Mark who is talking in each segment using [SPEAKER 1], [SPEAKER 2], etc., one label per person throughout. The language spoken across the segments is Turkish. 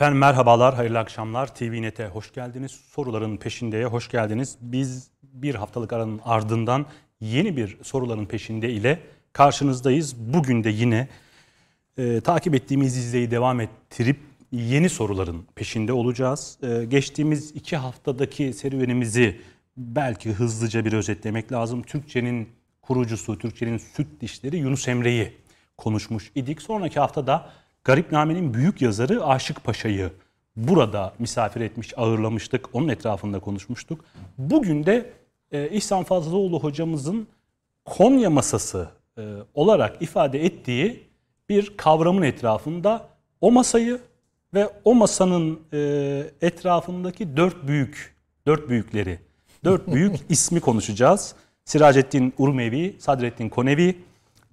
[SPEAKER 1] Efendim merhabalar, hayırlı akşamlar. TVNet'e hoş geldiniz. Soruların peşindeye hoş geldiniz. Biz bir haftalık aranın ardından yeni bir soruların peşinde ile karşınızdayız. Bugün de yine e, takip ettiğimiz izleyi devam ettirip yeni soruların peşinde olacağız. E, geçtiğimiz iki haftadaki serüvenimizi belki hızlıca bir özetlemek lazım. Türkçenin kurucusu, Türkçenin süt dişleri Yunus Emre'yi konuşmuş idik. Sonraki haftada Garipname'nin büyük yazarı Aşık Paşa'yı burada misafir etmiş, ağırlamıştık. Onun etrafında konuşmuştuk. Bugün de e, İhsan Fazlıoğlu hocamızın Konya masası e, olarak ifade ettiği bir kavramın etrafında o masayı ve o masanın e, etrafındaki dört büyük, dört büyükleri, dört büyük ismi konuşacağız. Siracettin Urmevi, Sadrettin Konevi,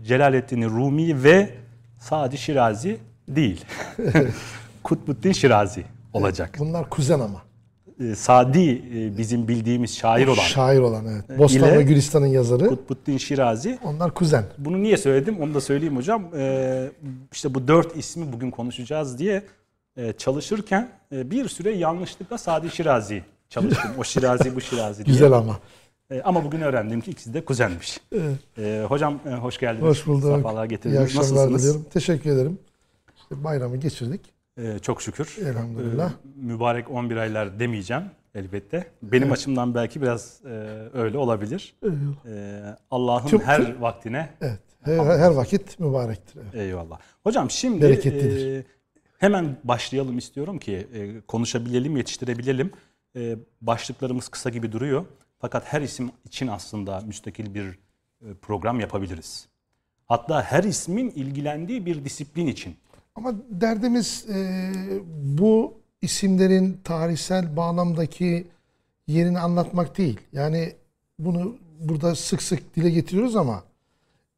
[SPEAKER 1] Celaleddin Rumi ve Sadi Şirazi değil. Kutbuddin Şirazi olacak.
[SPEAKER 2] Bunlar kuzen ama.
[SPEAKER 1] Ee, Sadi e, bizim bildiğimiz şair olan
[SPEAKER 2] Şair olan evet. Bostan ve Gülistan'ın yazarı.
[SPEAKER 1] Kutbuddin Şirazi.
[SPEAKER 2] Onlar kuzen.
[SPEAKER 1] Bunu niye söyledim onu da söyleyeyim hocam. Ee, işte bu dört ismi bugün konuşacağız diye e, çalışırken e, bir süre yanlışlıkla Sadi Şirazi çalıştım. O Şirazi bu Şirazi diye.
[SPEAKER 2] Güzel ama.
[SPEAKER 1] Ama bugün öğrendim ki ikisi de kuzenmiş. E, hocam hoş geldiniz.
[SPEAKER 2] Hoş bulduk.
[SPEAKER 1] Safalar
[SPEAKER 2] İyi
[SPEAKER 1] getirdiniz.
[SPEAKER 2] akşamlar
[SPEAKER 1] Nasılsınız?
[SPEAKER 2] diliyorum. Teşekkür ederim. İşte bayramı geçirdik.
[SPEAKER 1] E, çok şükür.
[SPEAKER 2] Elhamdülillah.
[SPEAKER 1] E, mübarek 11 aylar demeyeceğim elbette. Benim açımdan belki biraz e, öyle olabilir. E, Allah'ın her vaktine
[SPEAKER 2] Evet. Her, her vakit mübarektir. Evet.
[SPEAKER 1] eyvallah. Hocam şimdi
[SPEAKER 2] Bereketlidir.
[SPEAKER 1] e, hemen başlayalım istiyorum ki e, konuşabilelim, yetiştirebilelim. E, başlıklarımız kısa gibi duruyor. Fakat her isim için aslında müstakil bir e, program yapabiliriz. Hatta her ismin ilgilendiği bir disiplin için.
[SPEAKER 2] Ama derdimiz e, bu isimlerin tarihsel bağlamdaki yerini anlatmak değil. Yani bunu burada sık sık dile getiriyoruz ama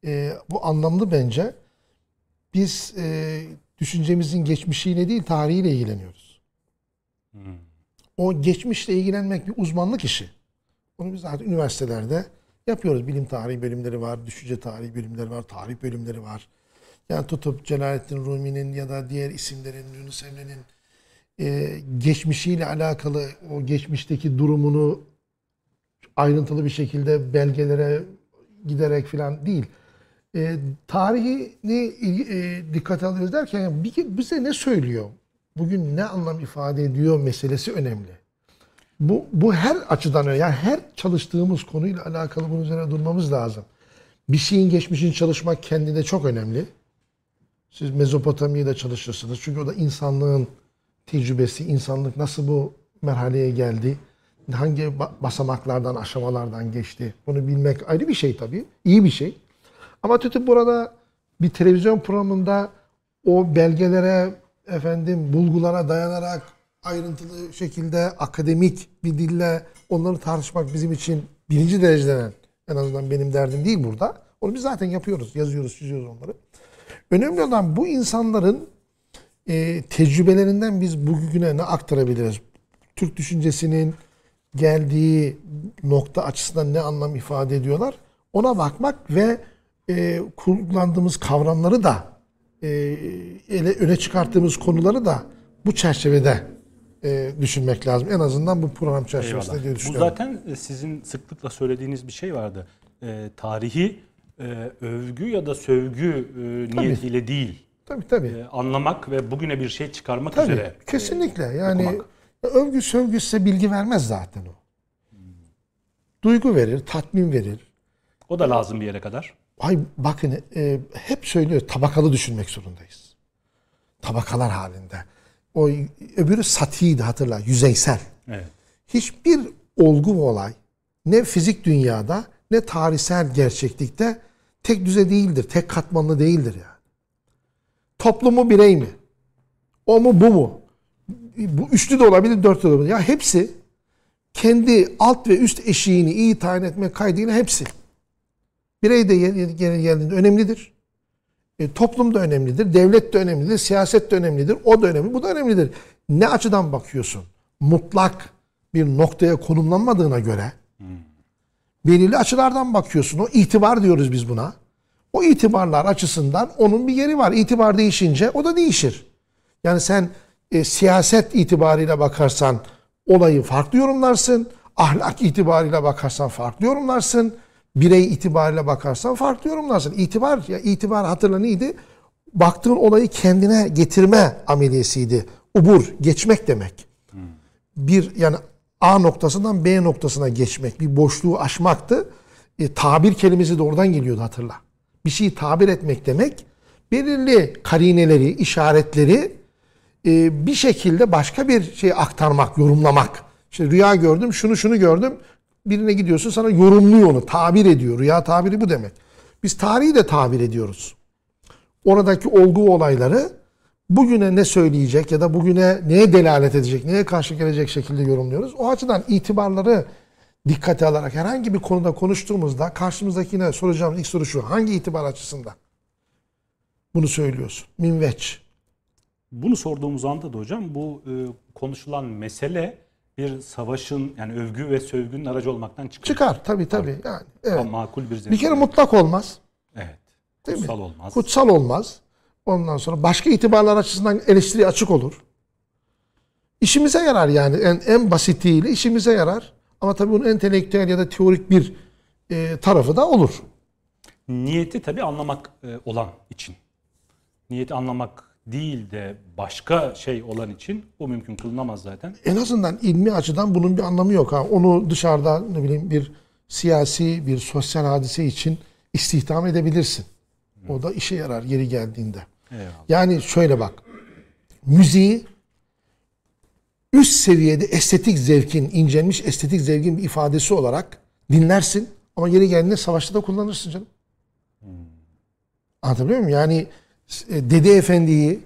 [SPEAKER 2] e, bu anlamlı bence. Biz e, düşüncemizin geçmişiyle değil tarihiyle ilgileniyoruz. O geçmişle ilgilenmek bir uzmanlık işi. Bunu biz zaten üniversitelerde yapıyoruz. Bilim tarihi bölümleri var, düşünce tarihi bölümleri var, tarih bölümleri var. Yani tutup Celaleddin Rumi'nin ya da diğer isimlerin, Yunus Emre'nin e, geçmişiyle alakalı o geçmişteki durumunu ayrıntılı bir şekilde belgelere giderek falan değil. E, tarihini e, dikkate alıyoruz derken bir- bize ne söylüyor? Bugün ne anlam ifade ediyor meselesi önemli. Bu, bu her açıdan öyle. Yani her çalıştığımız konuyla alakalı bunun üzerine durmamız lazım. Bir şeyin geçmişini çalışmak kendine çok önemli. Siz Mezopotamya'da çalışırsınız. Çünkü o da insanlığın tecrübesi, insanlık nasıl bu merhaleye geldi, hangi ba- basamaklardan, aşamalardan geçti. Bunu bilmek ayrı bir şey tabii. iyi bir şey. Ama tutup burada bir televizyon programında o belgelere, efendim bulgulara dayanarak ayrıntılı şekilde akademik bir dille onları tartışmak bizim için birinci dereceden en azından benim derdim değil burada. Onu biz zaten yapıyoruz, yazıyoruz, çiziyoruz onları. Önemli olan bu insanların e, tecrübelerinden biz bugüne ne aktarabiliriz? Türk düşüncesinin geldiği nokta açısından ne anlam ifade ediyorlar? Ona bakmak ve e, kullandığımız kavramları da e, ele, öne çıkarttığımız konuları da bu çerçevede e, düşünmek lazım. En azından bu program çerçevesinde
[SPEAKER 1] Eyvallah.
[SPEAKER 2] diye
[SPEAKER 1] Bu
[SPEAKER 2] düşünüyorum.
[SPEAKER 1] zaten e, sizin sıklıkla söylediğiniz bir şey vardı. E, tarihi e, övgü ya da sövgü e, niyetiyle değil,
[SPEAKER 2] Tabii tabii.
[SPEAKER 1] e, anlamak ve bugüne bir şey çıkarmak
[SPEAKER 2] Tabii,
[SPEAKER 1] üzere.
[SPEAKER 2] kesinlikle. Yani
[SPEAKER 1] okumak.
[SPEAKER 2] övgü sövgü size bilgi vermez zaten o. Duygu verir, tatmin verir.
[SPEAKER 1] O da lazım bir yere kadar.
[SPEAKER 2] Ay bakın e, hep söylüyor tabakalı düşünmek zorundayız. Tabakalar halinde. O öbürü satiydi hatırla, yüzeysel.
[SPEAKER 1] Evet.
[SPEAKER 2] Hiçbir olgu olay ne fizik dünyada ne tarihsel gerçeklikte tek düze değildir, tek katmanlı değildir yani. Toplumu birey mi? O mu bu mu? Bu üçlü de olabilir, dörtlü de olabilir. Ya hepsi kendi alt ve üst eşiğini iyi tayin etmek kaydıyla hepsi. Birey de geldiğinde önemlidir. E, toplum da önemlidir, devlet de önemlidir, siyaset de önemlidir, o da önemli, bu da önemlidir. Ne açıdan bakıyorsun? Mutlak bir noktaya konumlanmadığına göre belirli açılardan bakıyorsun. O itibar diyoruz biz buna. O itibarlar açısından onun bir yeri var. İtibar değişince o da değişir. Yani sen e, siyaset itibariyle bakarsan olayı farklı yorumlarsın. Ahlak itibariyle bakarsan farklı yorumlarsın. Birey itibariyle bakarsan farklı yorumlarsın. İtibar ya itibar hatırla neydi? Baktığın olayı kendine getirme ameliyesiydi. Ubur, geçmek demek. Bir yani A noktasından B noktasına geçmek, bir boşluğu aşmaktı. E, tabir kelimesi de oradan geliyordu hatırla. Bir şeyi tabir etmek demek, belirli karineleri, işaretleri e, bir şekilde başka bir şey aktarmak, yorumlamak. İşte rüya gördüm, şunu şunu gördüm. Birine gidiyorsun sana yorumluyor onu, tabir ediyor. Rüya tabiri bu demek. Biz tarihi de tabir ediyoruz. Oradaki olgu olayları bugüne ne söyleyecek ya da bugüne neye delalet edecek, neye karşı gelecek şekilde yorumluyoruz. O açıdan itibarları dikkate alarak herhangi bir konuda konuştuğumuzda karşımızdakine soracağımız ilk soru şu. Hangi itibar açısından bunu söylüyorsun? Minveç.
[SPEAKER 1] Bunu sorduğumuz anda da hocam bu e, konuşulan mesele bir savaşın yani övgü ve sövgünün aracı olmaktan çıkıyor.
[SPEAKER 2] Çıkar tabii tabii. Yani, evet.
[SPEAKER 1] Makul bir zemin.
[SPEAKER 2] Bir kere mutlak olmaz.
[SPEAKER 1] Evet.
[SPEAKER 2] Değil mi?
[SPEAKER 1] Kutsal olmaz.
[SPEAKER 2] Kutsal olmaz. Ondan sonra başka itibarlar açısından eleştiri açık olur. İşimize yarar yani en, en basitiyle işimize yarar. Ama tabii bunun entelektüel ya da teorik bir e, tarafı da olur.
[SPEAKER 1] Niyeti tabii anlamak e, olan için. Niyeti anlamak değil de başka şey olan için o mümkün kılınamaz zaten.
[SPEAKER 2] En azından ilmi açıdan bunun bir anlamı yok. Ha. Onu dışarıda ne bileyim bir siyasi, bir sosyal hadise için istihdam edebilirsin. O da işe yarar yeri geldiğinde.
[SPEAKER 1] Eyvallah.
[SPEAKER 2] Yani şöyle bak. Müziği üst seviyede estetik zevkin, incelmiş estetik zevkin bir ifadesi olarak dinlersin. Ama yeri geldiğinde savaşta da kullanırsın canım. Anlatabiliyor muyum? Yani e, Dede Efendi'yi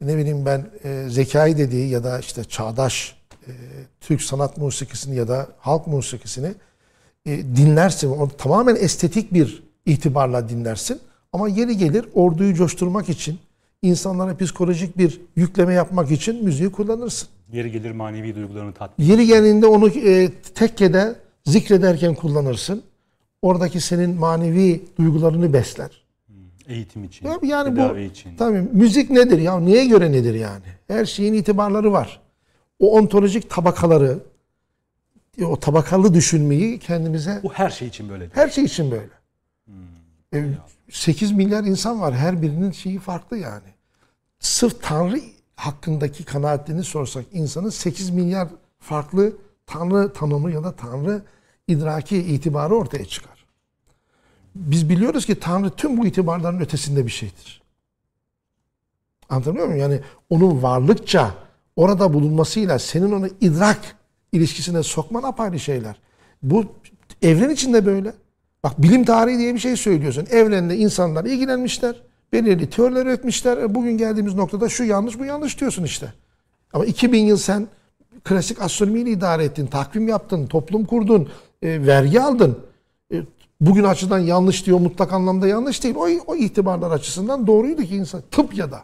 [SPEAKER 2] ne bileyim ben e, Zekai dediği ya da işte çağdaş e, Türk sanat musikisini ya da halk musikisini e, dinlersin. O tamamen estetik bir itibarla dinlersin. Ama yeri gelir orduyu coşturmak için, insanlara psikolojik bir yükleme yapmak için müziği kullanırsın.
[SPEAKER 1] Yeri gelir manevi duygularını tatmin.
[SPEAKER 2] Yeri geldiğinde onu e, tekkede zikrederken kullanırsın. Oradaki senin manevi duygularını besler.
[SPEAKER 1] Eğitim için,
[SPEAKER 2] Ya Yani
[SPEAKER 1] tedavi
[SPEAKER 2] bu
[SPEAKER 1] için.
[SPEAKER 2] tabii müzik nedir ya? Neye göre nedir yani? Her şeyin itibarları var. O ontolojik tabakaları, o tabakalı düşünmeyi kendimize
[SPEAKER 1] Bu her şey için böyle.
[SPEAKER 2] her şey için böyle. E, 8 milyar insan var. Her birinin şeyi farklı yani. Sırf Tanrı hakkındaki kanaatlerini sorsak insanın 8 milyar farklı Tanrı tanımı ya da Tanrı idraki itibarı ortaya çıkar. Biz biliyoruz ki Tanrı tüm bu itibarların ötesinde bir şeydir. Anlatabiliyor muyum? Yani onun varlıkça orada bulunmasıyla senin onu idrak ilişkisine sokman apayrı şeyler. Bu evren içinde böyle. Bak bilim tarihi diye bir şey söylüyorsun. Evrenle insanlar ilgilenmişler. Belirli teoriler üretmişler. E, Bugün geldiğimiz noktada şu yanlış bu yanlış diyorsun işte. Ama 2000 yıl sen klasik astronomiyle idare ettin. Takvim yaptın. Toplum kurdun. e, vergi aldın. E, bugün açıdan yanlış diyor. Mutlak anlamda yanlış değil. O, o itibarlar açısından doğruydu ki insan. Tıp ya da.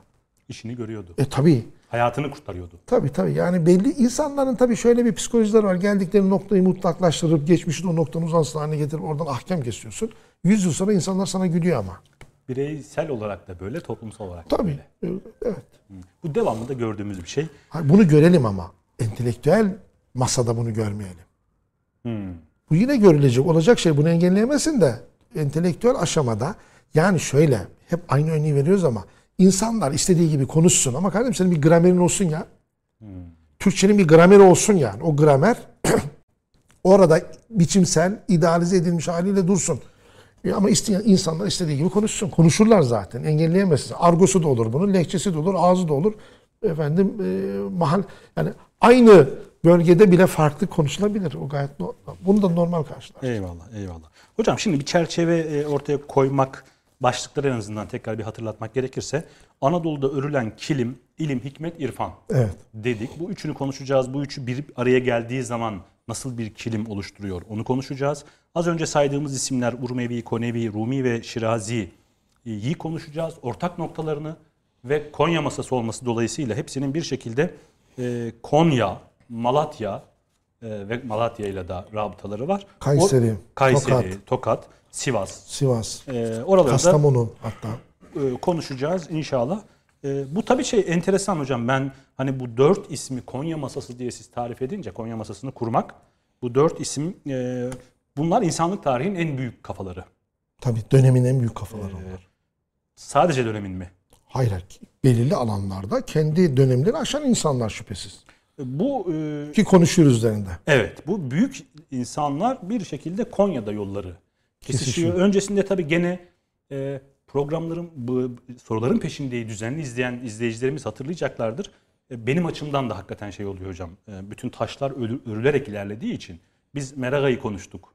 [SPEAKER 1] İşini görüyordu.
[SPEAKER 2] E tabii.
[SPEAKER 1] Hayatını kurtarıyordu.
[SPEAKER 2] Tabii tabii yani belli insanların tabii şöyle bir psikolojileri var. Geldikleri noktayı mutlaklaştırıp geçmişin o noktanın uzansın haline getirip oradan ahkam kesiyorsun. Yüz yıl sonra insanlar sana gülüyor ama.
[SPEAKER 1] Bireysel olarak da böyle, toplumsal olarak da
[SPEAKER 2] Tabii.
[SPEAKER 1] böyle.
[SPEAKER 2] e, Evet.
[SPEAKER 1] Bu devamlı da gördüğümüz bir şey.
[SPEAKER 2] Hayır, Bunu görelim ama. Entelektüel masada bunu görmeyelim. Bu yine görülecek. Olacak şey bunu engelleyemezsin de entelektüel aşamada yani şöyle hep aynı örneği veriyoruz ama insanlar istediği gibi konuşsun ama kardeşim senin bir gramerin olsun ya. Türkçenin bir grameri olsun yani. O gramer orada biçimsel, idealize edilmiş haliyle dursun. E Ama isteyen insanlar istediği gibi konuşsun. Konuşurlar zaten. Engelleyemezsin. Argosu da olur bunun, lehçesi de olur, ağzı da olur. Efendim e, mahal yani aynı bölgede bile farklı konuşulabilir. O gayet no- bunu da normal karşılar.
[SPEAKER 1] Eyvallah, eyvallah. Hocam şimdi bir çerçeve e, ortaya koymak, başlıkları en azından tekrar bir hatırlatmak gerekirse Anadolu'da örülen kilim, ilim, hikmet, irfan
[SPEAKER 2] Evet.
[SPEAKER 1] dedik. Bu üçünü konuşacağız. Bu üçü bir araya geldiği zaman nasıl bir kilim oluşturuyor onu konuşacağız. Az önce saydığımız isimler Urmevi, Konevi, Rumi ve Şirazi'yi konuşacağız. Ortak noktalarını ve Konya masası olması dolayısıyla hepsinin bir şekilde e, Konya, Malatya e, ve Malatya ile de rabıtaları var.
[SPEAKER 2] Kayseri,
[SPEAKER 1] O- Kayseri,
[SPEAKER 2] Tokat.
[SPEAKER 1] Tokat, Sivas.
[SPEAKER 2] Sivas,
[SPEAKER 1] E, oralarda
[SPEAKER 2] Kastamonu hatta.
[SPEAKER 1] e, konuşacağız inşallah. Ee, bu tabii şey enteresan hocam. Ben hani bu dört ismi Konya masası diye siz tarif edince Konya masasını kurmak. Bu dört isim e, bunlar insanlık tarihinin en büyük kafaları.
[SPEAKER 2] Tabii dönemin en büyük kafaları
[SPEAKER 1] Ee,
[SPEAKER 2] onlar.
[SPEAKER 1] Sadece dönemin mi?
[SPEAKER 2] Hayır, hayır. belirli alanlarda kendi dönemleri aşan insanlar şüphesiz.
[SPEAKER 1] Bu e,
[SPEAKER 2] Ki konuşuyoruz üzerinde.
[SPEAKER 1] evet bu büyük insanlar bir şekilde Konya'da yolları kesişiyor.
[SPEAKER 2] Kesişiyor.
[SPEAKER 1] Öncesinde tabii gene e, programların bu soruların peşindeyi düzenli izleyen izleyicilerimiz hatırlayacaklardır. E, benim açımdan da hakikaten şey oluyor hocam. E, bütün taşlar örülerek ilerlediği için biz Meraga'yı konuştuk.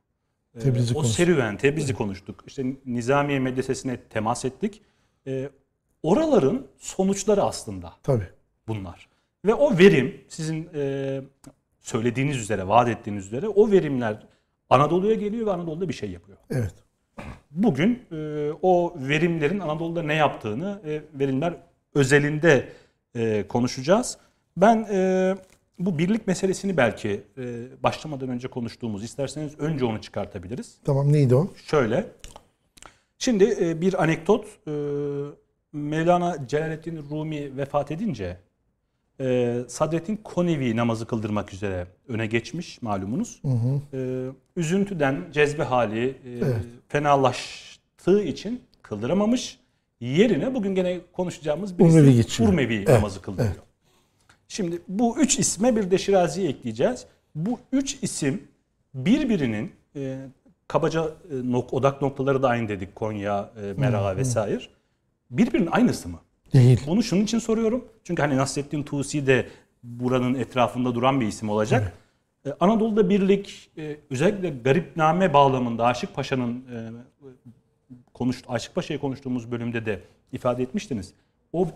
[SPEAKER 1] E,
[SPEAKER 2] Tebriz'i
[SPEAKER 1] o
[SPEAKER 2] konuştuk.
[SPEAKER 1] serüven, Tebriz'i konuştuk. İşte Nizamiye Medresesi'ne temas ettik. E, oraların sonuçları aslında
[SPEAKER 2] Tabii.
[SPEAKER 1] bunlar. Ve o verim sizin e, söylediğiniz üzere, vaat ettiğiniz üzere o verimler Anadolu'ya geliyor ve Anadolu'da bir şey yapıyor.
[SPEAKER 2] Evet.
[SPEAKER 1] Bugün e, o verimlerin Anadolu'da ne yaptığını e, verimler özelinde e, konuşacağız. Ben e, bu birlik meselesini belki e, başlamadan önce konuştuğumuz, isterseniz önce onu çıkartabiliriz.
[SPEAKER 2] Tamam neydi o?
[SPEAKER 1] Şöyle. Şimdi e, bir anekdot. e, Mevlana Celaleddin Rumi vefat edince e, Sadrettin Konevi namazı kıldırmak üzere öne geçmiş malumunuz. E, üzüntüden cezbe hali e, fenalaştığı için kıldıramamış. Yerine bugün gene konuşacağımız birisi
[SPEAKER 2] Urmevi geçiyor.
[SPEAKER 1] Urmevi
[SPEAKER 2] Evet,
[SPEAKER 1] namazı kıldırıyor. Şimdi bu üç isme bir de Şirazi'yi ekleyeceğiz. Bu üç isim birbirinin e, kabaca e, nok- odak noktaları da aynı dedik Konya, e, Merağa vesaire. Birbirinin aynısı mı?
[SPEAKER 2] Değil.
[SPEAKER 1] Bunu şunun için soruyorum. Çünkü hani Nasrettin Tusi de buranın etrafında duran bir isim olacak. E, Anadolu'da birlik e, özellikle garipname bağlamında Aşık Paşa'nın e, konuş Aşık Paşa'yı konuştuğumuz bölümde de ifade etmiştiniz. O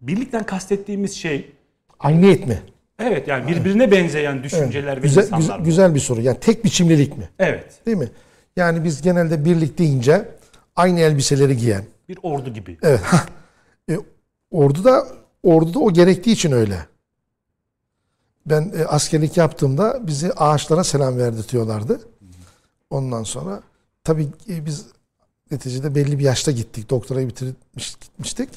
[SPEAKER 1] birlikten kastettiğimiz şey
[SPEAKER 2] Ayniyet mi?
[SPEAKER 1] evet yani birbirine benzeyen düşünceler ve
[SPEAKER 2] Güzel,
[SPEAKER 1] insanlar.
[SPEAKER 2] güzel,
[SPEAKER 1] var.
[SPEAKER 2] güzel bir soru. Yani tek biçimlilik mi?
[SPEAKER 1] Evet.
[SPEAKER 2] Değil mi? Yani biz genelde birlik deyince aynı elbiseleri giyen.
[SPEAKER 1] Bir ordu gibi.
[SPEAKER 2] Evet. hah. E, orduda orduda o gerektiği için öyle. Ben e, askerlik yaptığımda bizi ağaçlara selam verdirtiyorlardı. Ondan sonra tabii e, biz neticede belli bir yaşta gittik. Doktorayı bitirmiş gitmiştik.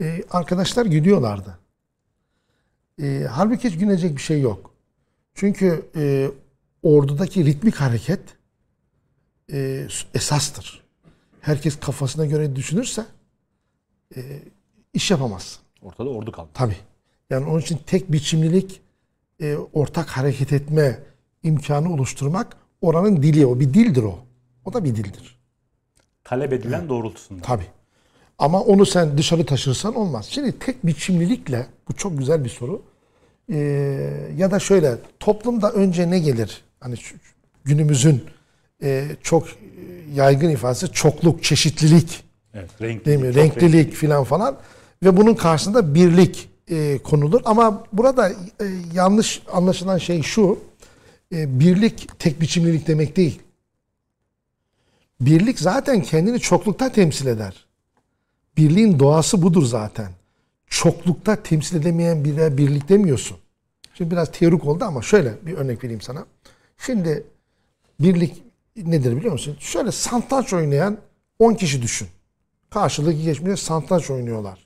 [SPEAKER 2] E, arkadaşlar gülüyorlardı. E, halbuki hiç gülecek bir şey yok. Çünkü e, ordudaki ritmik hareket e, esastır. Herkes kafasına göre düşünürse e, iş yapamaz.
[SPEAKER 1] Ortada ordu kaldı.
[SPEAKER 2] Tabii. Yani onun için tek biçimlilik, e, ortak hareket etme imkanı oluşturmak oranın dili. O bir dildir o. O da bir dildir.
[SPEAKER 1] Talep edilen doğrultusunda.
[SPEAKER 2] Tabii. Ama onu sen dışarı taşırsan olmaz. Şimdi tek biçimlilikle, bu çok güzel bir soru. E, ya da şöyle, toplumda önce ne gelir? Hani şu- günümüzün e, çok yaygın ifadesi çokluk, çeşitlilik.
[SPEAKER 1] Evet, renkli.
[SPEAKER 2] Değil mi? Renklilik filan falan ve bunun karşısında birlik e, konulur. Ama burada e, yanlış anlaşılan şey şu. e, birlik tek biçimlilik demek değil. Birlik zaten kendini çoklukta temsil eder. Birliğin doğası budur zaten. Çoklukta temsil edemeyen bir birlik demiyorsun. Şimdi biraz teorik oldu ama şöyle bir örnek vereyim sana. Şimdi birlik nedir biliyor musun? Şöyle satranç oynayan 10 kişi düşün. Karşılıklı geçmeye satranç oynuyorlar.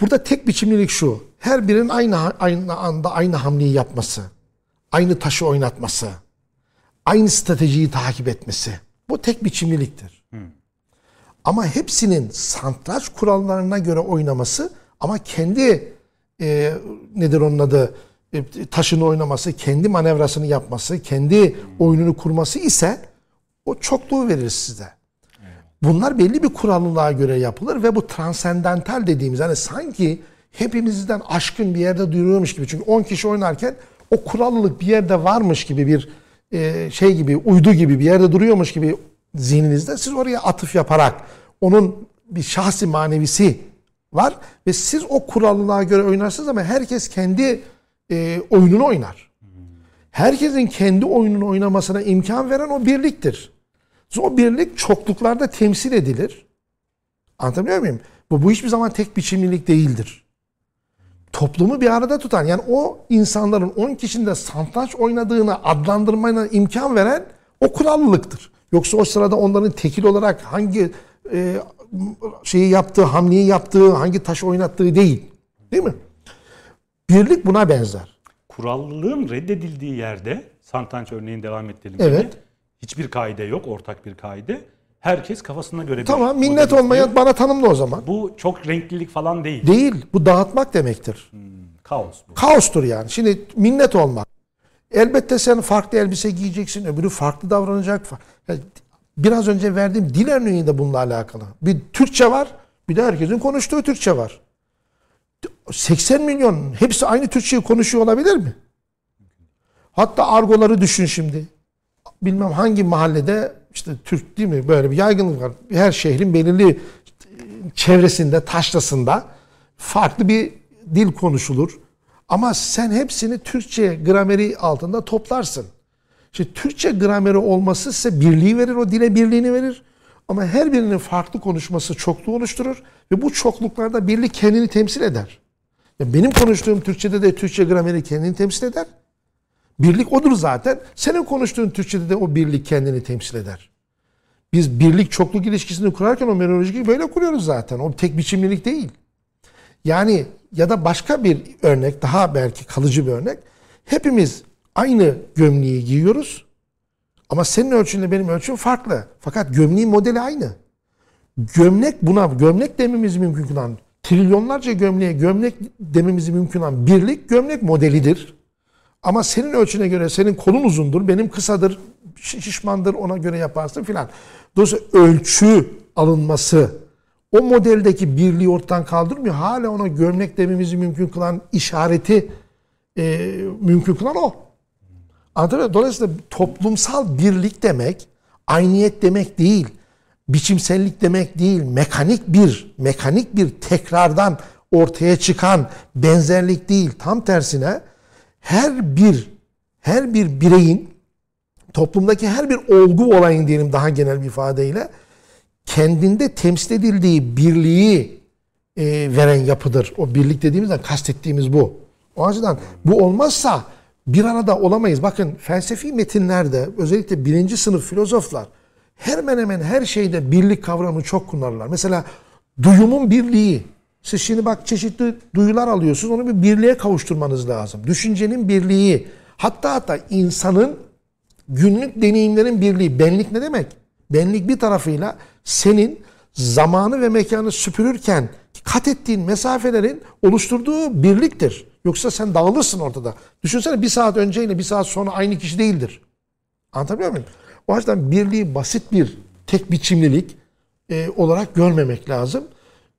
[SPEAKER 2] Burada tek biçimlilik şu. Her birinin aynı aynı anda aynı hamleyi yapması, aynı taşı oynatması, aynı stratejiyi takip etmesi. Bu tek biçimliliktir. Ama hepsinin satranç kurallarına göre oynaması ama kendi e, nedir onun adı e, taşını oynaması, kendi manevrasını yapması, kendi oyununu kurması ise o çokluğu verir size. Bunlar belli bir kurallılığa göre yapılır ve bu transendental dediğimiz hani sanki hepimizden aşkın bir yerde duyuruyormuş gibi. Çünkü 10 kişi oynarken o kurallılık bir yerde varmış gibi bir e, şey gibi uydu gibi bir yerde duruyormuş gibi zihninizde siz oraya atıf yaparak onun bir şahsi manevisi var ve siz o kurallılığa göre oynarsınız ama herkes kendi e, oyununu oynar. Herkesin kendi oyununu oynamasına imkan veren o birliktir. O birlik çokluklarda temsil edilir. Anlatabiliyor muyum? Bu, bu hiçbir zaman tek biçimlilik değildir. Toplumu bir arada tutan yani o insanların 10 kişinin de satranç oynadığını adlandırmaya imkan veren o kurallılıktır. Yoksa o sırada onların tekil olarak hangi e, şeyi yaptığı, hamleyi yaptığı, hangi taş oynattığı değil. Değil mi? Birlik buna benzer.
[SPEAKER 1] Kurallılığın reddedildiği yerde Santanç örneğin devam ettirelim.
[SPEAKER 2] Evet.
[SPEAKER 1] yine. Hiçbir kaide yok, ortak bir kaide. Herkes kafasına göre bir
[SPEAKER 2] Tamam
[SPEAKER 1] model
[SPEAKER 2] minnet
[SPEAKER 1] istiyor.
[SPEAKER 2] olmayan bana tanımla o zaman.
[SPEAKER 1] Bu çok renklilik falan değil.
[SPEAKER 2] Değil. Bu dağıtmak demektir.
[SPEAKER 1] Kaos bu.
[SPEAKER 2] Kaostur yani. Şimdi minnet olmak. Elbette sen farklı elbise giyeceksin, öbürü farklı davranacak. Yani Biraz önce verdiğim dil örneği de bununla alakalı. Bir Türkçe var, bir de herkesin konuştuğu Türkçe var. 80 milyon hepsi aynı Türkçeyi konuşuyor olabilir mi? Hatta argoları düşün şimdi. Bilmem hangi mahallede işte Türk değil mi böyle bir yaygınlık var. Her şehrin belirli çevresinde, taşlasında farklı bir dil konuşulur. Ama sen hepsini Türkçe grameri altında toplarsın. Şimdi Türkçe grameri olması size birliği verir, o dile birliğini verir. Ama her birinin farklı konuşması çokluğu oluşturur ve bu çokluklarda birlik kendini temsil eder. Ya benim konuştuğum Türkçede de Türkçe grameri kendini temsil eder. Birlik odur zaten. Senin konuştuğun Türkçede de o birlik kendini temsil eder. Biz birlik çokluk ilişkisini kurarken o meteorolojiyi böyle kuruyoruz zaten. O tek biçimlilik değil. Yani ya da başka bir örnek, daha belki kalıcı bir örnek. Hepimiz aynı gömleği giyiyoruz. Ama senin ölçünle benim ölçüm farklı. Fakat gömleğin modeli aynı. Gömlek buna, gömlek dememiz mümkün kılan, trilyonlarca gömleğe gömlek dememizi mümkün olan birlik gömlek modelidir. Ama senin ölçüne göre senin kolun uzundur, benim kısadır, şiş- şişmandır ona göre yaparsın filan. Dolayısıyla ölçü alınması o modeldeki birliği ortadan kaldırmıyor. Hala ona gömlek dememizi mümkün kılan işareti e, mümkün kılan o. Anlatabiliyor? Dolayısıyla toplumsal birlik demek ayniyet demek değil. Biçimsellik demek değil. Mekanik bir, mekanik bir tekrardan ortaya çıkan benzerlik değil. Tam tersine her bir her bir bireyin toplumdaki her bir olgu olayın diyelim daha genel bir ifadeyle kendinde temsil edildiği birliği e, veren yapıdır. O birlik dediğimizden kastettiğimiz bu. O açıdan bu olmazsa bir arada olamayız. Bakın felsefi metinlerde özellikle birinci sınıf filozoflar hemen hemen her şeyde birlik kavramını çok kullanırlar. Mesela duyumun birliği. Siz şimdi bak çeşitli duyular alıyorsunuz. Onu bir birliğe kavuşturmanız lazım. Düşüncenin birliği. Hatta hatta insanın günlük deneyimlerin birliği. Benlik ne demek? Benlik bir tarafıyla senin zamanı ve mekanı süpürürken kat ettiğin mesafelerin oluşturduğu birliktir. Yoksa sen dağılırsın ortada. Düşünsene bir saat önceyle bir saat sonra aynı kişi değildir. Anlatabiliyor muyum? O açıdan birliği basit bir tek biçimlilik e, olarak görmemek lazım.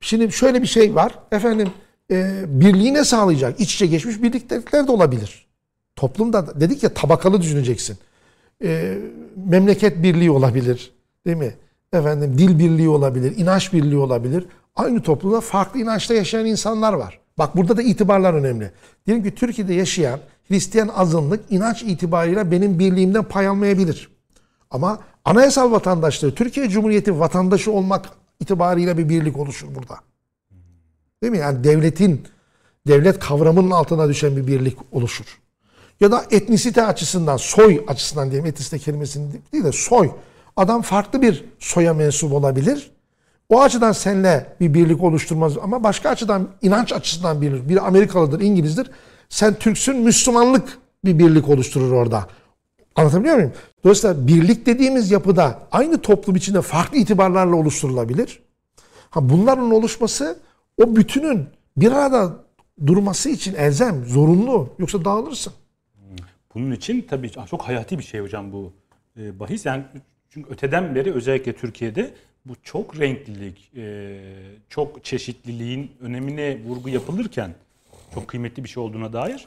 [SPEAKER 2] Şimdi şöyle bir şey var. Efendim e, birliği sağlayacak? İç içe geçmiş birliktelikler de olabilir. Toplumda dedik ya tabakalı düşüneceksin. E, memleket birliği olabilir. Değil mi? Efendim dil birliği olabilir, inanç birliği olabilir. Aynı toplumda farklı inançta yaşayan insanlar var. Bak burada da itibarlar önemli. Diyelim ki Türkiye'de yaşayan Hristiyan azınlık inanç itibarıyla benim birliğimden pay almayabilir. Ama anayasal vatandaşlığı, Türkiye Cumhuriyeti vatandaşı olmak itibarıyla bir birlik oluşur burada. Değil mi? Yani devletin, devlet kavramının altına düşen bir birlik oluşur. Ya da etnisite açısından, soy açısından diyelim, etnisite kelimesini değil de soy. Adam farklı bir soya mensup olabilir. O açıdan seninle bir birlik oluşturmaz ama başka açıdan inanç açısından birlik. Biri Amerikalıdır, İngilizdir. Sen Türksün, Müslümanlık bir birlik oluşturur orada. Anlatabiliyor muyum? Dolayısıyla birlik dediğimiz yapıda aynı toplum içinde farklı itibarlarla oluşturulabilir. Ha bunların oluşması o bütünün bir arada durması için elzem, zorunlu. Yoksa dağılırsın.
[SPEAKER 1] Bunun için tabii çok hayati bir şey hocam bu e, bahis. Yani çünkü öteden beri özellikle Türkiye'de bu çok renklilik, e, çok çeşitliliğin önemine vurgu yapılırken çok kıymetli bir şey olduğuna dair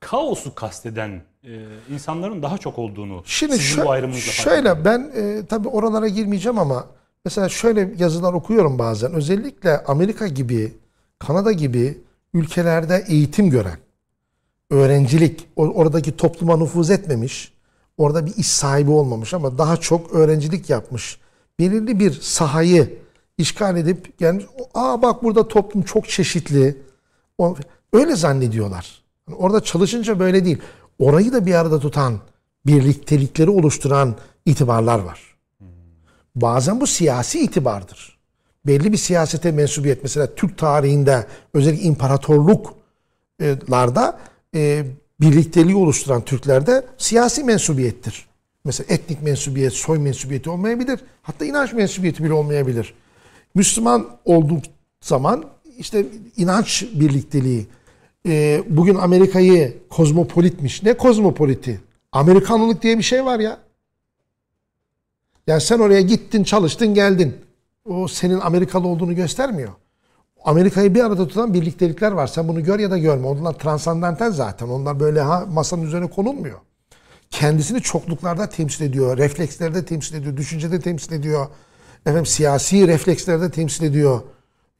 [SPEAKER 1] kaosu kasteden e, insanların daha çok olduğunu
[SPEAKER 2] Şimdi
[SPEAKER 1] sizin bu ayrımınızla
[SPEAKER 2] şöyle ben e, tabii oralara girmeyeceğim ama mesela şöyle yazılar okuyorum bazen. Özellikle Amerika gibi, Kanada gibi ülkelerde eğitim gören, öğrencilik, oradaki topluma nüfuz etmemiş, orada bir iş sahibi olmamış ama daha çok öğrencilik yapmış. Belirli bir sahayı işgal edip gelmiş. Aa bak burada toplum çok çeşitli. Öyle zannediyorlar. Yani Orada çalışınca böyle değil. Orayı da bir arada tutan, birliktelikleri oluşturan itibarlar var. Bazen bu siyasi itibardır. belli bir siyasete mensubiyet mesela Türk tarihinde özellikle imparatorluklarda e, birlikteliği oluşturan Türklerde siyasi mensubiyettir. Mesela etnik mensubiyet, soy mensubiyeti olmayabilir. Hatta inanç mensubiyeti bile olmayabilir. Müslüman olduğu zaman işte inanç birlikteliği. E, bugün Amerika'yı kozmopolitmiş. Ne kozmopoliti? Amerikanlılık diye bir şey var ya. Yani sen oraya gittin, çalıştın, geldin. O senin Amerikalı olduğunu göstermiyor. Amerika'yı bir arada tutan birliktelikler var. Sen bunu gör ya da görme. Onlar transandantal zaten. Onlar böyle ha, masanın üzerine konulmuyor. Kendisini çokluklarda temsil ediyor. Reflekslerde temsil ediyor. Düşüncede temsil ediyor. Efendim siyasi reflekslerde temsil ediyor.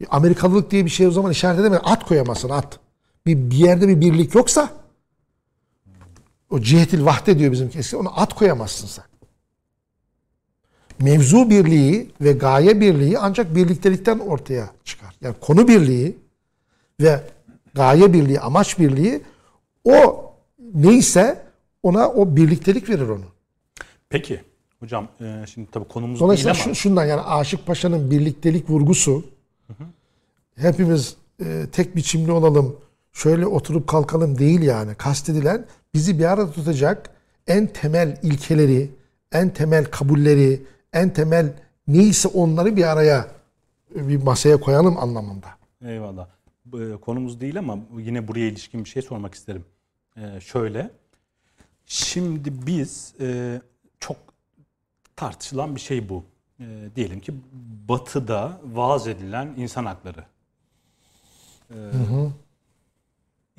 [SPEAKER 2] Amerikalılık diye bir şey o zaman işaret edemez. At koyamazsın at. Bir, bir yerde bir birlik yoksa o cihetil vahde diyor bizimki eski. Ona at koyamazsın sen. Mevzu birliği ve gaye birliği ancak birliktelikten ortaya çıkar. Yani konu birliği ve gaye birliği, amaç birliği o neyse ona o birliktelik verir onu.
[SPEAKER 1] Peki hocam e, şimdi tabii konumuz
[SPEAKER 2] Dolayısıyla
[SPEAKER 1] değil ama
[SPEAKER 2] şu- şundan yani Aşık Paşa'nın birliktelik vurgusu hepimiz e, tek biçimli olalım, şöyle oturup kalkalım değil yani. Kastedilen bizi bir arada tutacak en temel ilkeleri, en temel kabulleri, en temel neyse onları bir araya bir masaya koyalım anlamında.
[SPEAKER 1] Eyvallah. E, Konumuz değil ama yine buraya ilişkin bir şey sormak isterim. E, şöyle. Şimdi biz e, çok tartışılan bir şey bu. E, diyelim ki Batı'da vaaz edilen insan hakları. E,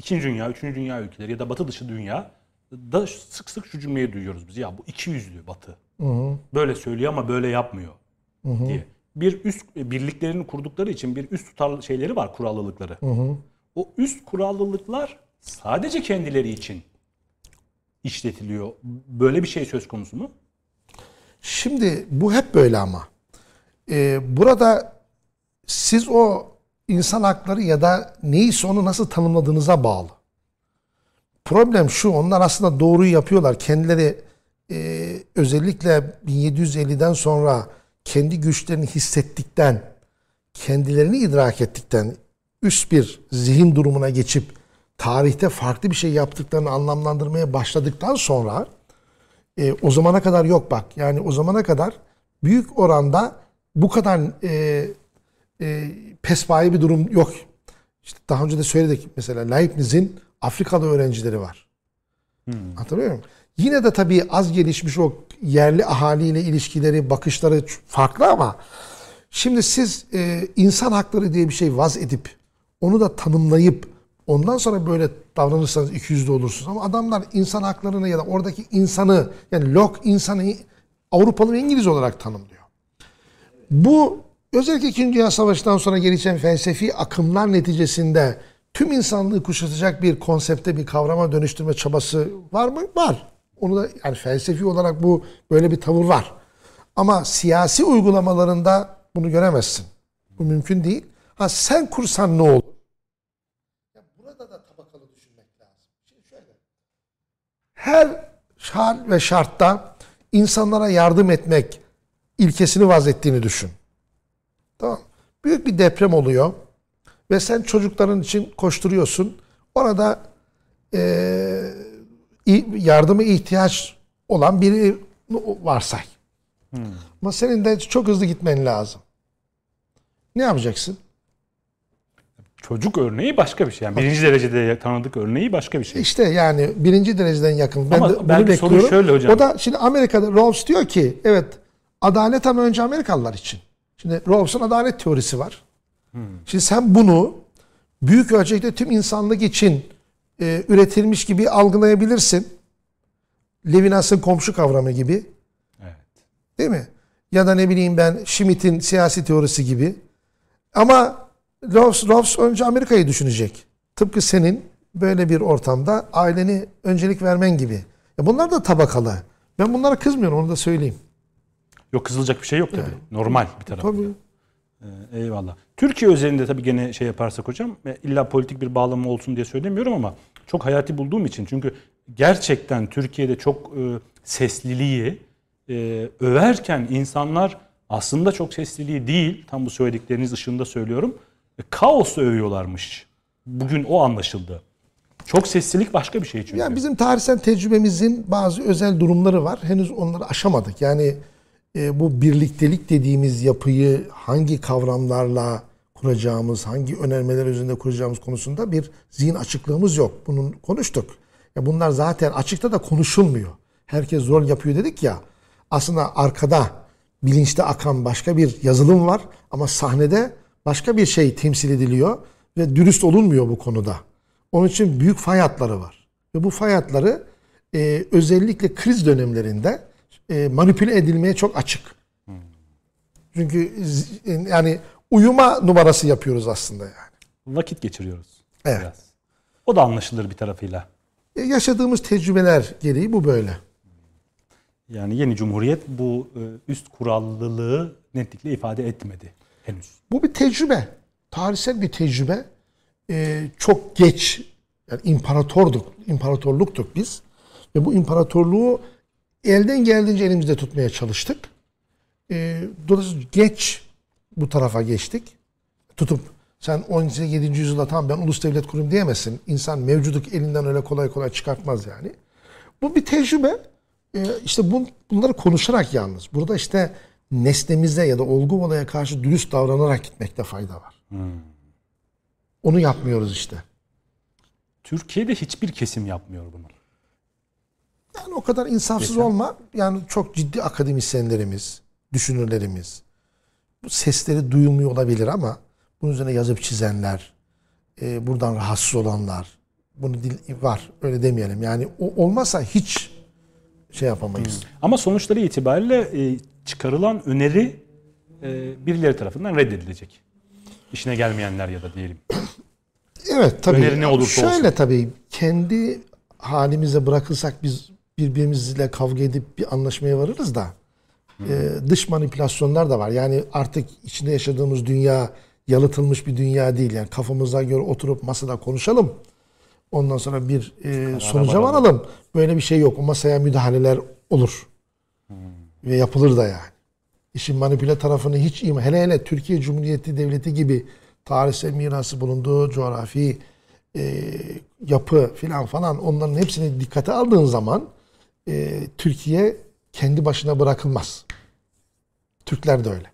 [SPEAKER 1] İkinci dünya, üçüncü dünya ülkeleri ya da Batı dışı dünya da sık sık şu cümleyi duyuyoruz biz. Ya bu iki yüzlü Batı. Böyle söylüyor ama böyle yapmıyor diye. Bir üst birliklerini kurdukları için bir üst tutar şeyleri var kurallılıkları. O üst kurallılıklar sadece kendileri için işletiliyor. Böyle bir şey söz konusu mu?
[SPEAKER 2] Şimdi bu hep böyle ama. Ee, burada siz o insan hakları ya da neyse onu nasıl tanımladığınıza bağlı. Problem şu, onlar aslında doğruyu yapıyorlar. Kendileri e, özellikle 1750'den sonra kendi güçlerini hissettikten, kendilerini idrak ettikten, üst bir zihin durumuna geçip tarihte farklı bir şey yaptıklarını anlamlandırmaya başladıktan sonra e, o zamana kadar yok bak. Yani o zamana kadar büyük oranda bu kadar e, e, pespaye bir durum yok. İşte daha önce de söyledik mesela Leibniz'in Afrikalı öğrencileri var. Hatırlıyor musun? Yine de tabii az gelişmiş o yerli ahaliyle ilişkileri, bakışları farklı ama şimdi siz e, insan hakları diye bir şey vaz edip onu da tanımlayıp ondan sonra böyle davranırsanız iki yüzlü olursunuz. Ama adamlar insan haklarını ya da oradaki insanı yani Locke insanı Avrupalı ve İngiliz olarak tanımlıyor. Bu özellikle İkinci Dünya Savaşı'ndan sonra gelişen felsefi akımlar neticesinde tüm insanlığı kuşatacak bir konsepte, bir kavrama dönüştürme çabası var mı? Var. Onu da yani felsefi olarak bu böyle bir tavır var. Ama siyasi uygulamalarında bunu göremezsin. Bu mümkün değil. Ha sen kursan ne olur? Ya burada da tabakalı düşünmek lazım. Şimdi şöyle. Her hal ve şartta insanlara yardım etmek ilkesini vazettiğini düşün. Tamam. Büyük bir deprem oluyor ve sen çocukların için koşturuyorsun. Orada eee yardıma ihtiyaç olan biri varsay. Ama senin de çok hızlı gitmen lazım. Ne yapacaksın?
[SPEAKER 1] Çocuk örneği başka bir şey. Yani birinci derecede tanıdık örneği başka bir şey.
[SPEAKER 2] İşte yani birinci dereceden yakın. Ben
[SPEAKER 1] Ama
[SPEAKER 2] de bunu
[SPEAKER 1] belki
[SPEAKER 2] bekliyorum.
[SPEAKER 1] şöyle hocam.
[SPEAKER 2] O da şimdi Amerika'da Rawls diyor ki evet adalet ama önce Amerikalılar için. Şimdi Rawls'un adalet teorisi var. Şimdi sen bunu büyük ölçekte tüm insanlık için e, üretilmiş gibi algılayabilirsin. Levinas'ın komşu kavramı gibi.
[SPEAKER 1] Evet.
[SPEAKER 2] Değil mi? Ya da ne bileyim ben Schmitt'in siyasi teorisi gibi. Ama Rawls, Rawls önce Amerika'yı düşünecek. Tıpkı senin böyle bir ortamda aileni öncelik vermen gibi. Ya bunlar da tabakalı. Ben bunlara kızmıyorum onu da söyleyeyim.
[SPEAKER 1] Yok kızılacak bir şey yok tabii. Normal bir tarafı.
[SPEAKER 2] Tabii.
[SPEAKER 1] Ee, Eyvallah. Türkiye özelinde tabii gene şey yaparsak hocam e, illa politik bir bağlamı olsun diye söylemiyorum ama çok hayati bulduğum için çünkü gerçekten Türkiye'de çok e, sesliliği e, överken insanlar aslında çok sesliliği değil, tam bu söyledikleriniz ışığında söylüyorum, e, kaosu övüyorlarmış. Bugün o anlaşıldı. Çok seslilik başka bir şey çünkü.
[SPEAKER 2] Yani bizim tarihsel tecrübemizin bazı özel durumları var. Henüz onları aşamadık. Yani e, bu birliktelik dediğimiz yapıyı hangi kavramlarla kuracağımız, hangi önermeler üzerinde kuracağımız konusunda bir zihin açıklığımız yok. Bunun konuştuk. Ya bunlar zaten açıkta da konuşulmuyor. Herkes rol yapıyor dedik ya. Aslında arkada bilinçte akan başka bir yazılım var ama sahnede başka bir şey temsil ediliyor ve dürüst olunmuyor bu konuda. Onun için büyük fay hatları var. Ve bu fay hatları e, özellikle kriz dönemlerinde e, manipüle edilmeye çok açık. Çünkü z- yani uyuma numarası yapıyoruz aslında yani.
[SPEAKER 1] Vakit geçiriyoruz.
[SPEAKER 2] Evet.
[SPEAKER 1] Biraz. O da anlaşılır bir tarafıyla.
[SPEAKER 2] E, yaşadığımız tecrübeler gereği bu böyle.
[SPEAKER 1] Yani yeni cumhuriyet bu e, üst kurallılığı netlikle ifade etmedi henüz.
[SPEAKER 2] Bu bir tecrübe. Tarihsel bir tecrübe. E, çok geç yani imparatorduk, imparatorluktuk biz. Ve bu imparatorluğu elden geldiğince elimizde tutmaya çalıştık. E, dolayısıyla geç bu tarafa geçtik. Tutup sen 17. 7. yüzyılda tamam ben ulus devlet kurayım diyemezsin. İnsan mevcuduk elinden öyle kolay kolay çıkartmaz yani. Bu bir tecrübe. Ee, işte bu, bunları konuşarak yalnız. Burada işte nesnemize ya da olgu olaya karşı dürüst davranarak gitmekte fayda var. Onu yapmıyoruz işte.
[SPEAKER 1] Türkiye'de hiçbir kesim yapmıyor bunu.
[SPEAKER 2] Yani o kadar insafsız olma. Yani çok ciddi akademisyenlerimiz, düşünürlerimiz bu sesleri duyulmuyor olabilir ama bunun üzerine yazıp çizenler, e, buradan rahatsız olanlar, bunu dil, var öyle demeyelim. Yani o olmazsa hiç şey yapamayız.
[SPEAKER 1] Ama sonuçları itibariyle e, çıkarılan öneri e, birileri tarafından reddedilecek. İşine gelmeyenler ya da diyelim.
[SPEAKER 2] Evet tabii.
[SPEAKER 1] Öneri ne olursa
[SPEAKER 2] Şöyle
[SPEAKER 1] olsun.
[SPEAKER 2] tabii kendi halimize bırakırsak biz birbirimizle kavga edip bir anlaşmaya varırız da e, dış manipülasyonlar da var. Yani artık içinde yaşadığımız dünya yalıtılmış bir dünya değil. Yani kafamıza göre oturup masada konuşalım. Ondan sonra bir e, sonuca
[SPEAKER 1] varalım.
[SPEAKER 2] Böyle bir şey yok. O masaya müdahaleler olur. Ve yapılır da yani. İşin manipüle tarafını hiç iyi Hele hele Türkiye Cumhuriyeti Devleti gibi tarihsel mirası bulunduğu coğrafi e, yapı filan falan onların hepsini dikkate aldığın zaman e, Türkiye kendi başına bırakılmaz. Türkler de öyle.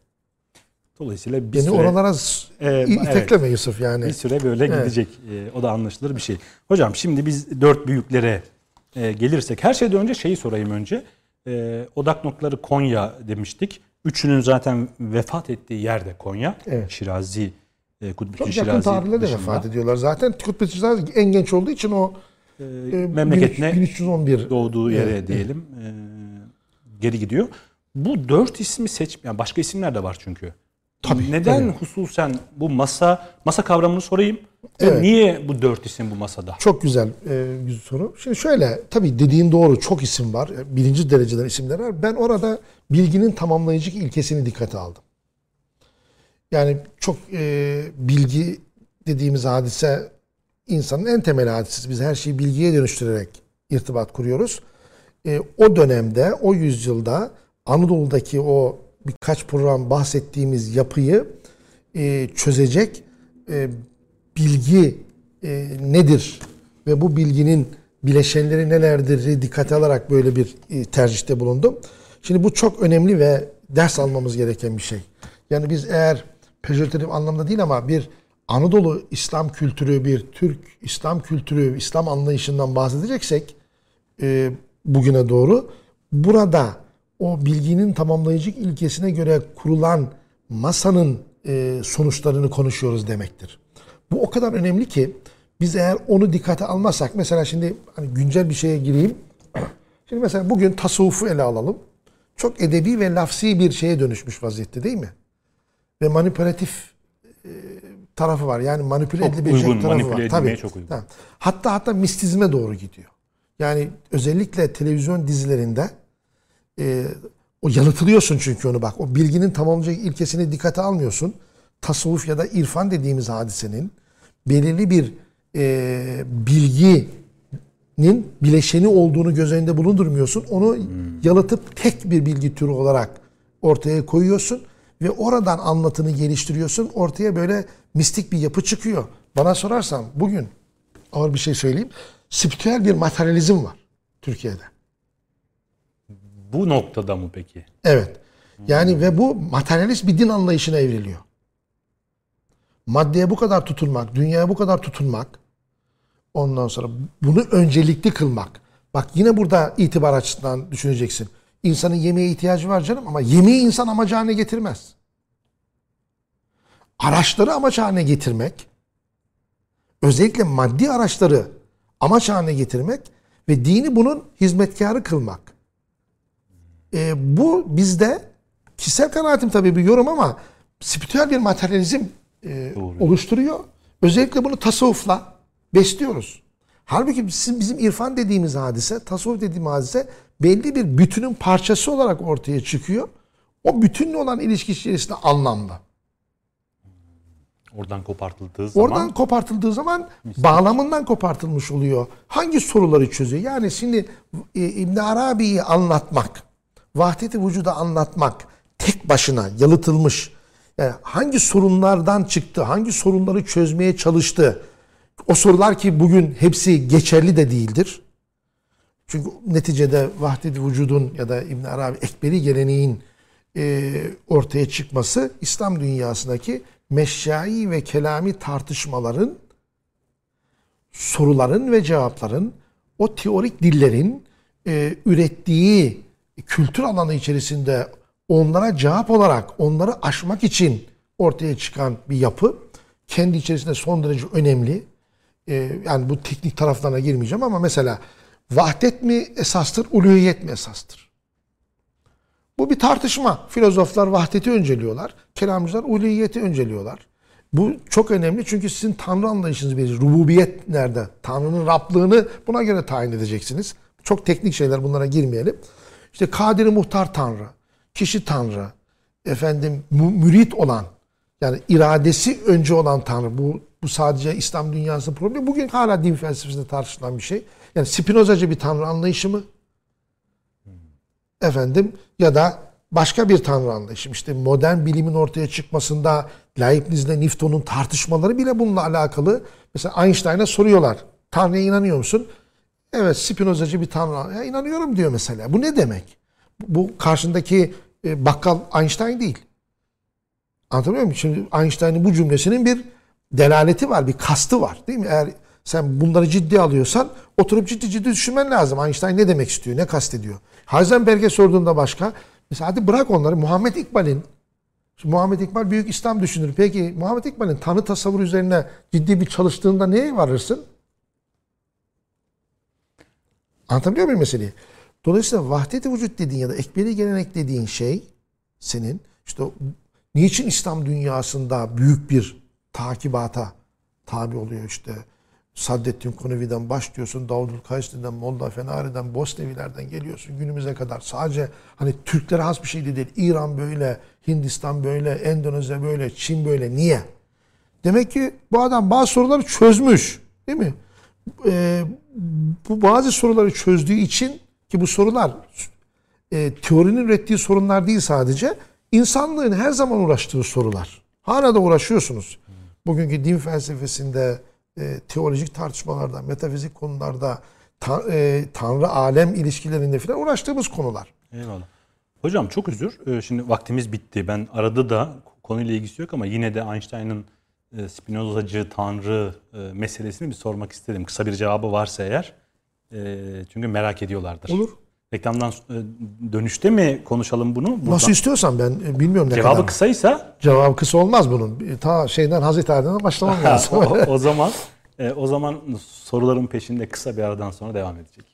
[SPEAKER 1] Dolayısıyla bir
[SPEAKER 2] Beni
[SPEAKER 1] süre,
[SPEAKER 2] oralara i- itekleme Yusuf yani.
[SPEAKER 1] bir süre böyle gidecek. E, o da anlaşılır bir şey. Hocam şimdi biz dört büyüklere e, gelirsek her şeyden önce şeyi sorayım önce. E, odak noktaları Konya demiştik. Üçünün zaten vefat ettiği yer de Konya.
[SPEAKER 2] Evet.
[SPEAKER 1] Şirazi, e, Kutbettin
[SPEAKER 2] Çok yakın
[SPEAKER 1] Şirazi
[SPEAKER 2] tarihlerde vefat ediyorlar. Zaten Kutbettin Şirazi en genç olduğu için o e,
[SPEAKER 1] memleketine
[SPEAKER 2] 1311
[SPEAKER 1] doğduğu yere
[SPEAKER 2] Evet,
[SPEAKER 1] diyelim e, geri gidiyor. Bu dört ismi seç, yani başka isimler de var çünkü.
[SPEAKER 2] Tabii,
[SPEAKER 1] Neden hususen bu masa masa kavramını sorayım. Ve
[SPEAKER 2] Evet.
[SPEAKER 1] Niye bu dört isim bu masada?
[SPEAKER 2] Çok güzel e, bir soru. Şimdi şöyle tabii dediğin doğru çok isim var. E, Birinci dereceden isimler var. Ben orada bilginin tamamlayıcı ilkesini dikkate aldım. Yani çok e, bilgi dediğimiz hadise insanın en temel hadisesi. Biz her şeyi bilgiye dönüştürerek irtibat kuruyoruz. E, o dönemde, o yüzyılda Anadolu'daki o birkaç program bahsettiğimiz yapıyı e, çözecek e, bilgi e, nedir ve bu bilginin bileşenleri nelerdir dikkate alarak böyle bir e, tercihte bulundum. Şimdi bu çok önemli ve ders almamız gereken bir şey. Yani biz eğer pejoratif anlamda değil ama bir Anadolu İslam kültürü, bir Türk İslam kültürü, İslam anlayışından bahsedeceksek e, bugüne doğru burada o bilginin tamamlayıcı ilkesine göre kurulan masanın e, sonuçlarını konuşuyoruz demektir. Bu o kadar önemli ki biz eğer onu dikkate almazsak mesela şimdi hani güncel bir şeye gireyim. Şimdi mesela bugün tasavvufu ele alalım. Çok edebi ve lafsi bir şeye dönüşmüş vaziyette değil mi? Ve manipülatif e, tarafı var. Yani manipüle
[SPEAKER 1] Çok
[SPEAKER 2] edilebilecek
[SPEAKER 1] uygun,
[SPEAKER 2] tarafı
[SPEAKER 1] manipüle
[SPEAKER 2] var. Tabii.
[SPEAKER 1] çok uygun.
[SPEAKER 2] Tamam. Hatta hatta mistizme doğru gidiyor. Yani özellikle televizyon dizilerinde e, o yalıtılıyorsun çünkü onu bak. O bilginin tamamlayıcı ilkesini dikkate almıyorsun. Tasavvuf ya da irfan dediğimiz hadisenin belirli bir e, bilginin bileşeni olduğunu göz önünde bulundurmuyorsun. Onu yalıtıp tek bir bilgi türü olarak ortaya koyuyorsun ve oradan anlatını geliştiriyorsun. Ortaya böyle mistik bir yapı çıkıyor. Bana sorarsan bugün ağır bir şey söyleyeyim. Spiritüel bir materyalizm var Türkiye'de.
[SPEAKER 1] Bu noktada mı peki?
[SPEAKER 2] Evet. Yani ve bu materyalist bir din anlayışına evriliyor. Maddeye bu kadar tutulmak, dünyaya bu kadar tutunmak, ondan sonra bunu öncelikli kılmak. Bak yine burada itibar açısından düşüneceksin. İnsanın yemeğe ihtiyacı var canım ama yemeği insan amaç haline getirmez. Araçları amaç haline getirmek, özellikle maddi araçları amaç haline getirmek ve dini bunun hizmetkarı kılmak. E, bu bizde kişisel kanaatim tabii bir yorum ama spiritüel bir materyalizm e,
[SPEAKER 1] Doğru.
[SPEAKER 2] oluşturuyor. Özellikle bunu tasavvufla besliyoruz. Halbuki bizim, bizim irfan dediğimiz hadise, tasavvuf dediğimiz hadise belli bir bütünün parçası olarak ortaya çıkıyor. O bütünle olan ilişki içerisinde anlamlı.
[SPEAKER 1] Oradan kopartıldığı zaman
[SPEAKER 2] Oradan kopartıldığı zaman bağlamından kopartılmış oluyor. Hangi soruları çözüyor? Yani şimdi e, İbn Arabi'yi anlatmak, vahdeti vücuda anlatmak tek başına yalıtılmış. Yani hangi sorunlardan çıktı, hangi sorunları çözmeye çalıştı? O sorular ki bugün hepsi geçerli de değildir. Çünkü neticede vahdeti vücudun ya da İbn Arabi ekberi geleneğin e, ortaya çıkması İslam dünyasındaki meşyai ve kelami tartışmaların, soruların ve cevapların, o teorik dillerin e, ürettiği kültür alanı içerisinde onlara cevap olarak, onları aşmak için ortaya çıkan bir yapı. Kendi içerisinde son derece önemli. E, yani bu teknik taraflarına girmeyeceğim ama mesela vahdet mi esastır, uluhiyet mi esastır? Bu bir tartışma. Filozoflar vahdeti önceliyorlar. Kelamcılar uluhiyeti önceliyorlar. Bu çok önemli çünkü sizin Tanrı anlayışınız bir rububiyet nerede? Tanrı'nın Rablığını buna göre tayin edeceksiniz. Çok teknik şeyler bunlara girmeyelim. İşte kadiri muhtar Tanrı, kişi Tanrı, efendim mü- mürit olan yani iradesi önce olan Tanrı. Bu, bu sadece İslam dünyasının problemi. Bugün hala din felsefesinde tartışılan bir şey. Yani Spinozacı bir Tanrı anlayışı mı? efendim ya da başka bir tanrı anlayışı. İşte modern bilimin ortaya çıkmasında Leibniz'le Newton'un tartışmaları bile bununla alakalı. Mesela Einstein'a soruyorlar. Tanrı'ya inanıyor musun? Evet Spinozacı bir tanrı. Ya inanıyorum diyor mesela. Bu ne demek? Bu karşındaki e, bakkal Einstein değil. Anlatabiliyor muyum? Şimdi Einstein'ın bu cümlesinin bir delaleti var, bir kastı var. Değil mi? Eğer sen bunları ciddi alıyorsan oturup ciddi ciddi düşünmen lazım. Einstein ne demek istiyor, ne kastediyor? Heisenberg'e sorduğunda başka. Mesela hadi bırak onları. Muhammed İkbal'in Muhammed İkbal büyük İslam düşünür. Peki Muhammed İkbal'in tanrı tasavvur üzerine ciddi bir çalıştığında neye varırsın? Anlatabiliyor muyum meseleyi? Dolayısıyla vahdeti vücut dediğin ya da ekberi gelenek dediğin şey senin işte niçin İslam dünyasında büyük bir takibata tabi oluyor işte. Saddettin Konevi'den başlıyorsun, Davudul Kayseri'den, Molla Fenari'den, Bosnevilerden geliyorsun günümüze kadar. Sadece hani Türklere has bir şey de değil. İran böyle, Hindistan böyle, Endonezya böyle, Çin böyle. Niye? Demek ki bu adam bazı soruları çözmüş. Değil mi? Ee, bu bazı soruları çözdüğü için ki bu sorular e, teorinin ürettiği sorunlar değil sadece. insanlığın her zaman uğraştığı sorular. Hala da uğraşıyorsunuz. Bugünkü din felsefesinde, e, teolojik tartışmalarda, metafizik konularda, ta- e, Tanrı alem ilişkilerinde falan uğraştığımız konular.
[SPEAKER 1] Eyvallah. Hocam çok özür. Ee, Şimdi vaktimiz bitti. Ben arada da konuyla ilgisi yok ama yine de Einstein'ın e, Spinozacı Tanrı e, meselesini bir sormak istedim. Kısa bir cevabı varsa eğer. E, Çünkü merak ediyorlardır.
[SPEAKER 2] Olur.
[SPEAKER 1] Reklamdan e, dönüşte mi konuşalım bunu? Buradan-
[SPEAKER 2] Nasıl istiyorsan ben e, bilmiyorum ne
[SPEAKER 1] Cevabı
[SPEAKER 2] kadar.
[SPEAKER 1] kısaysa
[SPEAKER 2] Cevabı kısa olmaz bunun. E, Ta şeyden Hazreti Adem'den başlamam
[SPEAKER 1] o,
[SPEAKER 2] lazım.
[SPEAKER 1] o zaman e, o zaman soruların peşinde kısa bir aradan sonra devam edecek.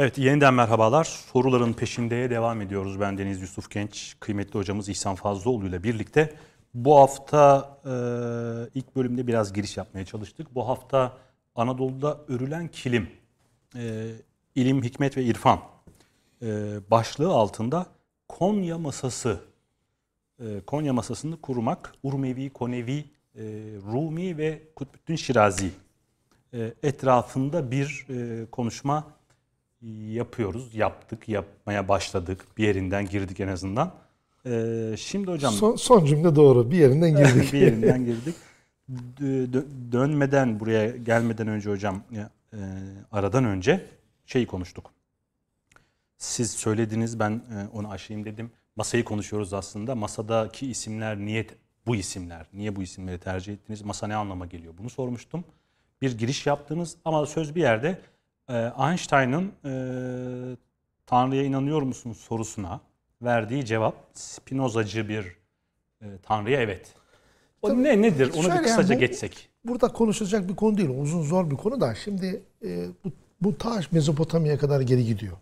[SPEAKER 1] Evet yeniden merhabalar. Soruların peşindeye devam ediyoruz. Ben Deniz Yusuf Genç, kıymetli hocamız İhsan Fazlıoğlu ile birlikte. Bu hafta e, ilk bölümde biraz giriş yapmaya çalıştık. Bu hafta Anadolu'da örülen kilim, e, ilim, hikmet ve irfan e, başlığı altında Konya masası. E, Konya masasını kurmak Urmevi, Konevi, e, Rumi ve Kutbüttün Şirazi e, etrafında bir e, konuşma yapıyoruz. Yaptık, yapmaya başladık. Bir yerinden girdik en azından. E, şimdi hocam
[SPEAKER 2] Son, son cümle doğru. Bir yerinden girdik.
[SPEAKER 1] bir yerinden girdik. Dö- dö- dönmeden buraya gelmeden önce hocam e, aradan önce şeyi konuştuk. Siz söylediniz ben e, onu aşayım dedim. Masayı konuşuyoruz aslında. Masadaki isimler niyet bu isimler. Niye bu isimleri tercih ettiniz? Masa ne anlama geliyor? Bunu sormuştum. Bir giriş yaptınız ama söz bir yerde e, Einstein'ın e, Tanrı'ya inanıyor musun sorusuna verdiği cevap Spinozacı bir e, Tanrı'ya evet. O
[SPEAKER 2] Tabii,
[SPEAKER 1] ne nedir? Onu bir
[SPEAKER 2] yani
[SPEAKER 1] kısaca
[SPEAKER 2] bu-
[SPEAKER 1] geçsek.
[SPEAKER 2] Burada konuşulacak bir konu değil. Uzun zor bir konu da. Şimdi e, bu, bu ta Mezopotamya'ya kadar geri gidiyor.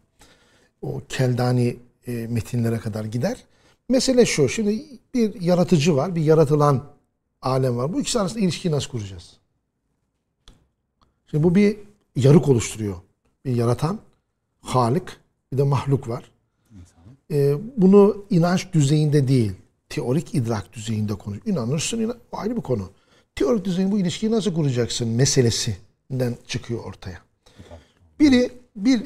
[SPEAKER 2] O Keldani e, metinlere kadar gider. Mesele şu. Şimdi bir yaratıcı var. Bir yaratılan alem var. Bu ikisi arasında ilişkiyi nasıl kuracağız? Şimdi bu bir yarık oluşturuyor. Bir yaratan, halik, bir de mahluk var. E, bunu inanç düzeyinde değil, teorik idrak düzeyinde konuş. İnanırsın, inan o ayrı bir konu. Teorik düzeyinde bu ilişkiyi nasıl kuracaksın meselesinden çıkıyor ortaya. Biri bir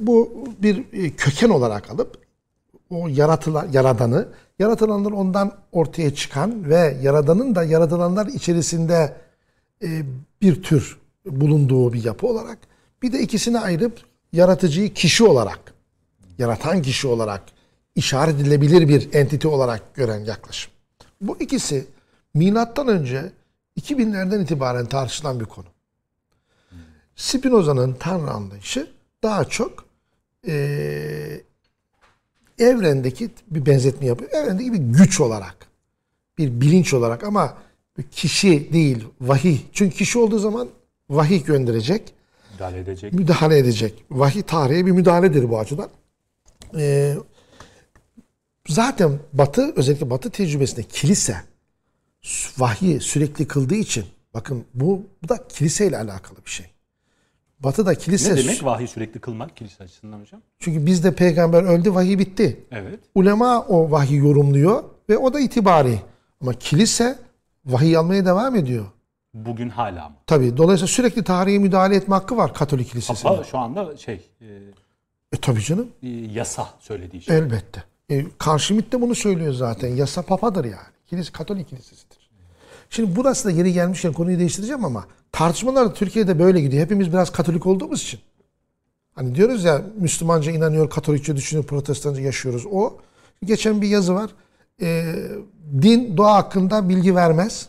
[SPEAKER 2] bu bir e, köken olarak alıp o yaratılan yaradanı, yaratılanlar ondan ortaya çıkan ve yaradanın da yaratılanlar içerisinde e, bir tür bulunduğu bir yapı olarak bir de ikisini ayırıp yaratıcıyı kişi olarak yaratan kişi olarak işaret edilebilir bir entite olarak gören yaklaşım. Bu ikisi milattan önce 2000'lerden itibaren tartışılan bir konu. Spinoza'nın tanrı anlayışı daha çok eee, evrendeki bir benzetme yapıyor. Evrendeki bir güç olarak, bir bilinç olarak ama kişi değil, vahiy. Çünkü kişi olduğu zaman vahiy gönderecek
[SPEAKER 1] Müdahale edecek.
[SPEAKER 2] müdahale edecek. Vahiy tarihe bir müdahaledir bu açıdan. Ee, zaten Batı, özellikle Batı tecrübesinde kilise vahiy sürekli kıldığı için bakın bu, bu da kiliseyle alakalı bir şey. Batı'da kilise
[SPEAKER 1] Ne demek vahiy sürekli kılmak kilise açısından hocam?
[SPEAKER 2] çünkü bizde peygamber öldü vahiy bitti.
[SPEAKER 1] Evet.
[SPEAKER 2] Ulema o vahiy yorumluyor ve o da itibari. Ama kilise vahiy almaya devam ediyor.
[SPEAKER 1] Bugün hala mı?
[SPEAKER 2] Tabii dolayısıyla sürekli tarihe müdahale etme hakkı var Katolik kilisesinde.
[SPEAKER 1] Papa şu anda şey e,
[SPEAKER 2] E tabii canım.
[SPEAKER 1] e, yasa söylediği şey.
[SPEAKER 2] Elbette. E, Karşimit de bunu söylüyor zaten. Yasa papadır yani. Kilise, Katolik kilisesidir. Şimdi burası da yeri gelmişken konuyu değiştireceğim ama tartışmalar Türkiye'de böyle gidiyor. Hepimiz biraz Katolik olduğumuz için. Hani diyoruz ya Müslümanca inanıyor, Katolikçe düşünüyor, Protestanca yaşıyoruz. O geçen bir yazı var. E, din doğa hakkında bilgi vermez.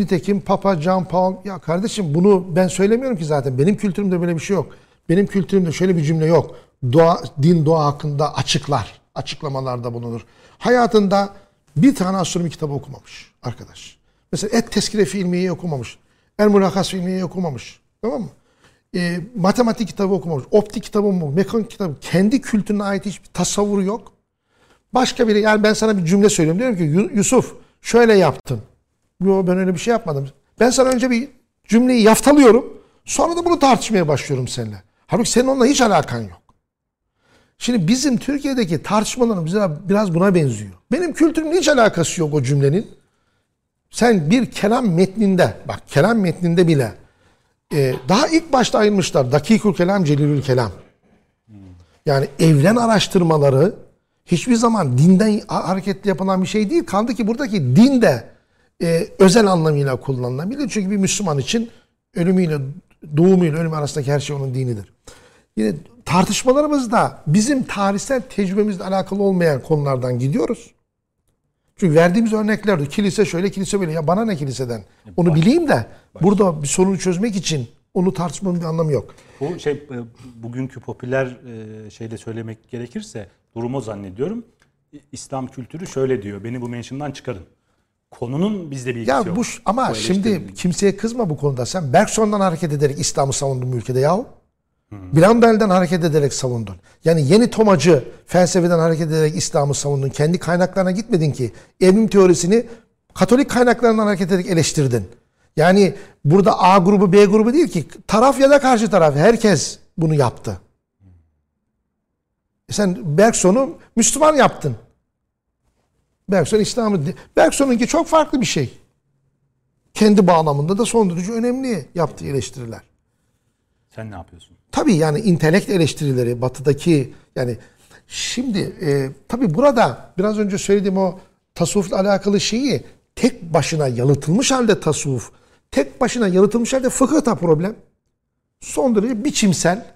[SPEAKER 2] Nitekim Papa John Paul ya kardeşim bunu ben söylemiyorum ki zaten. Benim kültürümde böyle bir şey yok. Benim kültürümde şöyle bir cümle yok. Doğa, din doğa hakkında açıklar. Açıklamalarda bulunur. Hayatında bir tane astronomi kitabı okumamış arkadaş. Mesela Et Teskire ilmiyeyi okumamış. El Mulakas ilmiyeyi okumamış. Tamam mı? E, matematik kitabı okumamış. Optik kitabı mı? Mekanik kitabı. Kendi kültürüne ait hiçbir tasavvuru yok. Başka biri yani ben sana bir cümle söylüyorum. Diyorum ki "Yu- Yusuf şöyle yaptın. Yo ben öyle bir şey yapmadım. Ben sana önce bir cümleyi yaftalıyorum. Sonra da bunu tartışmaya başlıyorum seninle. Halbuki senin onunla hiç alakan yok. Şimdi bizim Türkiye'deki tartışmalarımız biraz- buna benziyor. Benim kültürümle hiç alakası yok o cümlenin. Sen bir kelam metninde, bak kelam metninde bile e, daha ilk başta ayırmışlar. Dakikül kelam, celilül kelam. Yani evren araştırmaları hiçbir zaman dinden hareketli yapılan bir şey değil. Kaldı ki buradaki din de e, özel anlamıyla kullanılabilir. Çünkü bir Müslüman için ölümüyle, doğumuyla ölüm arasındaki her şey onun dinidir. Yine tartışmalarımız da bizim tarihsel tecrübemizle alakalı olmayan konulardan gidiyoruz. Çünkü verdiğimiz örneklerde kilise şöyle, kilise böyle. Ya bana ne kiliseden? Onu bileyim de burada bir sorunu çözmek için onu tartışmanın bir anlamı yok.
[SPEAKER 1] Bu şey e, bugünkü popüler e, şeyle söylemek gerekirse durumu zannediyorum. İslam kültürü şöyle diyor. Beni bu menşumdan çıkarın. Konunun bizde bir ilgisi
[SPEAKER 2] Ya
[SPEAKER 1] yok.
[SPEAKER 2] bu ama
[SPEAKER 1] Bu
[SPEAKER 2] şimdi kimseye kızma bu konuda. Sen Bergson'dan hareket ederek İslam'ı savundun bu ülkede yahu. Blandel'den hareket ederek savundun. Yani yeni tomacı felsefeden hareket ederek İslam'ı savundun. Kendi kaynaklarına gitmedin ki. Evrim teorisini Katolik kaynaklarından hareket ederek eleştirdin. Yani burada A grubu B grubu değil ki. Taraf ya da karşı taraf. Herkes bunu yaptı. E sen Bergson'u Müslüman yaptın. Bergson İslam'ı... Bergson'unki çok farklı bir şey. Kendi bağlamında da son derece önemli yaptığı eleştiriler.
[SPEAKER 1] Sen ne yapıyorsun?
[SPEAKER 2] Tabii yani intelekt eleştirileri batıdaki yani şimdi e, tabii burada biraz önce söylediğim o tasavvufla alakalı şeyi tek başına yalıtılmış halde tasavvuf, tek başına yalıtılmış halde fıkıhta problem. Son derece biçimsel,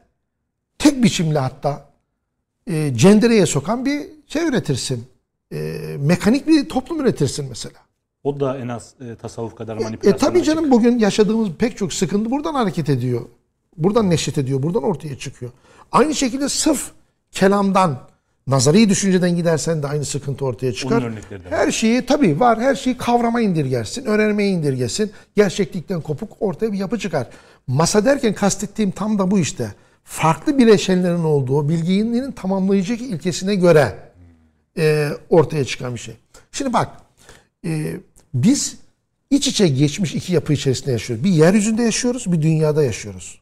[SPEAKER 2] tek biçimli hatta e, cendereye sokan bir şey üretirsin. E, mekanik bir toplum üretirsin mesela.
[SPEAKER 1] O da en az e, tasavvuf kadar
[SPEAKER 2] E
[SPEAKER 1] manipülasyon.
[SPEAKER 2] tabii canım bugün yaşadığımız pek çok sıkıntı buradan hareket ediyor. Buradan neşet ediyor, buradan ortaya çıkıyor. Aynı şekilde sırf kelamdan, nazari düşünceden gidersen de aynı sıkıntı ortaya çıkar. Her şeyi tabii var, her şeyi kavrama indirgersin, öğrenmeye indirgesin. Gerçeklikten kopuk ortaya bir yapı çıkar. Masa derken kastettiğim tam da bu işte. Farklı bileşenlerin olduğu bilginin tamamlayıcı ilkesine göre e, ortaya çıkan bir şey. Şimdi bak, e, biz iç içe geçmiş iki yapı içerisinde yaşıyoruz. Bir yeryüzünde yaşıyoruz, bir dünyada yaşıyoruz.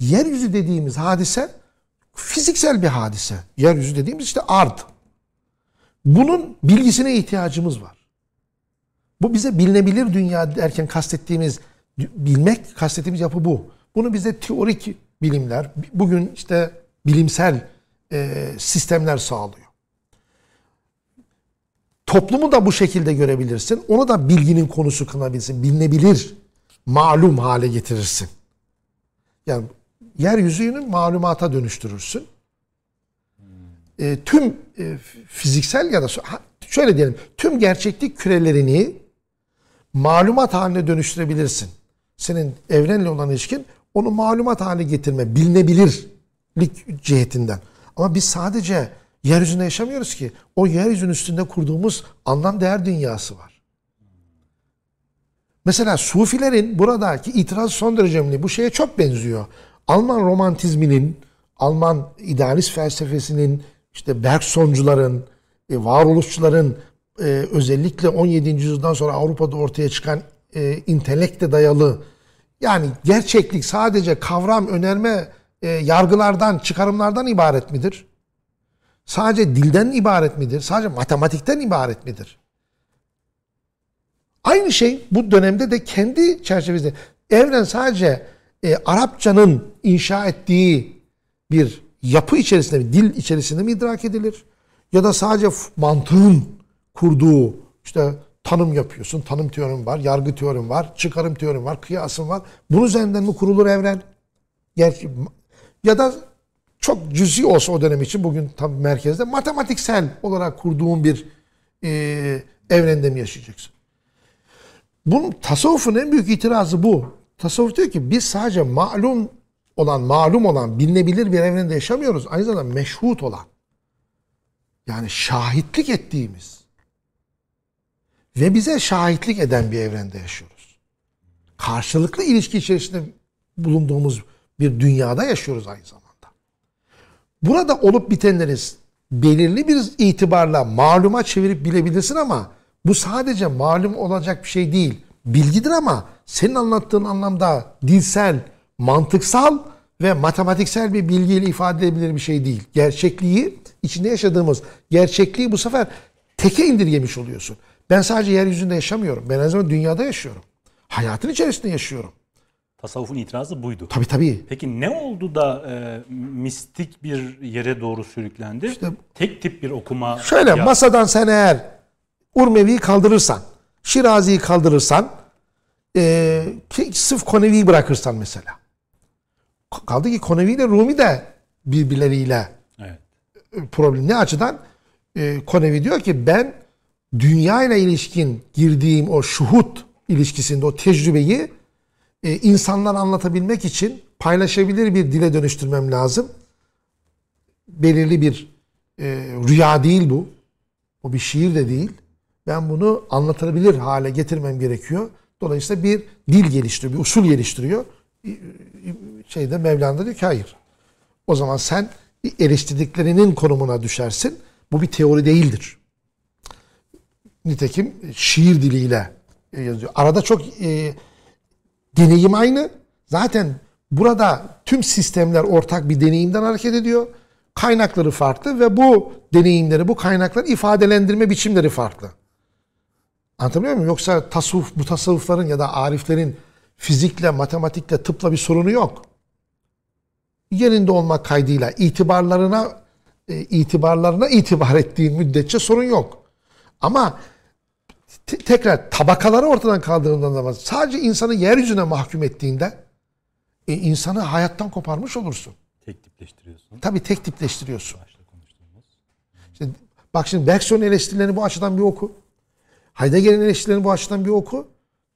[SPEAKER 2] Yeryüzü dediğimiz hadise fiziksel bir hadise. Yeryüzü dediğimiz işte ard. Bunun bilgisine ihtiyacımız var. Bu bize bilinebilir dünya derken kastettiğimiz bilmek kastettiğimiz yapı bu. Bunu bize teorik bilimler, bugün işte bilimsel e, sistemler sağlıyor. Toplumu da bu şekilde görebilirsin. Onu da bilginin konusu kılabilsin. Bilinebilir, malum hale getirirsin. Yani yeryüzünü malumata dönüştürürsün. E, tüm e, fiziksel ya da şöyle diyelim, tüm gerçeklik kürelerini malumat haline dönüştürebilirsin. Senin evrenle olan ilişkin onu malumat haline getirme, bilinebilirlik cihetinden. Ama biz sadece yeryüzünde yaşamıyoruz ki. O yeryüzünün üstünde kurduğumuz anlam değer dünyası var. Mesela Sufilerin buradaki itiraz son derece önemli. Bu şeye çok benziyor. Alman romantizminin, Alman idealist felsefesinin, işte Bergsoncuların, e, varoluşçuların e, özellikle 17. yüzyıldan sonra Avrupa'da ortaya çıkan e, intelekte dayalı yani gerçeklik sadece kavram, önerme, e, yargılardan, çıkarımlardan ibaret midir? Sadece dilden ibaret midir? Sadece matematikten ibaret midir? Aynı şey bu dönemde de kendi çerçevesinde. Evren sadece e, Arapçanın inşa ettiği bir yapı içerisinde, bir dil içerisinde mi idrak edilir? Ya da sadece mantığın kurduğu işte tanım yapıyorsun, tanım teorim var, yargı teorim var, çıkarım teorim var, kıyasım var. Bunun üzerinden mi kurulur evren? Gerçi, ya da çok cüzi olsa o dönem için bugün tam merkezde matematiksel olarak kurduğun bir e, evrende mi yaşayacaksın? Bunun tasavvufun en büyük itirazı bu. Tasavvuf diyor ki biz sadece malum olan, malum olan, bilinebilir bir evrende yaşamıyoruz. Aynı zamanda meşhut olan. Yani şahitlik ettiğimiz ve bize şahitlik eden bir evrende yaşıyoruz. Karşılıklı ilişki içerisinde bulunduğumuz bir dünyada yaşıyoruz aynı zamanda. Burada olup bitenleri belirli bir itibarla maluma çevirip bilebilirsin ama bu sadece malum olacak bir şey değil. Bilgidir ama senin anlattığın anlamda dilsel, mantıksal ve matematiksel bir bilgiyle ifade edilebilir bir şey değil. Gerçekliği, içinde yaşadığımız gerçekliği bu sefer teke indirgemiş oluyorsun. Ben sadece yeryüzünde yaşamıyorum. Ben aynı zamanda dünyada yaşıyorum. Hayatın içerisinde yaşıyorum.
[SPEAKER 1] Tasavvufun itirazı buydu.
[SPEAKER 2] Tabii tabii.
[SPEAKER 1] Peki ne oldu da e, mistik bir yere doğru sürüklendi?
[SPEAKER 2] İşte-
[SPEAKER 1] Tek tip bir okuma.
[SPEAKER 2] Şöyle
[SPEAKER 1] ya-
[SPEAKER 2] masadan sen eğer Urmevi'yi kaldırırsan, Şirazi'yi kaldırırsan, e, ki- sırf Konevi'yi bırakırsan mesela. Kaldı ki Konevi ile Rumi de birbirleriyle
[SPEAKER 1] Evet.
[SPEAKER 2] problem. Ne açıdan? E, Konevi diyor ki ben dünya ile ilişkin girdiğim o şuhut ilişkisinde o tecrübeyi e, insanlara anlatabilmek için paylaşabilir bir dile dönüştürmem lazım. Belirli bir e, rüya değil bu. O bir şiir de değil. Ben bunu anlatılabilir hale getirmem gerekiyor. Dolayısıyla bir dil geliştiriyor, bir usul geliştiriyor. Şeyde Mevlana diyor ki hayır. O zaman sen eleştirdiklerinin konumuna düşersin. Bu bir teori değildir. Nitekim şiir diliyle e, yazıyor. Arada çok e, deneyim aynı. Zaten burada tüm sistemler ortak bir deneyimden hareket ediyor. kaynakları farklı ve bu deneyimleri, bu kaynakları ifadelendirme biçimleri farklı. Anlatabiliyor muyum? Yoksa tasavvuf, mutasavvıfların ya da ariflerin fizikle, matematikle, tıpla bir sorunu yok. Yerinde olmak kaydıyla itibarlarına e, itibarlarına itibar ettiğin müddetçe sorun yok. Ama te- tekrar tabakaları ortadan kaldırdığından zaman sadece insanı yeryüzüne mahkum ettiğinde e, insanı hayattan koparmış olursun.
[SPEAKER 1] Tek tipleştiriyorsun.
[SPEAKER 2] Tabii tek tipleştiriyorsun. İşte bak şimdi Bergson'un eleştirilerini bu açıdan bir oku. Heidegger'in eleştirilerini bu açıdan bir oku.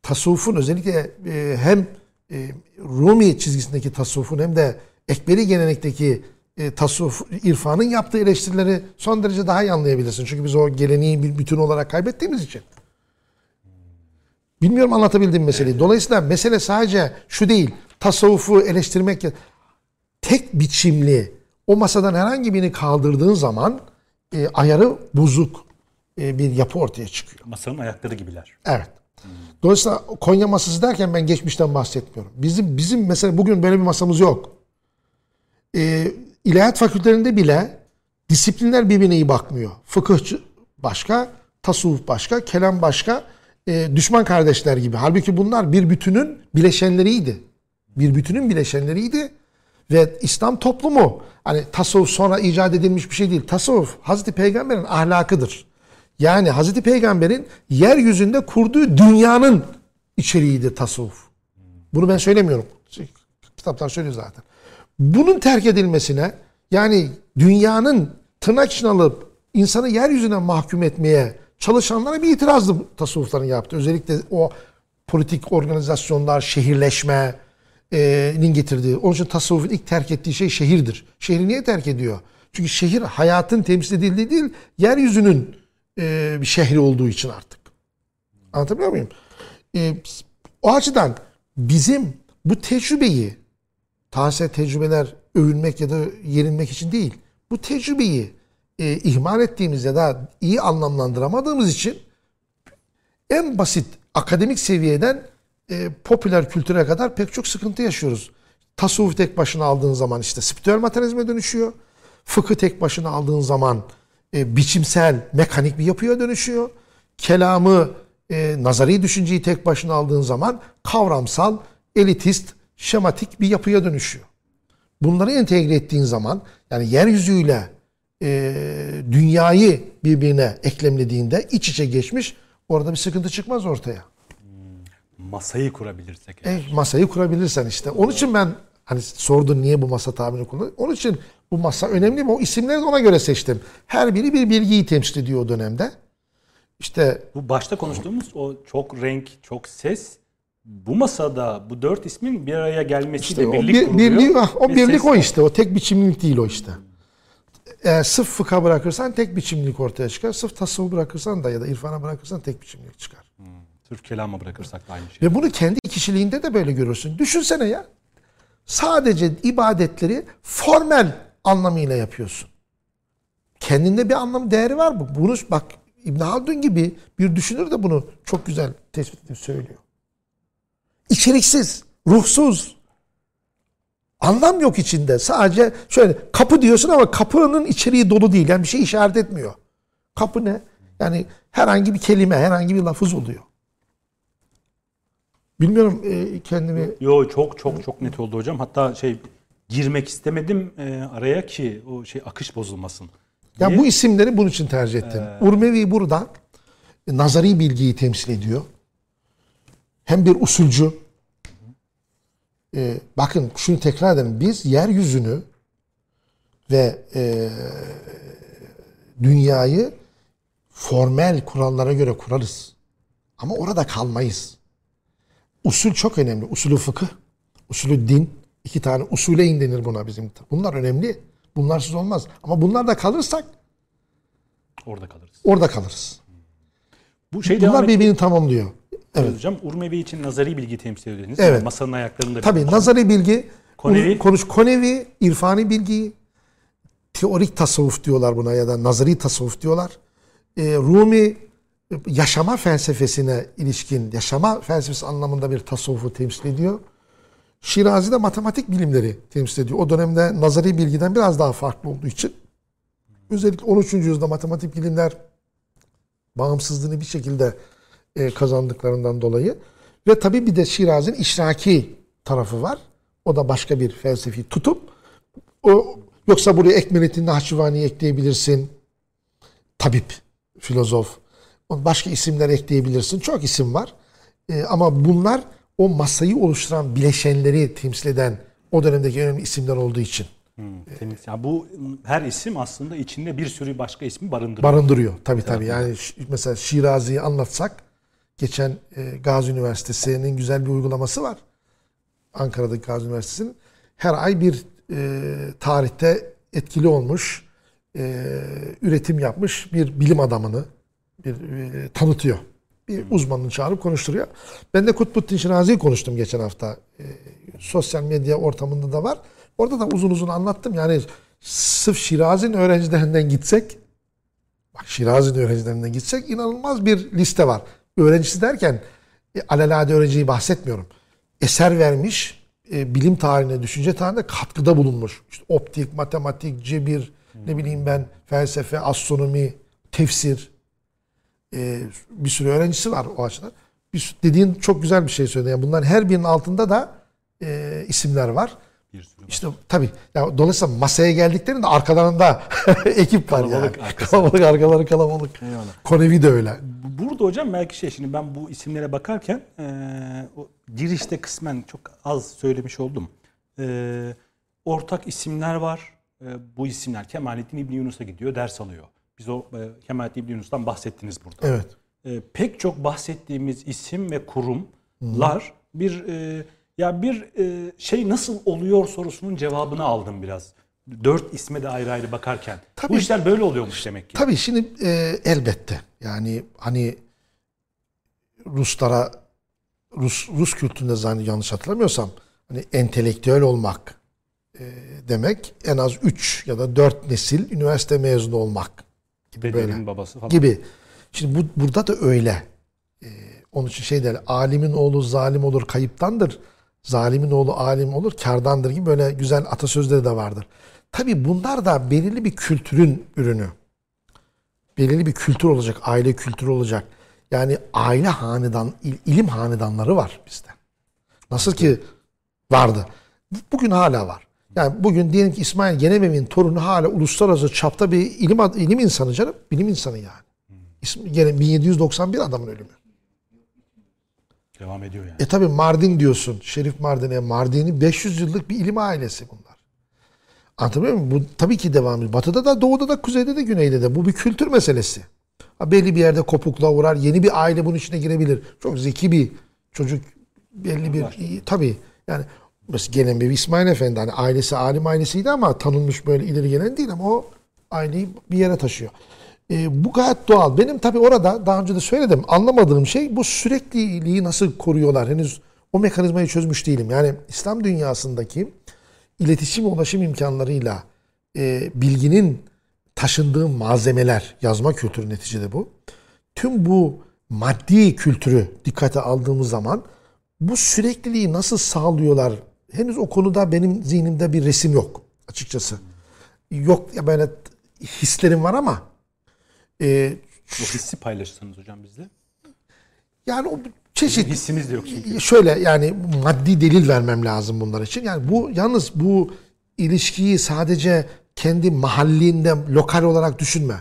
[SPEAKER 2] Tasavvufun özellikle e, hem e, Rumi çizgisindeki tasavvufun hem de Ekberi gelenekteki e, tasavvuf irfanın yaptığı eleştirileri son derece daha iyi anlayabilirsin. Çünkü biz o geleneği bir bütün olarak kaybettiğimiz için. Bilmiyorum anlatabildiğim meseleyi. Dolayısıyla mesele sadece şu değil. Tasavvufu eleştirmek tek biçimli o masadan herhangi birini kaldırdığın zaman e, ayarı bozuk e, bir yapı ortaya çıkıyor.
[SPEAKER 1] Masanın ayakları gibiler.
[SPEAKER 2] Evet. Dolayısıyla Konya masası derken ben geçmişten bahsetmiyorum. Bizim bizim mesela bugün böyle bir masamız yok. E, ilahiyat fakültelerinde bile disiplinler birbirine iyi bakmıyor. Fıkıhçı başka, tasavvuf başka, kelam başka, e, düşman kardeşler gibi. Halbuki bunlar bir bütünün bileşenleriydi. Bir bütünün bileşenleriydi. Ve İslam toplumu hani tasavvuf sonra icat edilmiş bir şey değil. Tasavvuf Hazreti Peygamber'in ahlakıdır. Yani Hazreti Peygamber'in yeryüzünde kurduğu dünyanın içeriğidir tasavvuf. Bunu ben söylemiyorum. Kitaplar söylüyor zaten. Bunun terk edilmesine yani dünyanın tırnak içine alıp insanı yeryüzüne mahkum etmeye çalışanlara bir itirazdı tasavvufların yaptığı. Özellikle o politik organizasyonlar, şehirleşme, nin getirdiği. Onun için tasavvufun ilk terk ettiği şey şehirdir. Şehri niye terk ediyor? Çünkü şehir hayatın temsil edildiği değil, yeryüzünün e, bir şehri olduğu için artık. Anlatabiliyor muyum? E, o açıdan bizim bu tecrübeyi, tarihsel tecrübeler övünmek ya da yerinmek için değil, bu tecrübeyi e, ihmal ettiğimiz ya da iyi anlamlandıramadığımız için en basit akademik seviyeden e, popüler kültüre kadar pek çok sıkıntı yaşıyoruz. Tasavvuf tek başına aldığın zaman işte spiritüel materyalizme dönüşüyor. Fıkı tek başına aldığın zaman e, biçimsel, mekanik bir yapıya dönüşüyor. Kelamı, e, nazari düşünceyi tek başına aldığın zaman kavramsal, elitist, şematik bir yapıya dönüşüyor. Bunları entegre ettiğin zaman yani yeryüzüyle e, dünyayı birbirine eklemlediğinde iç içe geçmiş orada bir sıkıntı çıkmaz ortaya.
[SPEAKER 1] Masayı kurabilirsek.
[SPEAKER 2] E, masayı kurabilirsen işte. Onun için ben hani sordun niye bu masa tabirini kullanıyor. Onun için bu masa önemli mi? O isimleri de ona göre seçtim. Her biri bir bilgiyi temsil ediyor o dönemde. İşte
[SPEAKER 1] Bu başta konuştuğumuz o çok renk, çok ses bu masada bu dört ismin bir araya gelmesiyle
[SPEAKER 2] işte o,
[SPEAKER 1] birlik
[SPEAKER 2] bir,
[SPEAKER 1] kuruluyor.
[SPEAKER 2] birliği- ah, o birlik
[SPEAKER 1] ses
[SPEAKER 2] o işte. O tek biçimlilik değil o işte. Eğer sırf fıkha bırakırsan tek biçimlilik ortaya çıkar. Sırf tasavvuf bırakırsan da ya da irfana bırakırsan tek biçimlilik çıkar.
[SPEAKER 1] Sırf kelama bırakırsak da aynı şey.
[SPEAKER 2] Ve bunu kendi kişiliğinde de böyle görürsün. Düşünsene ya. Sadece ibadetleri formel anlamıyla yapıyorsun. Kendinde bir anlam değeri var mı? Bunu bak İbn Haldun gibi bir düşünür de bunu çok güzel tespit edip söylüyor. İçeriksiz, ruhsuz. Anlam yok içinde. Sadece şöyle kapı diyorsun ama kapının içeriği dolu değil. Yani bir şey işaret etmiyor. Kapı ne? Yani herhangi bir kelime, herhangi bir lafız oluyor. Bilmiyorum e, kendimi
[SPEAKER 1] Yo çok çok çok net oldu hocam. Hatta şey girmek istemedim e, araya ki o şey akış bozulmasın.
[SPEAKER 2] Ya
[SPEAKER 1] diye.
[SPEAKER 2] bu isimleri bunun için tercih ettim. Urmevi burada e, nazari bilgiyi temsil ediyor. Hem bir usulcü. E, bakın şunu tekrar edelim. Biz yeryüzünü ve e, dünyayı formel kurallara göre kurarız. Ama orada kalmayız. Usul çok önemli. Usulü fıkıh, usulü din. iki tane usuleyn denir buna bizim. Bunlar önemli. Bunlarsız olmaz. Ama bunlar da kalırsak
[SPEAKER 1] Orada kalırız.
[SPEAKER 2] orada kalırız.
[SPEAKER 1] Bu şey
[SPEAKER 2] Bunlar birbirini tamamlıyor. Evet.
[SPEAKER 1] hocam. Urmevi için nazari bilgi temsil ediyorsunuz.
[SPEAKER 2] Evet.
[SPEAKER 1] Masanın ayaklarında.
[SPEAKER 2] Tabii nazari bilgi,
[SPEAKER 1] Konevi.
[SPEAKER 2] konuş konevi, irfani bilgi, teorik tasavvuf diyorlar buna ya da nazari tasavvuf diyorlar. Ee, Rumi e, yaşama felsefesine ilişkin, yaşama felsefesi anlamında bir tasavvufu temsil ediyor. Şirazi de matematik bilimleri temsil ediyor. O dönemde nazari bilgiden biraz daha farklı olduğu için özellikle 13. yüzyılda matematik bilimler bağımsızlığını bir şekilde e, kazandıklarından dolayı ve tabii bir de Şiraz'ın işraki tarafı var. O da başka bir felsefi tutum. O yoksa buraya Ekmelettin Nahçıvani'yi ekleyebilirsin. Tabip, filozof. Başka isimler ekleyebilirsin. Çok isim var. E, ama bunlar o masayı oluşturan bileşenleri temsil eden o dönemdeki önemli isimler olduğu için
[SPEAKER 1] Temiz. Yani bu her isim aslında içinde bir sürü başka ismi barındırıyor.
[SPEAKER 2] barındırıyor. Tabii tabii. Yani mesela Şirazi'yi anlatsak geçen e, Gazi Üniversitesi'nin güzel bir uygulaması var. Ankara'daki Gazi Üniversitesi'nin her ay bir e, tarihte etkili olmuş, e, üretim yapmış bir bilim adamını bir e, tanıtıyor. Bir uzmanını çağırıp konuşturuyor. Ben de Kutbuddin Şirazi'yi konuştum geçen hafta. E, sosyal medya ortamında da var. Orada da uzun uzun anlattım. Yani sırf Şirazi'nin öğrencilerinden gitsek Bak Şirazi'nin öğrencilerinden gitsek inanılmaz bir liste var. Öğrencisi derken e, alelade öğrenciyi bahsetmiyorum. Eser vermiş, e, bilim tarihine, düşünce tarihine katkıda bulunmuş. İşte optik, matematik, cebir, ne bileyim ben felsefe, astronomi, tefsir. E, bir sürü öğrencisi var o açıdan. Bir, dediğin çok güzel bir şey söyledi. Yani bunların her birinin altında da e, isimler var.
[SPEAKER 1] Bir sürü.
[SPEAKER 2] İşte tabii. Ya, dolayısıyla masaya geldiklerinde arkalarında ekip var
[SPEAKER 1] Kalabalık
[SPEAKER 2] yani.
[SPEAKER 1] arkası.
[SPEAKER 2] Kalabalık arkaları kalabalık.
[SPEAKER 1] Eyvallah.
[SPEAKER 2] Konevi de öyle.
[SPEAKER 1] Burada hocam belki şey şimdi ben bu isimlere bakarken eee, o girişte kısmen çok az söylemiş oldum. Eee, ortak isimler var. Eee, bu isimler Kemalettin İbni Yunus'a gidiyor, ders alıyor. Biz o e, Kemalettin İbni Yunus'tan bahsettiniz burada.
[SPEAKER 2] Evet.
[SPEAKER 1] E, pek çok bahsettiğimiz isim ve kurumlar bir e, ya bir e, şey nasıl oluyor sorusunun cevabını aldım biraz. Dört isme de ayrı ayrı bakarken.
[SPEAKER 2] Tabii.
[SPEAKER 1] Bu işler böyle oluyormuş demek ki.
[SPEAKER 2] Tabii şimdi e, elbette. Yani hani Ruslara Rus Rus kültüründe zaten yanlış hatırlamıyorsam hani entelektüel olmak e, demek en az 3 ya da 4 nesil üniversite mezunu olmak gibi böyle.
[SPEAKER 1] babası falan.
[SPEAKER 2] gibi. Şimdi bu burada da öyle. Ee, onun için şey der, alimin oğlu zalim olur kayıptandır. Zalimin oğlu alim olur kardandır gibi böyle güzel atasözleri de vardır. Tabii bunlar da belirli bir kültürün ürünü. Belirli bir kültür olacak, aile kültürü olacak. Yani aile hanedan, il- ilim hanedanları var bizde. Nasıl ki vardı. Bugün hala var. Yani bugün diyelim ki İsmail Genemev'in torunu hala uluslararası çapta bir ilim ilim insanı canım. Bilim insanı yani. İsmi, gene 1791 adamın ölümü.
[SPEAKER 1] Devam ediyor yani.
[SPEAKER 2] E tabi Mardin diyorsun. Şerif Mardin'e. Mardin'in 500 yıllık bir ilim ailesi bunlar. Anlatabiliyor muyum? Bu tabii ki devam ediyor. Batı'da da, doğuda da, kuzeyde de, güneyde de. Bu bir kültür meselesi. Ha, belli bir yerde kopukluğa uğrar. Yeni bir aile bunun içine girebilir. Çok zeki bir çocuk. Belli bir... iyi- tabii. Yani mesela gelen bir İsmail Efendi. Hani ailesi alim ailesiydi ama tanınmış böyle ileri gelen değil ama o aileyi bir yere taşıyor. E, bu gayet doğal. Benim tabii orada daha önce de söyledim anlamadığım şey bu sürekliliği nasıl koruyorlar. Henüz o mekanizmayı çözmüş değilim. Yani İslam dünyasındaki iletişim ulaşım imkanlarıyla e, bilginin taşındığı malzemeler, yazma kültürü neticede bu. Tüm bu maddi kültürü dikkate aldığımız zaman bu sürekliliği nasıl sağlıyorlar? Henüz o konuda benim zihnimde bir resim yok açıkçası. Yok ya böyle hislerim var ama e,
[SPEAKER 1] Bu hissi paylaşırsanız hocam bizle.
[SPEAKER 2] yani o çeşit
[SPEAKER 1] Hissimiz de yok çünkü.
[SPEAKER 2] şöyle yani maddi delil vermem lazım bunlar için. Yani bu yalnız bu ilişkiyi sadece kendi mahallinde lokal olarak düşünme.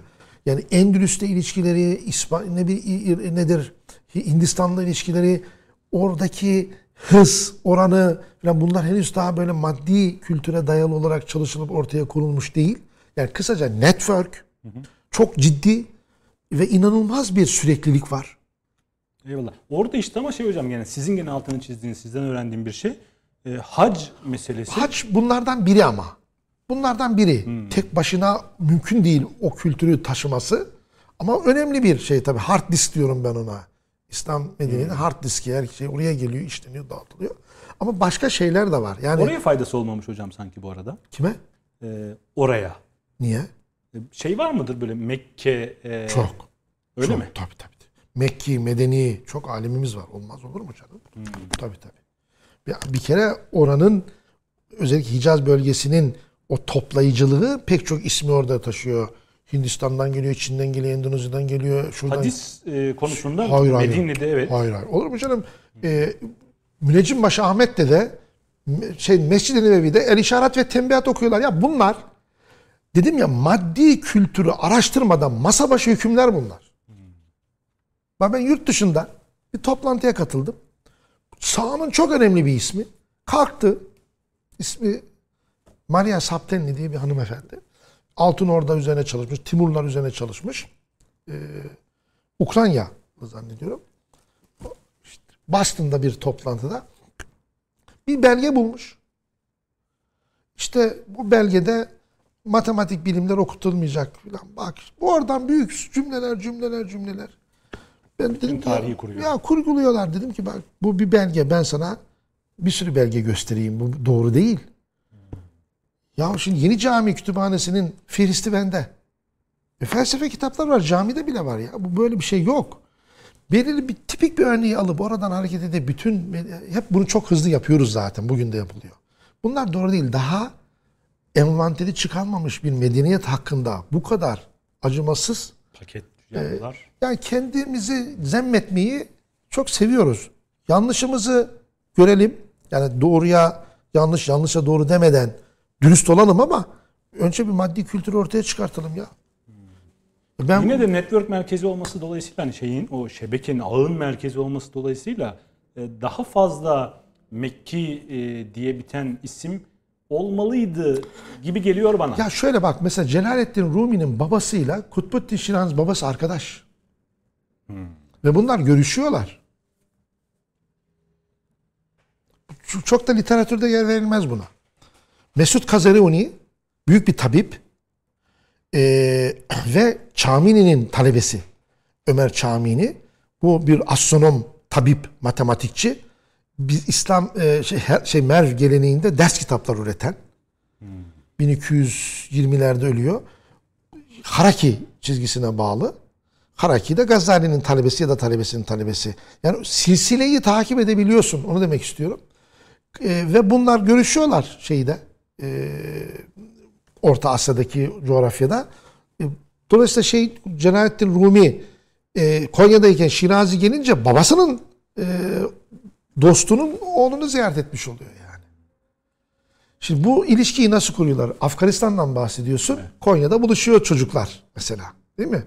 [SPEAKER 2] Yani Endülüs'te ilişkileri, İspa, ne bir nedir? Hindistan'la ilişkileri, oradaki hız oranı falan bunlar henüz daha böyle maddi kültüre dayalı olarak çalışılıp ortaya kurulmuş değil. Yani kısaca network çok ciddi ve inanılmaz bir süreklilik var.
[SPEAKER 1] Eyvallah. Orada işte ama şey hocam yani sizin gene altını çizdiğiniz, sizden öğrendiğim bir şey. E, hac meselesi.
[SPEAKER 2] Hac bunlardan biri ama. Bunlardan biri. Tek başına mümkün değil o kültürü taşıması. Ama önemli bir şey tabii. Hard disk diyorum ben ona. İslam medeniyeti hard diski her şey oraya geliyor, işleniyor, dağıtılıyor. Ama başka şeyler de var. Yani
[SPEAKER 1] Oraya faydası olmamış hocam sanki bu arada.
[SPEAKER 2] kime?
[SPEAKER 1] E, oraya.
[SPEAKER 2] Niye?
[SPEAKER 1] E, Şey var mıdır böyle Mekke? e,
[SPEAKER 2] Çok.
[SPEAKER 1] Öyle
[SPEAKER 2] çok,
[SPEAKER 1] mi?
[SPEAKER 2] Tabii tabii. Mekki, medeni çok alimimiz var. Olmaz olur mu canım? Tabii tabii. Ya bir kere oranın özellikle Hicaz bölgesinin o toplayıcılığı pek çok ismi orada taşıyor. Hindistan'dan geliyor, Çin'den geliyor, Endonezya'dan geliyor. Şuradan
[SPEAKER 1] Hadis e, konusunda
[SPEAKER 2] Hayır, hayır.
[SPEAKER 1] Medine'de evet.
[SPEAKER 2] Hayır hayır. Olur mu canım? Ee, Müneccimbaşı Ahmet'te de şey Mescid-i Nebevi'de el işaret ve tembihat okuyorlar. Ya bunlar dedim ya maddi kültürü araştırmadan masa başı hükümler bunlar. Bak ben yurt dışında bir toplantıya katıldım. Sahanın çok önemli bir ismi. Kalktı. İsmi Maria Saptenli diye bir hanımefendi. Altın Orda üzerine çalışmış. Timurlar üzerine çalışmış. Ee, Ukrayna zannediyorum. İşte Boston'da bir toplantıda bir belge bulmuş. İşte bu belgede matematik bilimler okutulmayacak falan. Bak bu oradan büyük cümleler cümleler cümleler. Ben dedim ki,
[SPEAKER 1] tarihi kuruyor.
[SPEAKER 2] Ya kurguluyorlar dedim ki bak bu bir belge ben sana bir sürü belge göstereyim. Bu doğru değil. Ya şimdi Yeni Cami Kütüphanesi'nin fihristi bende. E, felsefe kitaplar var. Camide bile var ya. Bu böyle bir şey yok. Belirli bir tipik bir örneği alıp oradan hareket edip bütün hep bunu çok hızlı yapıyoruz zaten. Bugün de yapılıyor. Bunlar doğru değil. Daha envanteri çıkarmamış bir medeniyet hakkında bu kadar acımasız
[SPEAKER 1] Paket yaptılar.
[SPEAKER 2] yani kendimizi zemmetmeyi çok seviyoruz. Yanlışımızı görelim. Yani doğruya yanlış, yanlışa doğru demeden dürüst olalım ama önce bir maddi kültürü ortaya çıkartalım ya. Ben
[SPEAKER 1] Yine de network merkezi olması dolayısıyla hani şeyin o şebekenin ağın merkezi olması dolayısıyla e, daha fazla Mekki e, diye biten isim olmalıydı gibi geliyor bana.
[SPEAKER 2] ya şöyle bak mesela Celaleddin Rumi'nin babasıyla Kutbuddin Şiran's babası arkadaş. Ve bunlar görüşüyorlar. Çok- Çok da literatürde yer verilmez buna. Mesut Kazariuni büyük bir tabip Ee, ve Çamini'nin talebesi Ömer Çamini bu bir astronom, tabip, matematikçi. Biz İslam e, şey, her- şey Merv geleneğinde ders kitaplar üreten. 1220'lerde ölüyor. Haraki çizgisine bağlı. Haraki de Gazali'nin talebesi ya da talebesinin talebesi. Yani silsileyi takip edebiliyorsun. Onu demek istiyorum. Ee, ve bunlar görüşüyorlar şeyde. e, Orta Asya'daki coğrafyada. E, Dolayısıyla şey Celaleddin Rumi e, Konya'dayken Şirazi gelince babasının e, dostunun oğlunu ziyaret etmiş oluyor yani. Şimdi bu ilişkiyi nasıl kuruyorlar? Afganistan'dan bahsediyorsun. Konya'da buluşuyor çocuklar mesela. Değil mi?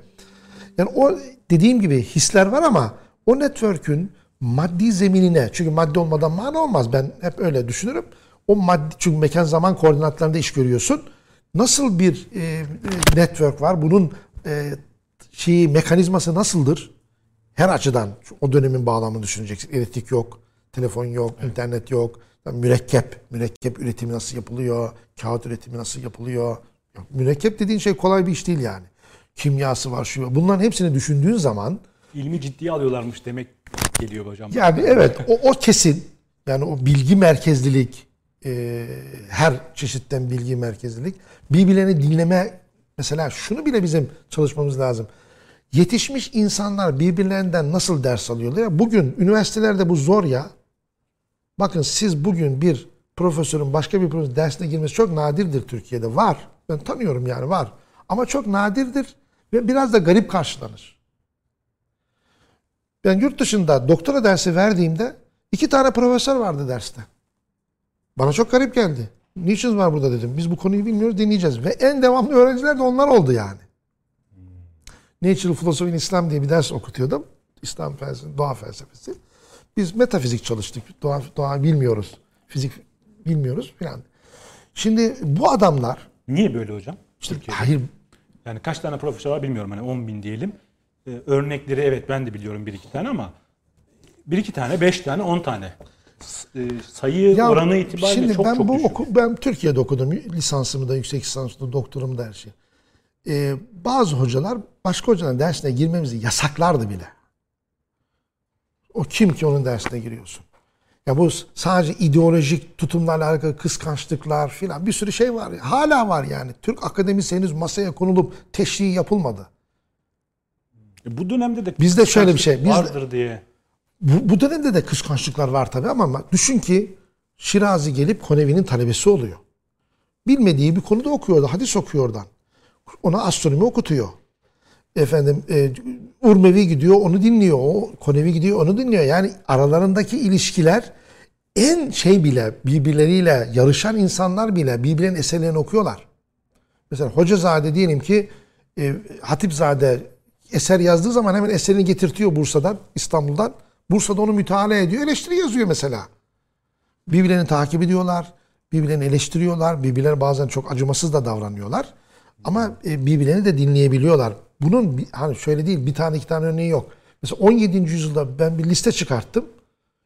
[SPEAKER 2] Yani o dediğim gibi hisler var ama o network'ün maddi zeminine çünkü madde olmadan mana olmaz. Ben hep öyle düşünürüm. O maddi çünkü mekan zaman koordinatlarında iş görüyorsun. Nasıl bir e, e, network var? Bunun e, şeyi mekanizması nasıldır? Her açıdan o dönemin bağlamını düşüneceksin. Elektrik yok, telefon yok, internet yok. Mürekkep, mürekkep üretimi nasıl yapılıyor? Kağıt üretimi nasıl yapılıyor? Yok, mürekkep dediğin şey kolay bir iş değil yani. Kimyası var, şu. Bunların hepsini düşündüğün zaman
[SPEAKER 1] İlmi ciddiye alıyorlarmış demek geliyor hocam.
[SPEAKER 2] yani evet o, o kesin yani o bilgi merkezlilik e, her çeşitten bilgi merkezlilik birbirlerini dinleme mesela şunu bile bizim çalışmamız lazım. Yetişmiş insanlar birbirlerinden nasıl ders alıyorlar? Ya bugün üniversitelerde bu zor ya. Bakın siz bugün bir profesörün başka bir profesörün dersine girmesi çok nadirdir Türkiye'de. Var. Ben tanıyorum yani var. Ama çok nadirdir ve biraz da garip karşılanır. Ben yurt dışında doktora dersi verdiğimde iki tane profesör vardı derste. Bana çok garip geldi. Niçin var burada dedim. Biz bu konuyu bilmiyoruz dinleyeceğiz. Ve en devamlı öğrenciler de onlar oldu yani. Natural Philosophy in Islam diye bir ders okutuyordum. İslam felsefesi, doğa felsefesi. Biz metafizik çalıştık. Doğa, doğa bilmiyoruz. Fizik bilmiyoruz filan. Şimdi bu adamlar
[SPEAKER 1] Niye böyle hocam?
[SPEAKER 2] işte
[SPEAKER 1] Türkiye'de?
[SPEAKER 2] hayır
[SPEAKER 1] Yani kaç tane profesör var bilmiyorum hani 10 bin diyelim. Ee, örnekleri evet ben de biliyorum bir iki tane ama bir iki tane, beş tane, on tane. S- e, sayı
[SPEAKER 2] Ya
[SPEAKER 1] oranı itibariyle
[SPEAKER 2] şimdi
[SPEAKER 1] çok
[SPEAKER 2] ben
[SPEAKER 1] çok
[SPEAKER 2] bu
[SPEAKER 1] düşük.
[SPEAKER 2] oku, ben Türkiye'de okudum lisansımı da yüksek lisansımı da doktorumu da her şey. Ee, bazı hocalar başka hocaların dersine girmemizi yasaklardı bile. O kim ki onun dersine giriyorsun? Ya bu sadece ideolojik tutumlarla alakalı kıskançlıklar filan bir sürü şey var. Hala var yani. Türk akademisi henüz masaya konulup teşriği yapılmadı.
[SPEAKER 1] E, Bu dönemde de
[SPEAKER 2] Bizde şöyle bir şey, biz de-
[SPEAKER 1] vardır diye.
[SPEAKER 2] Bu, bu dönemde de kıskançlıklar var tabii ama düşün ki Şirazi gelip Konevi'nin talebesi oluyor. Bilmediği bir konuda okuyor orada. Hadis okuyor oradan. Ona astronomi okutuyor. Efendim e, Urmevi gidiyor onu dinliyor. O Konevi gidiyor onu dinliyor. Yani aralarındaki ilişkiler en şey bile birbirleriyle yarışan insanlar bile birbirlerinin eserlerini okuyorlar. Mesela Hocazade diyelim ki e, Hatipzade eser yazdığı zaman hemen eserini getirtiyor Bursa'dan, İstanbul'dan. Bursa'da onu müteala ediyor, eleştiri yazıyor mesela. Birbirlerini takip ediyorlar, birbirlerini eleştiriyorlar, birbirlerine bazen çok acımasız da davranıyorlar. Ama e, birbirlerini de dinleyebiliyorlar. Bunun bir- hani şöyle değil, bir tane iki tane örneği yok. Mesela 17. yüzyılda ben bir liste çıkarttım.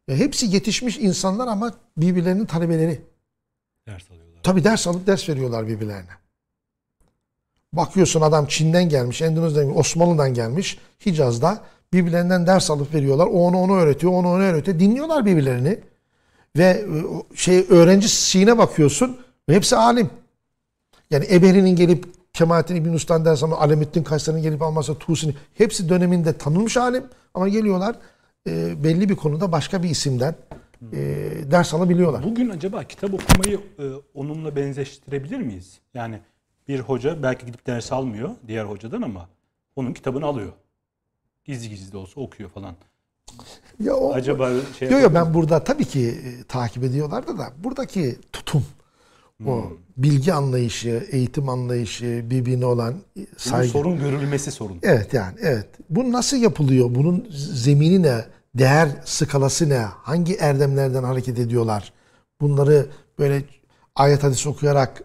[SPEAKER 2] Ya hepsi yetişmiş insanlar ama birbirlerinin talebeleri.
[SPEAKER 1] Ders alıyorlar.
[SPEAKER 2] Tabi ders alıp ders veriyorlar birbirlerine. Bakıyorsun adam Çin'den gelmiş, Endonezya'dan Osmanlı'dan gelmiş, Hicaz'da birbirlerinden ders alıp veriyorlar. O onu onu öğretiyor, onu onu öğretiyor. Dinliyorlar birbirlerini. Ve e, şey öğrenci şeyine bakıyorsun ve hepsi alim. Yani Eberi'nin gelip Kemalettin İbn Ustan ders ama Alemettin Kayseri'nin gelip almazsa Tusi'nin hepsi döneminde tanınmış alim ama geliyorlar e, belli bir konuda başka bir isimden e, ders alabiliyorlar.
[SPEAKER 1] Bugün acaba kitap okumayı e, onunla benzeştirebilir miyiz? Yani bir hoca belki gidip ders almıyor diğer hocadan ama onun kitabını alıyor. Gizli gizli de olsa okuyor falan.
[SPEAKER 2] Ya o,
[SPEAKER 1] Acaba şey
[SPEAKER 2] Yo yo ben burada tabii ki e, takip ediyorlardı da buradaki tutum o bilgi anlayışı, eğitim anlayışı, birbirine olan e,
[SPEAKER 1] Bunun
[SPEAKER 2] saygı.
[SPEAKER 1] sorun görülmesi sorun.
[SPEAKER 2] Evet yani evet. Bu nasıl yapılıyor? Bunun zemini ne? Değer skalası ne? Hangi erdemlerden hareket ediyorlar? Bunları böyle ayet hadis okuyarak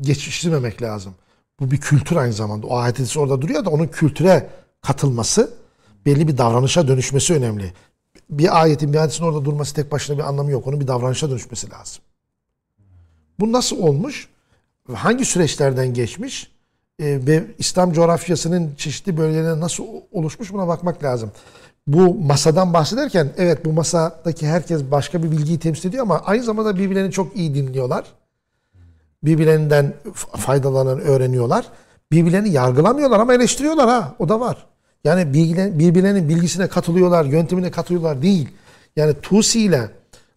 [SPEAKER 2] geçiştirmemek lazım. Bu bir kültür aynı zamanda. O ayet hadis orada duruyor da onun kültüre katılması, belli bir davranışa dönüşmesi önemli. Bir ayetin bir hadisin orada durması tek başına bir anlamı yok. Onun bir davranışa dönüşmesi lazım. Bu nasıl olmuş? Hangi süreçlerden geçmiş? Ee, ve İslam coğrafyasının çeşitli bölgelerine nasıl oluşmuş buna bakmak lazım. Bu masadan bahsederken evet bu masadaki herkes başka bir bilgiyi temsil ediyor ama aynı zamanda birbirlerini çok iyi dinliyorlar. Birbirlerinden faydalanan öğreniyorlar. Birbirlerini yargılamıyorlar ama eleştiriyorlar ha. O da var. Yani birbirlerinin bilgisine katılıyorlar, yöntemine katılıyorlar değil. Yani Tusi ile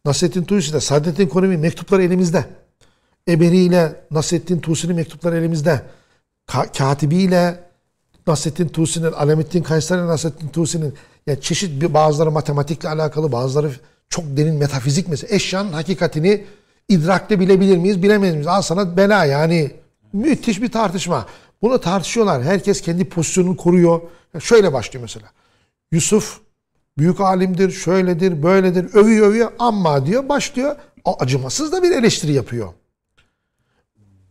[SPEAKER 2] Nasrettin Tusi ile Saadettin Konevi mektupları elimizde. Eberi ile Nasrettin Tusi'nin mektupları elimizde. Ka- Katibi ile Nasrettin Tusi'nin, Alamettin Kayseri ile Nasrettin Tusi'nin yani çeşit bazıları matematikle alakalı, bazıları çok derin metafizik mesela. Eşyanın hakikatini idrakle bilebilir miyiz, bilemeyiz miyiz? Al sana bela yani. Müthiş bir tartışma. Bunu tartışıyorlar. Herkes kendi pozisyonunu koruyor. Şöyle başlıyor mesela. Yusuf büyük alimdir, şöyledir, böyledir. Övüyor övüyor ama diyor başlıyor. Acımasız da bir eleştiri yapıyor.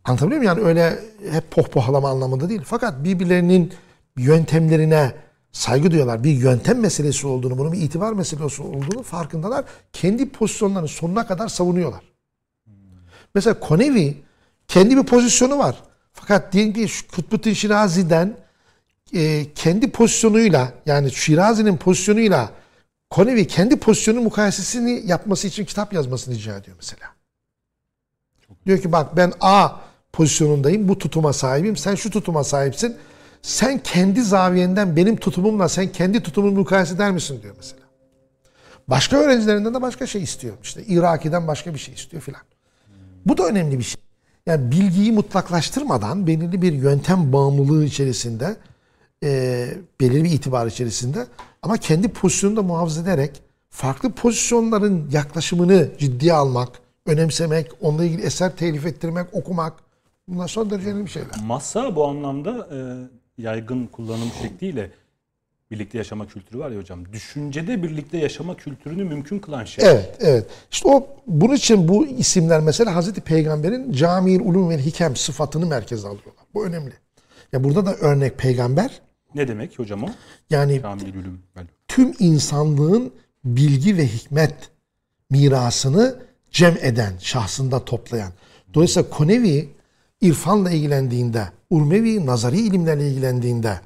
[SPEAKER 2] Anlatabiliyor muyum? Yani öyle hep pohpohlama anlamında değil. Fakat birbirlerinin yöntemlerine saygı duyuyorlar. Bir yöntem meselesi olduğunu, bunun bir itibar meselesi olduğunu farkındalar. Kendi pozisyonlarını sonuna kadar savunuyorlar. Mesela Konevi kendi bir pozisyonu var. Fakat diyelim ki şu Kutbuddin Şirazi'den e, kendi pozisyonuyla yani Şirazi'nin pozisyonuyla Konevi kendi pozisyonu mukayesesini yapması için kitap yazmasını rica ediyor mesela. Diyor ki bak ben A pozisyonundayım. Bu tutuma sahibim. Sen şu tutuma sahipsin. Sen kendi zaviyenden benim tutumumla sen kendi tutumunu mukayese eder misin diyor mesela. Başka öğrencilerinden de başka şey istiyor. İşte Iraki'den başka bir şey istiyor filan. Bu da önemli bir şey. Yani bilgiyi mutlaklaştırmadan belirli bir yöntem bağımlılığı içerisinde e, belirli bir itibar içerisinde ama kendi pozisyonunu da muhafaza ederek farklı pozisyonların yaklaşımını ciddiye almak, önemsemek, onunla ilgili eser telif ettirmek, okumak bunlar son derece önemli şeyler.
[SPEAKER 1] Masa bu anlamda e, yaygın kullanım şekliyle birlikte yaşama kültürü var ya hocam. Düşüncede birlikte yaşama kültürünü mümkün kılan şey.
[SPEAKER 2] Evet, evet. İşte o bunun için bu isimler mesela Hazreti Peygamber'in Camiil Ulum ve Hikem sıfatını merkeze alıyorlar. Bu önemli. Ya burada da örnek peygamber
[SPEAKER 1] Ne demek hocam o?
[SPEAKER 2] yani
[SPEAKER 1] Kamil. Vel-
[SPEAKER 2] tüm insanlığın bilgi ve hikmet mirasını cem eden, şahsında toplayan. Dolayısıyla Konevi irfanla ilgilendiğinde, Urmevi nazari ilimlerle ilgilendiğinde,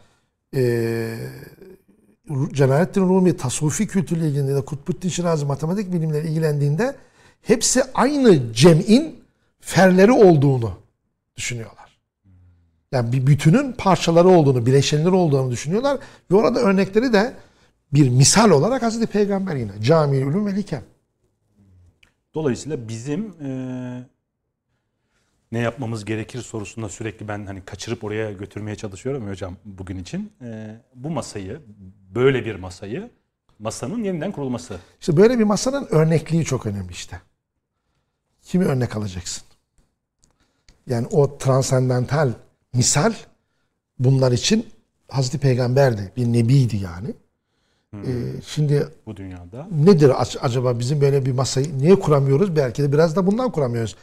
[SPEAKER 2] eee Celalettin Rumi tasavvufi kültürle ilgilendiğinde, Kutbuddin Şirazi matematik bilimlerle ilgilendiğinde hepsi aynı cem'in ferleri olduğunu düşünüyorlar. Yani bir bütünün parçaları olduğunu, bileşenleri olduğunu düşünüyorlar. Ve orada örnekleri de bir misal olarak Hazreti Peygamber yine. Cami Ulum ve Hikem.
[SPEAKER 1] Dolayısıyla bizim e, ne yapmamız gerekir sorusunda sürekli ben hani kaçırıp oraya götürmeye çalışıyorum hocam bugün için. E, bu masayı, böyle bir masayı, masanın yeniden kurulması.
[SPEAKER 2] İşte böyle bir masanın örnekliği çok önemli işte. Kimi örnek alacaksın? Yani o transandental misal bunlar için Hazreti Peygamber'di. Bir nebiydi yani. Ee, şimdi
[SPEAKER 1] bu dünyada.
[SPEAKER 2] nedir ac- acaba bizim böyle bir masayı niye kuramıyoruz? Belki de biraz da bundan kuramıyoruz.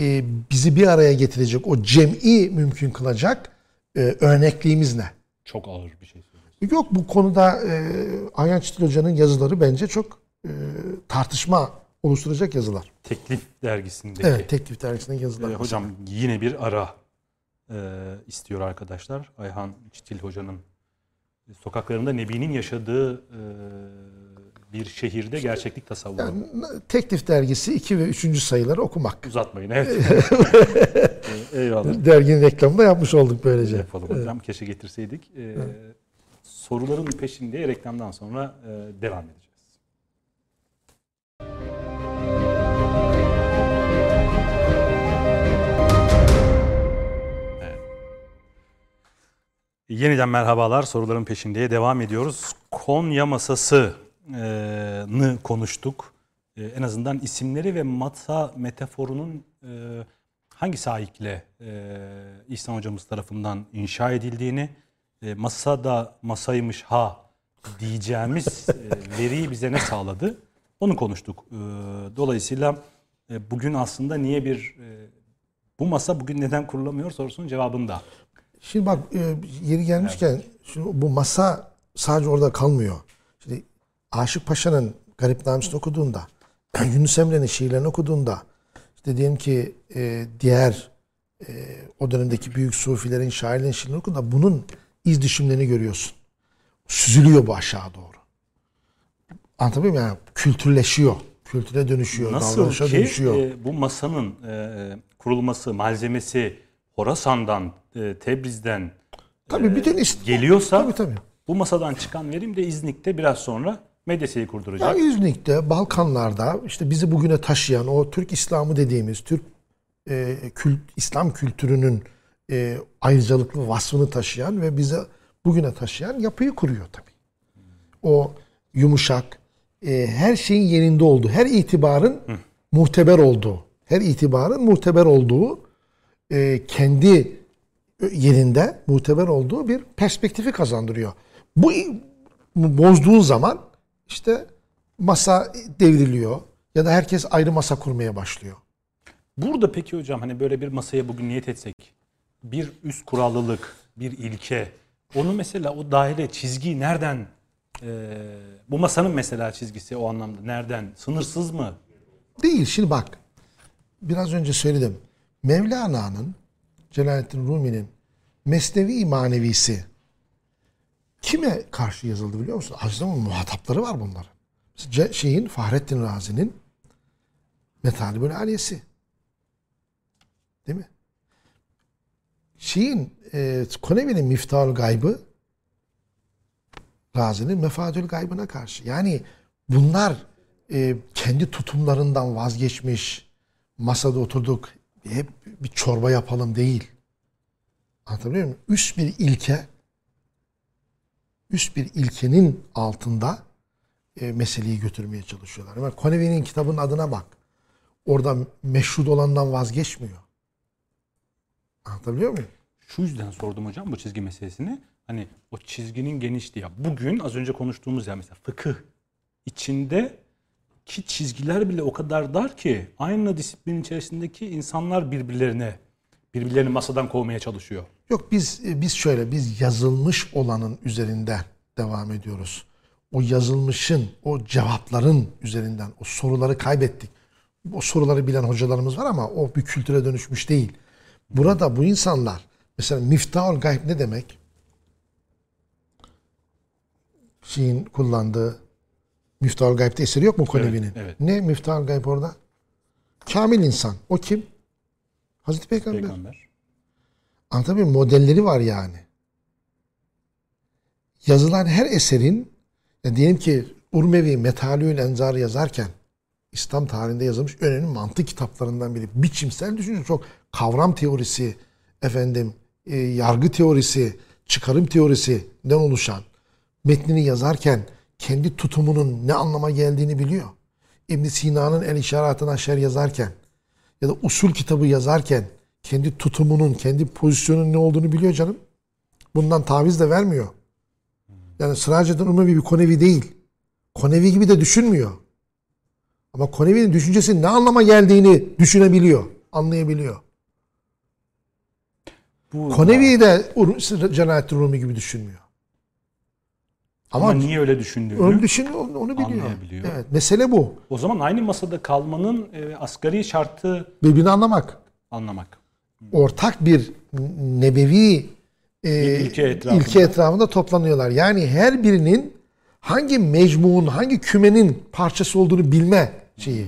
[SPEAKER 2] Ee, bizi bir araya getirecek, o cem'i mümkün kılacak e, örnekliğimiz ne?
[SPEAKER 1] Çok ağır bir şey söylüyorsun.
[SPEAKER 2] Yok bu konuda e, Ayhan Çetin Hoca'nın yazıları bence çok e, tartışma oluşturacak yazılar.
[SPEAKER 1] Teklif dergisindeki.
[SPEAKER 2] Evet, Teklif Dergisi'nin yazıları.
[SPEAKER 1] Ee, hocam yine bir ara e, istiyor arkadaşlar. Ayhan Çitil hocanın sokaklarında Nebi'nin yaşadığı e, bir şehirde gerçeklik tasavvuru.
[SPEAKER 2] Yani, Teklif Dergisi 2 ve 3. sayıları okumak.
[SPEAKER 1] Uzatmayın evet. Ee, Eyvallah.
[SPEAKER 2] Derginin reklamını da yapmış olduk böylece.
[SPEAKER 1] Yapalım hocam. Keşke getirseydik. Ee, soruların peşinde reklamdan sonra e, devam edeceğiz. Evet. Yeniden merhabalar. Soruların peşindeye devam ediyoruz. Konya masasını konuştuk. En azından isimleri ve masa metaforunun e, hangi sahikle e, İhsan hocamız tarafından inşa edildiğini, e, masa da masaymış ha diyeceğimiz e, veriyi bize ne sağladı onu konuştuk. E, Dolayısıyla e, bugün aslında niye bir e, bu masa bugün neden kurulamıyor sorusunun cevabını da
[SPEAKER 2] Şimdi bak e, yeri gelmişken şimdi bu masa sadece orada kalmıyor. Şimdi Aşık Paşa'nın Garipnamesini okuduğunda, Yunus Emre'nin şiirlerini okuduğunda, işte diyelim ki e, diğer e, o dönemdeki büyük sufilerin, şairlerin şiirlerini okuduğunda bunun iz düşümlerini görüyorsun. Süzülüyor bu aşağı doğru. Anlatabiliyor muyum? Yani kültürleşiyor. Kültüre dönüşüyor,
[SPEAKER 1] Nasıl
[SPEAKER 2] davranışa
[SPEAKER 1] ki
[SPEAKER 2] dönüşüyor.
[SPEAKER 1] e, bu masanın e, kurulması, malzemesi Horasan'dan, e, Tebriz'den
[SPEAKER 2] tabii bütün ist-
[SPEAKER 1] geliyorsa
[SPEAKER 2] Tabii tabii.
[SPEAKER 1] bu masadan çıkan verim de İznik'te biraz sonra medreseyi kurduracak.
[SPEAKER 2] İznik'te, Balkanlarda işte bizi bugüne taşıyan o Türk İslamı dediğimiz Türk e, kült, İslam kültürünün e, ayrıcalıklı vasfını taşıyan ve bize bugüne taşıyan yapıyı kuruyor tabii. O yumuşak, e, her şeyin yerinde olduğu, her itibarın muhteber olduğu, her itibarın muhteber olduğu, e, kendi yerinde muhteber olduğu bir perspektifi kazandırıyor. Bu bozduğun zaman işte masa devriliyor ya da herkes ayrı masa kurmaya başlıyor.
[SPEAKER 1] Burada peki hocam hani böyle bir masaya bugün niyet etsek bir üst kurallılık, bir ilke onu mesela o daire çizgi nereden e, bu masanın mesela çizgisi o anlamda nereden sınırsız mı?
[SPEAKER 2] Değil. Şimdi bak. Biraz önce söyledim. Mevlana'nın Celaleddin Rumi'nin Mesnevi manevisi kime karşı yazıldı biliyor musun? Aziz muhatapları var bunların. Mesela şeyin Fahrettin Razi'nin Metalibül Aliyesi. Değil mi? Şeyin e, Konevi'nin Miftahül Gaybı Razi'nin Mefadül Gaybı'na karşı. Yani bunlar e, kendi tutumlarından vazgeçmiş, masada oturduk, hep bir çorba yapalım değil. Anlatabiliyor muyum? Üst bir ilke, üst bir ilkenin altında e, meseleyi götürmeye çalışıyorlar. Ama Konevi'nin kitabının adına bak. Orada meşhur olandan vazgeçmiyor. Anlatabiliyor muyum?
[SPEAKER 1] Şu yüzden sordum hocam bu çizgi meselesini. Hani o çizginin genişliği. Ya bugün az önce konuştuğumuz ya mesela fıkıh içinde ki çizgiler bile o kadar dar ki aynı disiplin içerisindeki insanlar birbirlerine birbirlerini masadan kovmaya çalışıyor.
[SPEAKER 2] Yok biz biz şöyle biz yazılmış olanın üzerinden devam ediyoruz. O yazılmışın, o cevapların üzerinden o soruları kaybettik. O soruları bilen hocalarımız var ama o bir kültüre dönüşmüş değil. Burada bu insanlar mesela Miftahul Gayb ne demek? Şeyin kullandığı Miftahul Gayb'de eseri yok mu Konevi'nin?
[SPEAKER 1] evet.
[SPEAKER 2] Ne Miftahul Gayb orada? Kamil insan. O kim? Hazreti Peygamber.
[SPEAKER 1] Peygamber.
[SPEAKER 2] Anlatabiliyor muyum? Modelleri var yani. Yazılan her eserin ya diyelim ki Urmevi Metalül Enzar yazarken İslam tarihinde yazılmış önemli mantık kitaplarından biri. Biçimsel düşünce çok kavram teorisi, efendim e, yargı teorisi, çıkarım teorisinden oluşan metnini yazarken kendi tutumunun ne anlama geldiğini biliyor. İbn Sina'nın El İşaratına Aşer yazarken ya da usul kitabı yazarken kendi tutumunun, kendi pozisyonunun ne olduğunu biliyor canım. Bundan taviz de vermiyor. Yani Sıracettin Umevi bir Konevi değil. Konevi gibi de düşünmüyor. Ama Konevi'nin düşüncesinin ne anlama geldiğini düşünebiliyor, anlayabiliyor.
[SPEAKER 1] Bu
[SPEAKER 2] Konevi de Celalettin Rumi gibi düşünmüyor.
[SPEAKER 1] ama,
[SPEAKER 2] Ama,
[SPEAKER 1] niye öyle düşündüğünü
[SPEAKER 2] onu düşünüyor, onu, onu biliyor.
[SPEAKER 1] Anlayabiliyor.
[SPEAKER 2] Evet, mesele bu.
[SPEAKER 1] o zaman aynı masada kalmanın e, asgari şartı
[SPEAKER 2] Birbirini anlamak.
[SPEAKER 1] anlamak.
[SPEAKER 2] Ortak bir nebevi e,
[SPEAKER 1] ilke etrafında.
[SPEAKER 2] ilke etrafında toplanıyorlar. Yani her birinin hangi mecmuun, hangi kümenin parçası olduğunu bilme şeyi.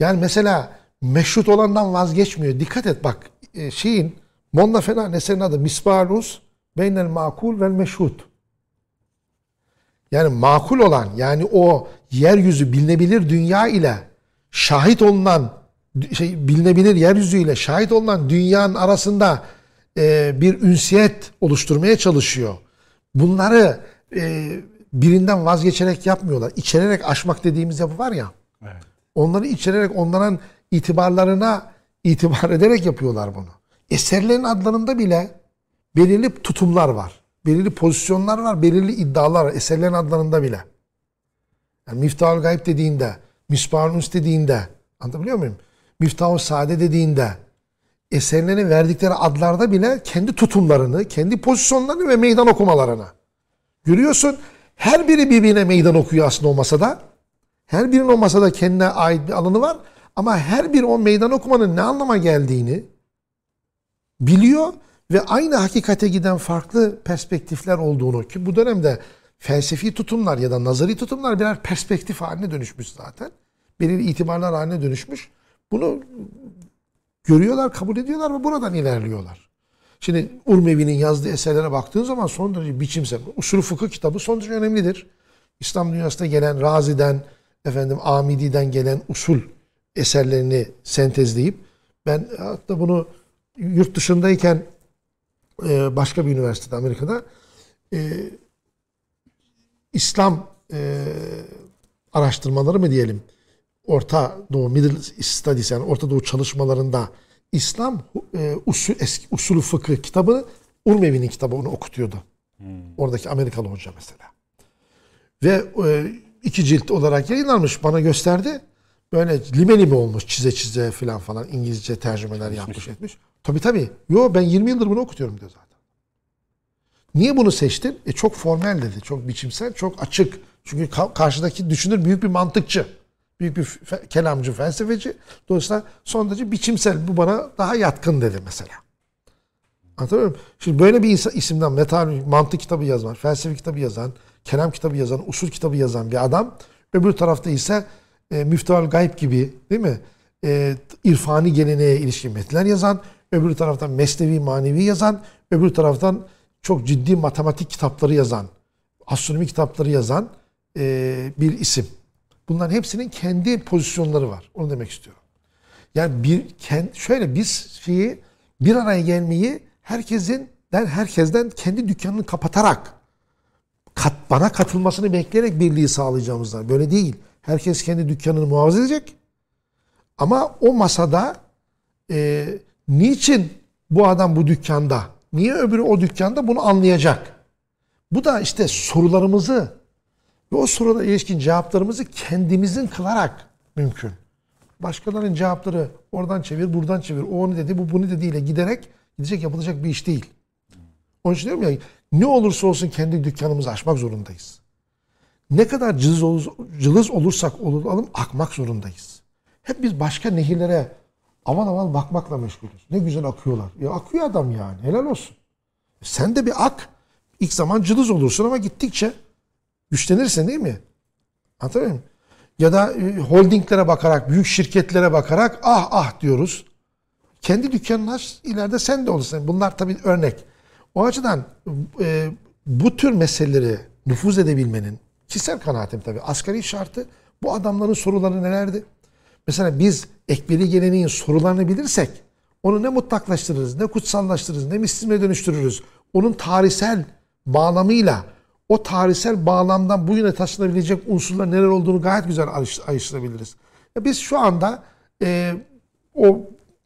[SPEAKER 2] Yani mesela meşrut olandan vazgeçmiyor. Dikkat et bak e, şeyin Monda Fenan eserinin adı Misbarus Beynel Makul vel Meşrut. Yani makul olan yani o yeryüzü bilinebilir dünya ile şahit olunan şey bilinebilir yeryüzü ile şahit olunan dünyanın arasında e, bir ünsiyet oluşturmaya çalışıyor. Bunları e, birinden vazgeçerek yapmıyorlar. İçererek aşmak dediğimiz yapı var ya.
[SPEAKER 1] Evet.
[SPEAKER 2] Onları içererek onların itibarlarına itibar ederek yapıyorlar bunu. Eserlerin adlarında bile belirli tutumlar var. Belirli pozisyonlar var, belirli iddialar var eserlerin adlarında bile. Yani Miftahül Gayb dediğinde, Misbahül Üns dediğinde, anlatabiliyor muyum? Miftahül Sade dediğinde, eserlerine verdikleri adlarda bile kendi tutumlarını, kendi pozisyonlarını ve meydan okumalarını. Görüyorsun her biri birbirine meydan okuyor aslında o masada. Her birinin o masada kendine ait bir alanı var. Ama her biri o meydan okumanın ne anlama geldiğini biliyor ve aynı hakikate giden farklı perspektifler olduğunu ki bu dönemde felsefi tutumlar ya da nazari tutumlar birer perspektif haline dönüşmüş zaten. Belirli itibarlar haline dönüşmüş. Bunu görüyorlar, kabul ediyorlar ve buradan ilerliyorlar. Şimdi Urmevi'nin yazdığı eserlere baktığın zaman son derece biçimsel. Usul fıkıh kitabı son derece önemlidir. İslam dünyasında gelen Razi'den, efendim Amidi'den gelen usul eserlerini sentezleyip ben hatta bunu yurt dışındayken e, başka bir üniversitede Amerika'da e, İslam e, araştırmaları mı diyelim Orta Doğu Middle Studies yani Orta Doğu çalışmalarında İslam e, usul, eski usulü fıkıh kitabını Urmevi'nin kitabını okutuyordu. Oradaki Amerikalı hoca mesela. Ve e, iki cilt olarak yayınlanmış bana gösterdi. Böyle lime lime olmuş çize çize falan falan İngilizce tercümeler yapmış etmiş. Tabii tabii. Yo ben 20 yıldır bunu okutuyorum diyor zaten. Niye bunu seçtin? E çok formel dedi. Çok biçimsel, çok açık. Çünkü ka- karşıdaki düşünür büyük bir mantıkçı. Büyük bir fe- kelamcı, felsefeci. Dolayısıyla son derece biçimsel. Bu bana daha yatkın dedi mesela. Anlatabiliyor muyum? Şimdi böyle bir isimden metal, mantık kitabı yazan, felsefe kitabı yazan, kelam kitabı yazan, usul kitabı yazan bir adam. Öbür tarafta ise e, Müftahül Gayb gibi değil mi? E, irfani geleneğe ilişkin metinler yazan, öbür taraftan mesnevi manevi yazan, öbür taraftan çok ciddi matematik kitapları yazan, astronomi kitapları yazan e, bir isim. Bunların hepsinin kendi pozisyonları var. Onu demek istiyorum. Yani bir kend, şöyle biz şeyi bir araya gelmeyi herkesin den herkesten kendi dükkanını kapatarak kat, bana katılmasını bekleyerek birliği sağlayacağımızdan böyle değil. Herkes kendi dükkanını muhafaza edecek. Ama o masada e, niçin bu adam bu dükkanda, niye öbürü o dükkanda bunu anlayacak. Bu da işte sorularımızı ve o sorulara ilişkin cevaplarımızı kendimizin kılarak mümkün. Başkalarının cevapları oradan çevir, buradan çevir, o onu dedi, bu bunu dediğiyle giderek gidecek yapılacak bir iş değil. Onun için diyorum ya ne olursa olsun kendi dükkanımızı açmak zorundayız. Ne kadar cılız, olur, cılız olursak olalım akmak zorundayız. Hep biz başka nehirlere aman aman bakmakla meşgulüz. Ne güzel akıyorlar. Ya akıyor adam yani. Helal olsun. Sen de bir ak. İlk zaman cılız olursun ama gittikçe güçlenirsin değil mi? Anlatabiliyor muyum? Ya da e, holdinglere bakarak, büyük şirketlere bakarak ah ah diyoruz. Kendi dükkanını aç, ileride sen de olursun. Bunlar tabii örnek. O açıdan e, bu tür meseleleri nüfuz edebilmenin, kişisel kanaatim tabii, asgari şartı bu adamların soruları nelerdi? Mesela biz ekberi geleneğin sorularını bilirsek onu ne mutlaklaştırırız, ne kutsallaştırırız, ne mistisme dönüştürürüz. Onun tarihsel bağlamıyla o tarihsel bağlamdan bugüne taşınabilecek unsurlar neler olduğunu gayet güzel. Ya Biz şu anda e, o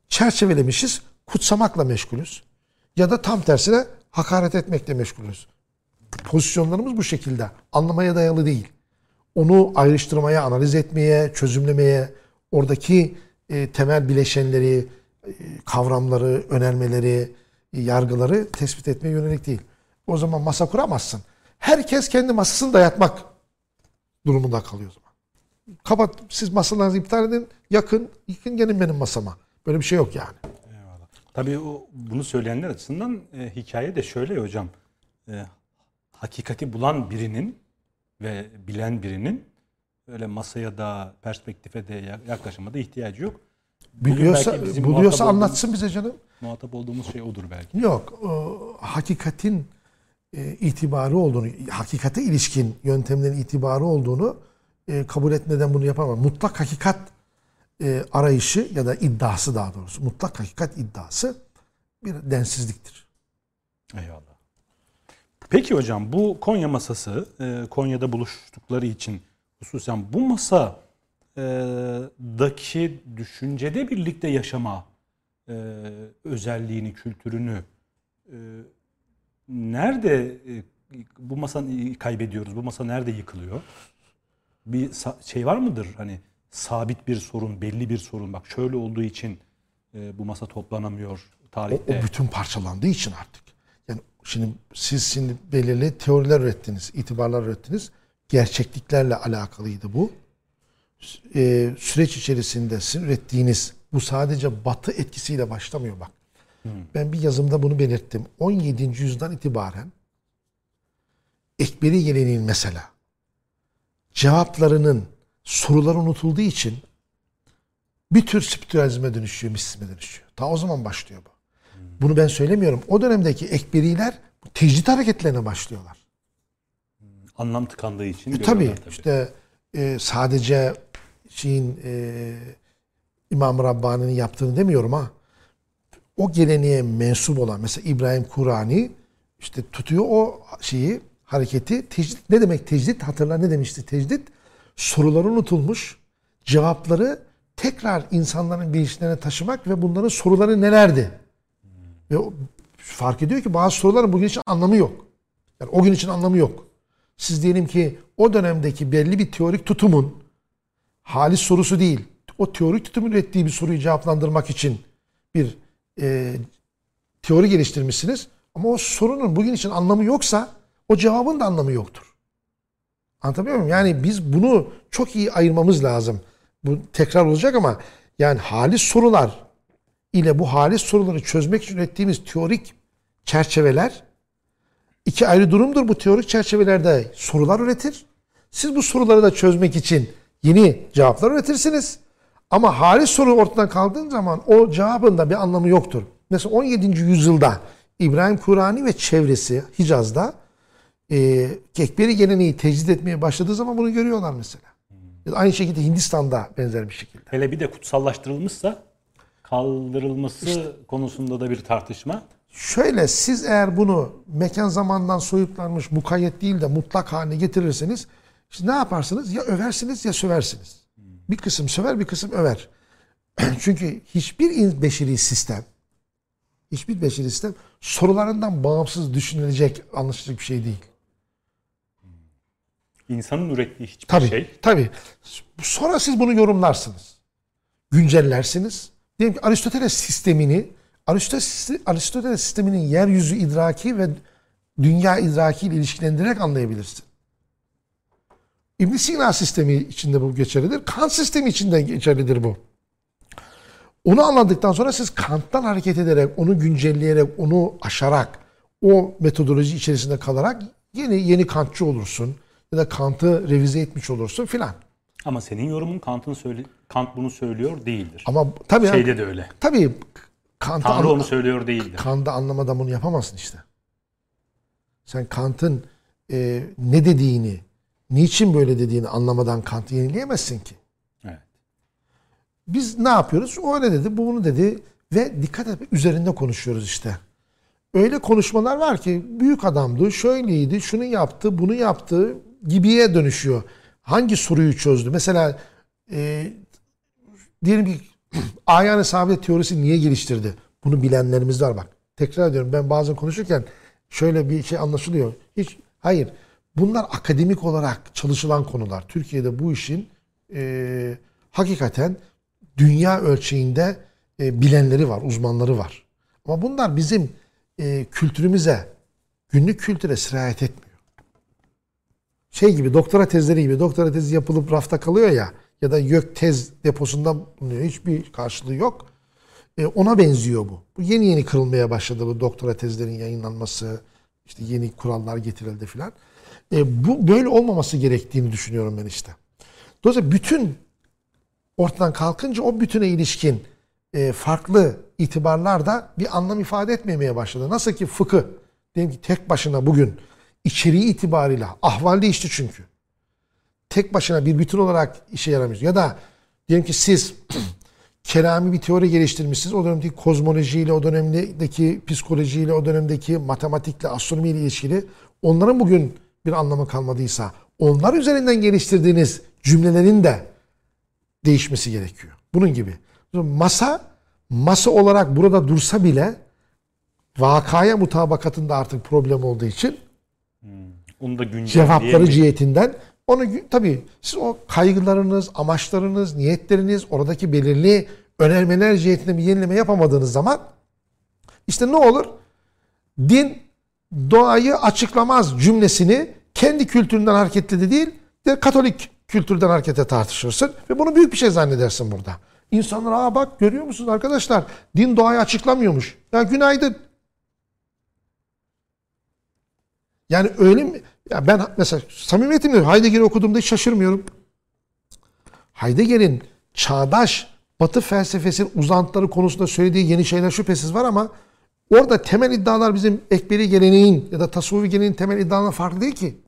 [SPEAKER 2] çerçevelemişiz, kutsamakla meşgulüz. Ya da tam tersine hakaret etmekle meşgulüz. Pozisyonlarımız bu şekilde. Anlamaya dayalı değil onu ayrıştırmaya, analiz etmeye, çözümlemeye, oradaki e, temel bileşenleri, e, kavramları, önermeleri, yargıları tespit etmeye yönelik değil. O zaman masa kuramazsın. Herkes kendi masasını dayatmak durumunda kalıyor o zaman. Kapat, siz masalarınızı iptal edin, yakın, yakın gelin benim masama. Böyle bir şey yok yani.
[SPEAKER 1] Tabii o, bunu söyleyenler açısından e, hikaye de şöyle ya hocam. E, hakikati bulan birinin ve bilen birinin öyle masaya da perspektife de ya- yaklaşıma da ihtiyacı yok. Bugün
[SPEAKER 2] Biliyorsa, buluyorsa anlatsın bize canım.
[SPEAKER 1] Muhatap olduğumuz şey odur belki.
[SPEAKER 2] Yok, o, hakikatin e, itibarı olduğunu, hakikate ilişkin yöntemlerin itibarı olduğunu e, kabul etmeden bunu yapamam. Mutlak hakikat e, arayışı ya da iddiası daha doğrusu, mutlak hakikat iddiası bir densizliktir.
[SPEAKER 1] Eyvallah. Peki hocam bu Konya masası Konya'da buluştukları için hususen bu masadaki düşüncede birlikte yaşama özelliğini, kültürünü nerede e, bu masanı kaybediyoruz? Bu masa nerede yıkılıyor? Bir şey var mıdır? Hani sabit bir sorun, belli bir sorun. Bak şöyle olduğu için e, bu masa toplanamıyor
[SPEAKER 2] O, o
[SPEAKER 1] tarihte.
[SPEAKER 2] bütün parçalandığı için artık. Yani şimdi siz şimdi belirli teoriler ürettiniz, itibarlar ürettiniz. Gerçekliklerle alakalıydı bu. Ee, süreç içerisinde sizin ürettiğiniz bu sadece batı etkisiyle başlamıyor bak. Ben bir yazımda bunu belirttim. 17. yüzyıldan itibaren ekberi geleneğin mesela cevaplarının soruları unutulduğu için bir tür spiritüalizme dönüşüyor, mistisme dönüşüyor. Ta o zaman başlıyor bu. Bunu ben söylemiyorum. O dönemdeki ekberiler tecrit hareketlerine başlıyorlar.
[SPEAKER 1] Anlam tıkandığı için.
[SPEAKER 2] E,
[SPEAKER 1] görüyorlar
[SPEAKER 2] tabii, işte e, sadece şeyin e, İmam Rabbani'nin yaptığını demiyorum ha. O geleneğe mensup olan mesela İbrahim Kurani işte tutuyor o şeyi hareketi. Tecrit ne demek tecrit? Hatırla ne demişti tecrit? Soruları unutulmuş. Cevapları tekrar insanların bilinçlerine taşımak ve bunların soruları nelerdi? Ve fark ediyor ki bazı soruların bugün için anlamı yok. Yani o gün için anlamı yok. Siz diyelim ki o dönemdeki belli bir teorik tutumun halis sorusu değil, o teorik tutumun ürettiği bir soruyu cevaplandırmak için bir e, teori geliştirmişsiniz. Ama o sorunun bugün için anlamı yoksa o cevabın da anlamı yoktur. Anlatabiliyor muyum? Yani biz bunu çok iyi ayırmamız lazım. Bu tekrar olacak ama yani halis sorular ile bu halis soruları çözmek için ürettiğimiz teorik çerçeveler iki ayrı durumdur. Bu teorik çerçevelerde sorular üretir. Siz bu soruları da çözmek için yeni cevaplar üretirsiniz. Ama halis soru ortadan kaldığın zaman o cevabın da bir anlamı yoktur. Mesela 17. yüzyılda İbrahim Kurani ve çevresi Hicaz'da e, Kekberi geleneği tecrid etmeye başladığı zaman bunu görüyorlar mesela. Da Aynı şekilde Hindistan'da benzer bir şekilde.
[SPEAKER 1] Hele bir de kutsallaştırılmışsa kaldırılması konusunda da bir tartışma.
[SPEAKER 2] Şöyle siz eğer bunu mekan zamandan soyutlanmış mukayyet değil de mutlak haline getirirseniz işte ne yaparsınız? Ya översiniz ya söversiniz. Bir kısım söver bir kısım över. Çünkü hiçbir beşeri sistem hiçbir beşeri sistem sorularından bağımsız düşünülecek, anlaşılacak bir şey değil.
[SPEAKER 1] İnsanın ürettiği hiçbir
[SPEAKER 2] Tabii.
[SPEAKER 1] şey
[SPEAKER 2] Tabii. Sonra siz bunu yorumlarsınız. Güncellersiniz. Diyelim ki Aristoteles sistemini Aristoteles, Aristoteles sisteminin yeryüzü idraki ve dünya idraki ile ilişkilendirerek anlayabilirsin. İbn Sina sistemi içinde bu geçerlidir. Kant sistemi içinde geçerlidir bu. Onu anladıktan sonra siz Kant'tan hareket ederek, onu güncelleyerek, onu aşarak, o metodoloji içerisinde kalarak yeni yeni Kantçı olursun ya da Kant'ı revize etmiş olursun filan.
[SPEAKER 1] ama senin yorumun Kant'ın söyle Kant bunu söylüyor değildir.
[SPEAKER 2] Ama tabii
[SPEAKER 1] Şeyde de öyle.
[SPEAKER 2] tabii Kant'ı
[SPEAKER 1] Tanrı onu söylüyor değildir.
[SPEAKER 2] Kant'ı anlamadan bunu yapamazsın işte. Sen Kant'ın e, ne dediğini, niçin böyle dediğini anlamadan Kant'ı yenileyemezsin ki.
[SPEAKER 1] Evet.
[SPEAKER 2] Biz ne yapıyoruz? O öyle dedi, bu bunu dedi ve dikkat et üzerinde konuşuyoruz işte. Öyle konuşmalar var ki büyük adamdı, şöyleydi, şunu yaptı, bunu yaptı gibiye dönüşüyor. Hangi soruyu çözdü? Mesela e, diyelim ki ayağın isabet teorisi niye geliştirdi? Bunu bilenlerimiz var bak. Tekrar ediyorum ben bazen konuşurken şöyle bir şey anlaşılıyor. Hiç hayır. Bunlar akademik olarak çalışılan konular. Türkiye'de bu işin e, hakikaten dünya ölçeğinde e, bilenleri var, uzmanları var. Ama bunlar bizim e, kültürümüze, günlük kültüre sirayet etmiyor. Şey gibi doktora tezleri gibi doktora tezi yapılıp rafta kalıyor ya ya da YÖK tez deposunda bulunuyor. Hiçbir karşılığı yok. E, ona benziyor bu. Bu yeni yeni kırılmaya başladı bu doktora tezlerin yayınlanması. işte yeni kurallar getirildi filan. E, bu böyle olmaması gerektiğini düşünüyorum ben işte. Dolayısıyla bütün ortadan kalkınca o bütüne ilişkin e, farklı itibarlar da bir anlam ifade etmemeye başladı. Nasıl ki fıkıh diyelim ki tek başına bugün içeriği itibariyle ahvalde işte çünkü. Tek başına bir bütün olarak işe yaramıyor. Ya da diyelim ki siz kelami bir teori geliştirmişsiniz. O dönemdeki kozmolojiyle, o dönemdeki psikolojiyle, o dönemdeki matematikle, astronomiyle ilişkili onların bugün bir anlamı kalmadıysa onlar üzerinden geliştirdiğiniz cümlelerin de değişmesi gerekiyor. Bunun gibi. Masa masa olarak burada dursa bile vakaya mutabakatında artık problem olduğu için
[SPEAKER 1] Onu da
[SPEAKER 2] cevapları cihetinden onu tabii siz o kaygılarınız, amaçlarınız, niyetleriniz, oradaki belirli önermeler cihetinde bir yenileme yapamadığınız zaman işte ne olur? Din doğayı açıklamaz cümlesini kendi kültüründen hareketle de değil de Katolik kültürden harekete tartışırsın ve bunu büyük bir şey zannedersin burada. İnsanlar aa bak görüyor musunuz arkadaşlar din doğayı açıklamıyormuş. Ya günaydın. Yani öyle mi? Ya ben mesela samimiyetimle Heidegger'i okuduğumda hiç şaşırmıyorum. Heidegger'in çağdaş Batı felsefesinin uzantıları konusunda söylediği yeni şeyler şüphesiz var ama orada temel iddialar bizim ekberi geleneğin ya da tasavvufi geleneğin temel iddialarından farklı değil ki.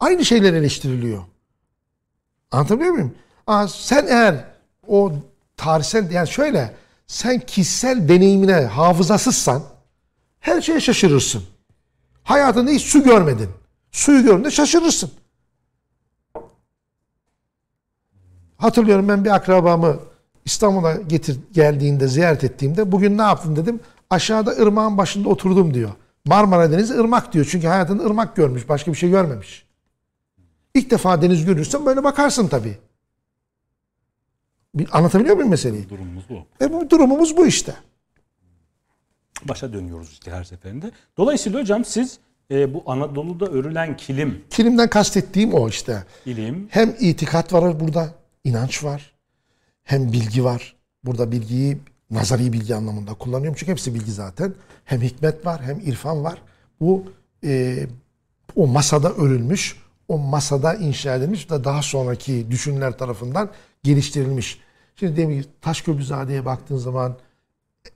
[SPEAKER 2] Aynı şeyler eleştiriliyor. Anlatabiliyor muyum? Aa, sen eğer o tarihsel yani şöyle sen kişisel deneyimine hafızasızsan her şeye şaşırırsın. Hayatında hiç su görmedin. Suyu görünce şaşırırsın. Hatırlıyorum ben bir akrabamı İstanbul'a getir geldiğinde ziyaret ettiğimde bugün ne yaptın dedim. Aşağıda ırmağın başında oturdum diyor. Marmara Denizi ırmak diyor. Çünkü hayatında ırmak görmüş. Başka bir şey görmemiş. İlk defa deniz görürsen böyle bakarsın tabii. Bir- Anlatabiliyor muyum meseleyi?
[SPEAKER 1] Durumumuz bu.
[SPEAKER 2] E bu durumumuz bu işte.
[SPEAKER 1] Başa dönüyoruz işte her seferinde. Dolayısıyla hocam siz e, bu Anadolu'da örülen kilim,
[SPEAKER 2] Kilimden kastettiğim o işte.
[SPEAKER 1] ilim,
[SPEAKER 2] Hem itikat var burada, inanç var. Hem bilgi var. Burada bilgiyi nazari bilgi anlamında kullanıyorum. Çünkü hepsi bilgi zaten. Hem hikmet var, hem irfan var. Bu e, o masada örülmüş, o masada inşa edilmiş ve daha sonraki düşünürler tarafından geliştirilmiş. Şimdi demin Taşköprüzade'ye baktığın zaman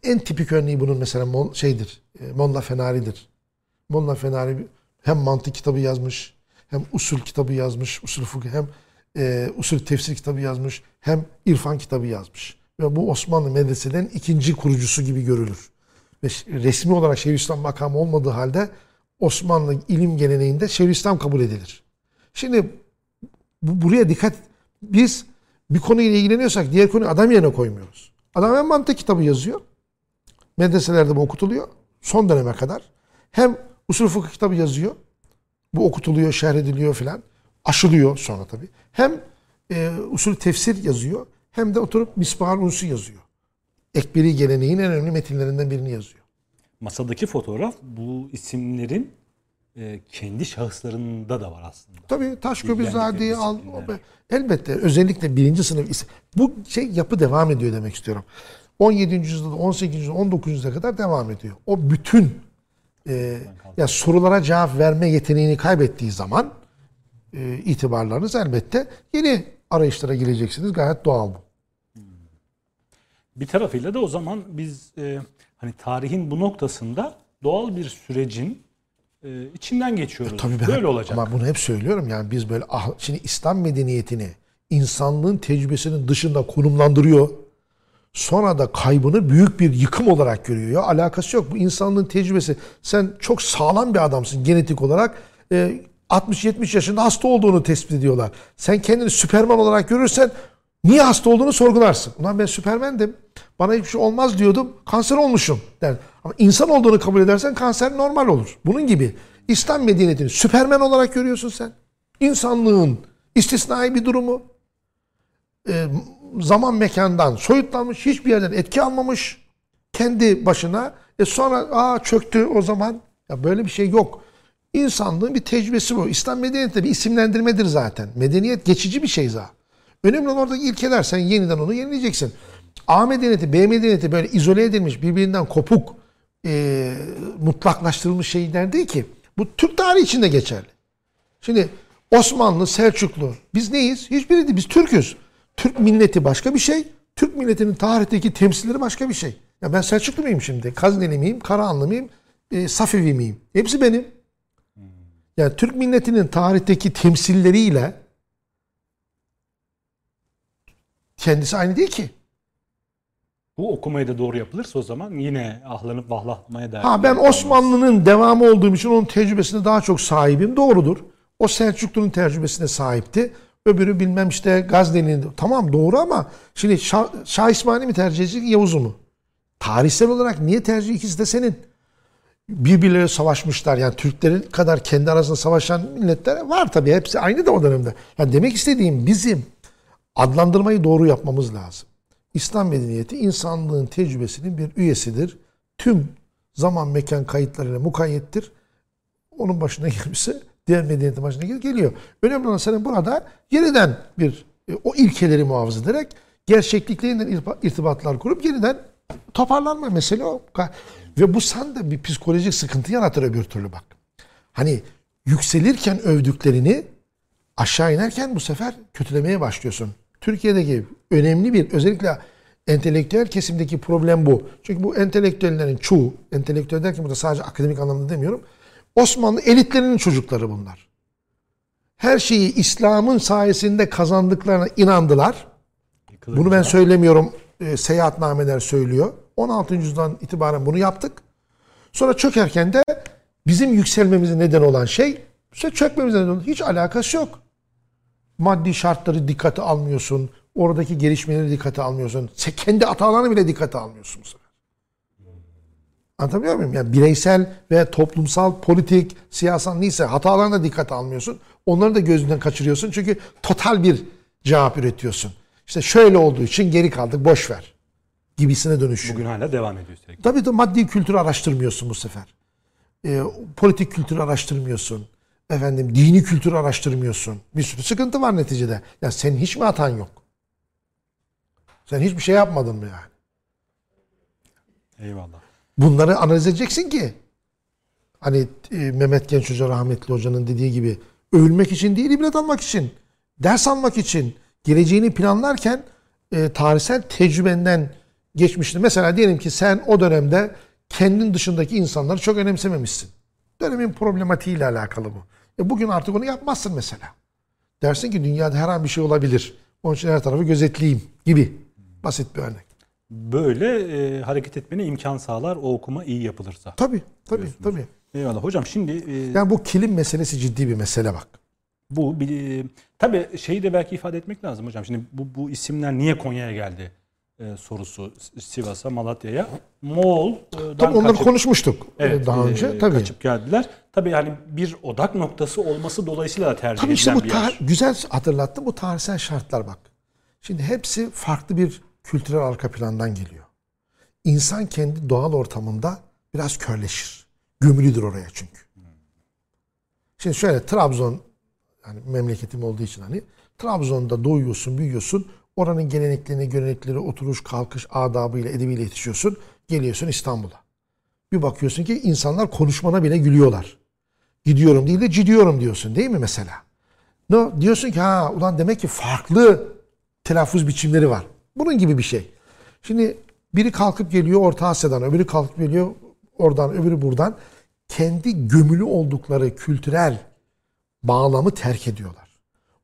[SPEAKER 2] en tipik örneği bunun mesela şeydir, e, Molla Fenari'dir. Molla Fenari hem mantık kitabı yazmış, hem usul kitabı yazmış, usul fıkıh hem e, usul tefsir kitabı yazmış, hem irfan kitabı yazmış. Ve bu Osmanlı medreselerin ikinci kurucusu gibi görülür. Ve resmi olarak Şeyhülislam makamı olmadığı halde Osmanlı ilim geleneğinde Şeyhülislam kabul edilir. Şimdi bu, buraya dikkat biz bir konuyla ilgileniyorsak diğer konuyu adam yerine koymuyoruz. Adam hem mantık kitabı yazıyor. Medreselerde bu okutuluyor. Son döneme kadar. Hem usul fıkıh kitabı yazıyor. Bu okutuluyor, şerh ediliyor filan. Aşılıyor sonra tabii. Hem e, usul tefsir yazıyor. Hem de oturup Misbahar Unsi yazıyor. Ekberi geleneğin en önemli metinlerinden birini yazıyor.
[SPEAKER 1] masadaki fotoğraf bu isimlerin e, kendi şahıslarında da var aslında.
[SPEAKER 2] Tabii Taşköprüzade'yi al. Elbette özellikle birinci sınıf. Bu şey yapı devam ediyor demek istiyorum. 17. yüzyılda, 18. yüzyılda, 19. yüzyıla kadar devam ediyor. O bütün e, ya sorulara cevap verme yeteneğini kaybettiği zaman e, itibarlarınız elbette yeni arayışlara gireceksiniz. Gayet doğal bu.
[SPEAKER 1] Bir tarafıyla da o zaman biz e, hani tarihin bu noktasında doğal bir sürecin e, içinden geçiyoruz.
[SPEAKER 2] Tabii ben,
[SPEAKER 1] Böyle olacak.
[SPEAKER 2] Ama bunu hep söylüyorum yani biz böyle ah, şimdi İslam medeniyetini insanlığın tecrübesinin dışında konumlandırıyor. Sonra da kaybını büyük bir yıkım olarak görüyor. Ya alakası yok. Bu insanlığın tecrübesi. Sen çok sağlam bir adamsın genetik olarak. Ee, 60-70 yaşında hasta olduğunu tespit ediyorlar. Sen kendini süperman olarak görürsen niye hasta olduğunu sorgularsın. Ulan ben süpermendim. Bana hiçbir şey olmaz diyordum. Kanser olmuşum der. Ama insan olduğunu kabul edersen kanser normal olur. Bunun gibi İslam medeniyetini süpermen olarak görüyorsun sen. İnsanlığın istisnai bir durumu. Ee, zaman mekandan soyutlanmış, hiçbir yerden etki almamış. Kendi başına. E sonra aa çöktü o zaman. Ya böyle bir şey yok. İnsanlığın bir tecrübesi bu. İslam medeniyeti de bir isimlendirmedir zaten. Medeniyet geçici bir şey zaten. Önemli olan oradaki ilkeler. Sen yeniden onu yenileyeceksin. A medeniyeti, B medeniyeti böyle izole edilmiş, birbirinden kopuk, e, mutlaklaştırılmış şeyler değil ki. Bu Türk tarihi için de geçerli. Şimdi Osmanlı, Selçuklu, biz neyiz? Hiçbiri değil. Biz Türk'üz. Türk milleti başka bir şey. Türk milletinin tarihteki temsilleri başka bir şey. Ya ben Selçuklu muyum şimdi? Kazneli miyim? Karahanlı mıyım? E, Safevi miyim? Hepsi benim. Yani Türk milletinin tarihteki temsilleriyle kendisi aynı değil ki.
[SPEAKER 1] Bu okumayı da doğru yapılırsa o zaman yine ahlanıp vahlatmaya değer.
[SPEAKER 2] Ha ben Osmanlı'nın devamı olduğum için onun tecrübesine daha çok sahibim. Doğrudur. O Selçuklu'nun tecrübesine sahipti. Öbürü bilmem işte Gazneli'nin. Tamam doğru ama şimdi Şah, Şah İsmail'i mi tercih edecek Yavuz'u mu? Tarihsel olarak niye tercih ikisi de senin? Birbirleri savaşmışlar. Yani Türklerin kadar kendi arasında savaşan milletler var tabii. Hepsi aynı da o dönemde. Yani demek istediğim bizim adlandırmayı doğru yapmamız lazım. İslam medeniyeti insanlığın tecrübesinin bir üyesidir. Tüm zaman mekan kayıtlarıyla mukayyettir. Onun başına gelmişse diğer medeniyetin başına gel- geliyor. Önemli olan senin burada yeniden bir e, o ilkeleri muhafaza ederek gerçeklikle yeniden irtiba- irtibatlar kurup yeniden toparlanma mesele o. Ve bu sende bir psikolojik sıkıntı yaratır öbür türlü bak. Hani yükselirken övdüklerini aşağı inerken bu sefer kötülemeye başlıyorsun. Türkiye'deki önemli bir özellikle entelektüel kesimdeki problem bu. Çünkü bu entelektüellerin çoğu, entelektüel derken burada sadece akademik anlamda demiyorum. Osmanlı elitlerinin çocukları bunlar. Her şeyi İslam'ın sayesinde kazandıklarına inandılar. Bunu ben söylemiyorum. E, seyahatnameler söylüyor. 16. yüzyıldan itibaren bunu yaptık. Sonra çökerken de bizim yükselmemize neden olan şey işte çökmemize neden olan hiç alakası yok. Maddi şartları dikkate almıyorsun. Oradaki gelişmeleri dikkate almıyorsun. Sen kendi hatalarını bile dikkate almıyorsun bu sefer. Anlatabiliyor muyum? Yani bireysel ve toplumsal, politik, siyasal neyse hatalarına da dikkate almıyorsun. Onları da gözünden kaçırıyorsun. Çünkü total bir cevap üretiyorsun. İşte şöyle olduğu için geri kaldık, boş ver. Gibisine dönüşüyor.
[SPEAKER 1] Bugün hala devam ediyor üstelik.
[SPEAKER 2] Tabii de maddi kültürü araştırmıyorsun bu sefer. Ee, politik kültürü araştırmıyorsun. Efendim dini kültürü araştırmıyorsun. Bir sürü sıkıntı var neticede. Ya senin hiç mi hatan yok? Sen hiçbir şey yapmadın mı yani?
[SPEAKER 1] Eyvallah.
[SPEAKER 2] Bunları analiz edeceksin ki hani e, Mehmet Genç Hoca rahmetli hocanın dediği gibi övülmek için değil ibret almak için ders almak için geleceğini planlarken e, tarihsel tecrübenden geçmişti. Mesela diyelim ki sen o dönemde kendin dışındaki insanları çok önemsememişsin. Dönemin problematiğiyle alakalı bu. E bugün artık onu yapmazsın mesela. Dersin ki dünyada her an bir şey olabilir. Onun için her tarafı gözetleyeyim gibi. Basit bir örnek.
[SPEAKER 1] Böyle e, hareket etmene imkan sağlar o okuma iyi yapılırsa.
[SPEAKER 2] Tabii, tabii, tabii.
[SPEAKER 1] Eyvallah. Hocam şimdi e,
[SPEAKER 2] Yani bu kilim meselesi ciddi bir mesele bak.
[SPEAKER 1] bu bir, e, tabii şeyi de belki ifade etmek lazım hocam. Şimdi bu, bu isimler niye Konya'ya geldi e, sorusu Sivas'a, Malatya'ya. Moğol
[SPEAKER 2] Tabii onları konuşmuştuk e, daha önce. Tabii.
[SPEAKER 1] Kaçıp geldiler. Tabii hani bir odak noktası olması dolayısıyla da tercih
[SPEAKER 2] Tabii işte
[SPEAKER 1] edilen
[SPEAKER 2] bu
[SPEAKER 1] bir yer.
[SPEAKER 2] güzel hatırlattın bu tarihsel şartlar bak. Şimdi hepsi farklı bir kültürel arka plandan geliyor. İnsan kendi doğal ortamında biraz körleşir. Gömülüdür oraya çünkü. Şimdi şöyle Trabzon yani memleketim olduğu için hani Trabzon'da doğuyorsun, büyüyorsun. Oranın geleneklerini, görenekleri, oturuş, kalkış, adabıyla, edebiyle yetişiyorsun. Geliyorsun İstanbul'a. Bir bakıyorsun ki insanlar konuşmana bile gülüyorlar. Gidiyorum değil de cidiyorum diyorsun değil mi mesela? Ne diyorsun ki ha ulan demek ki farklı telaffuz biçimleri var. Bunun gibi bir şey. Şimdi biri kalkıp geliyor Orta Asya'dan, öbürü kalkıp geliyor oradan, öbürü buradan. kendi gömülü oldukları kültürel bağlamı terk ediyorlar.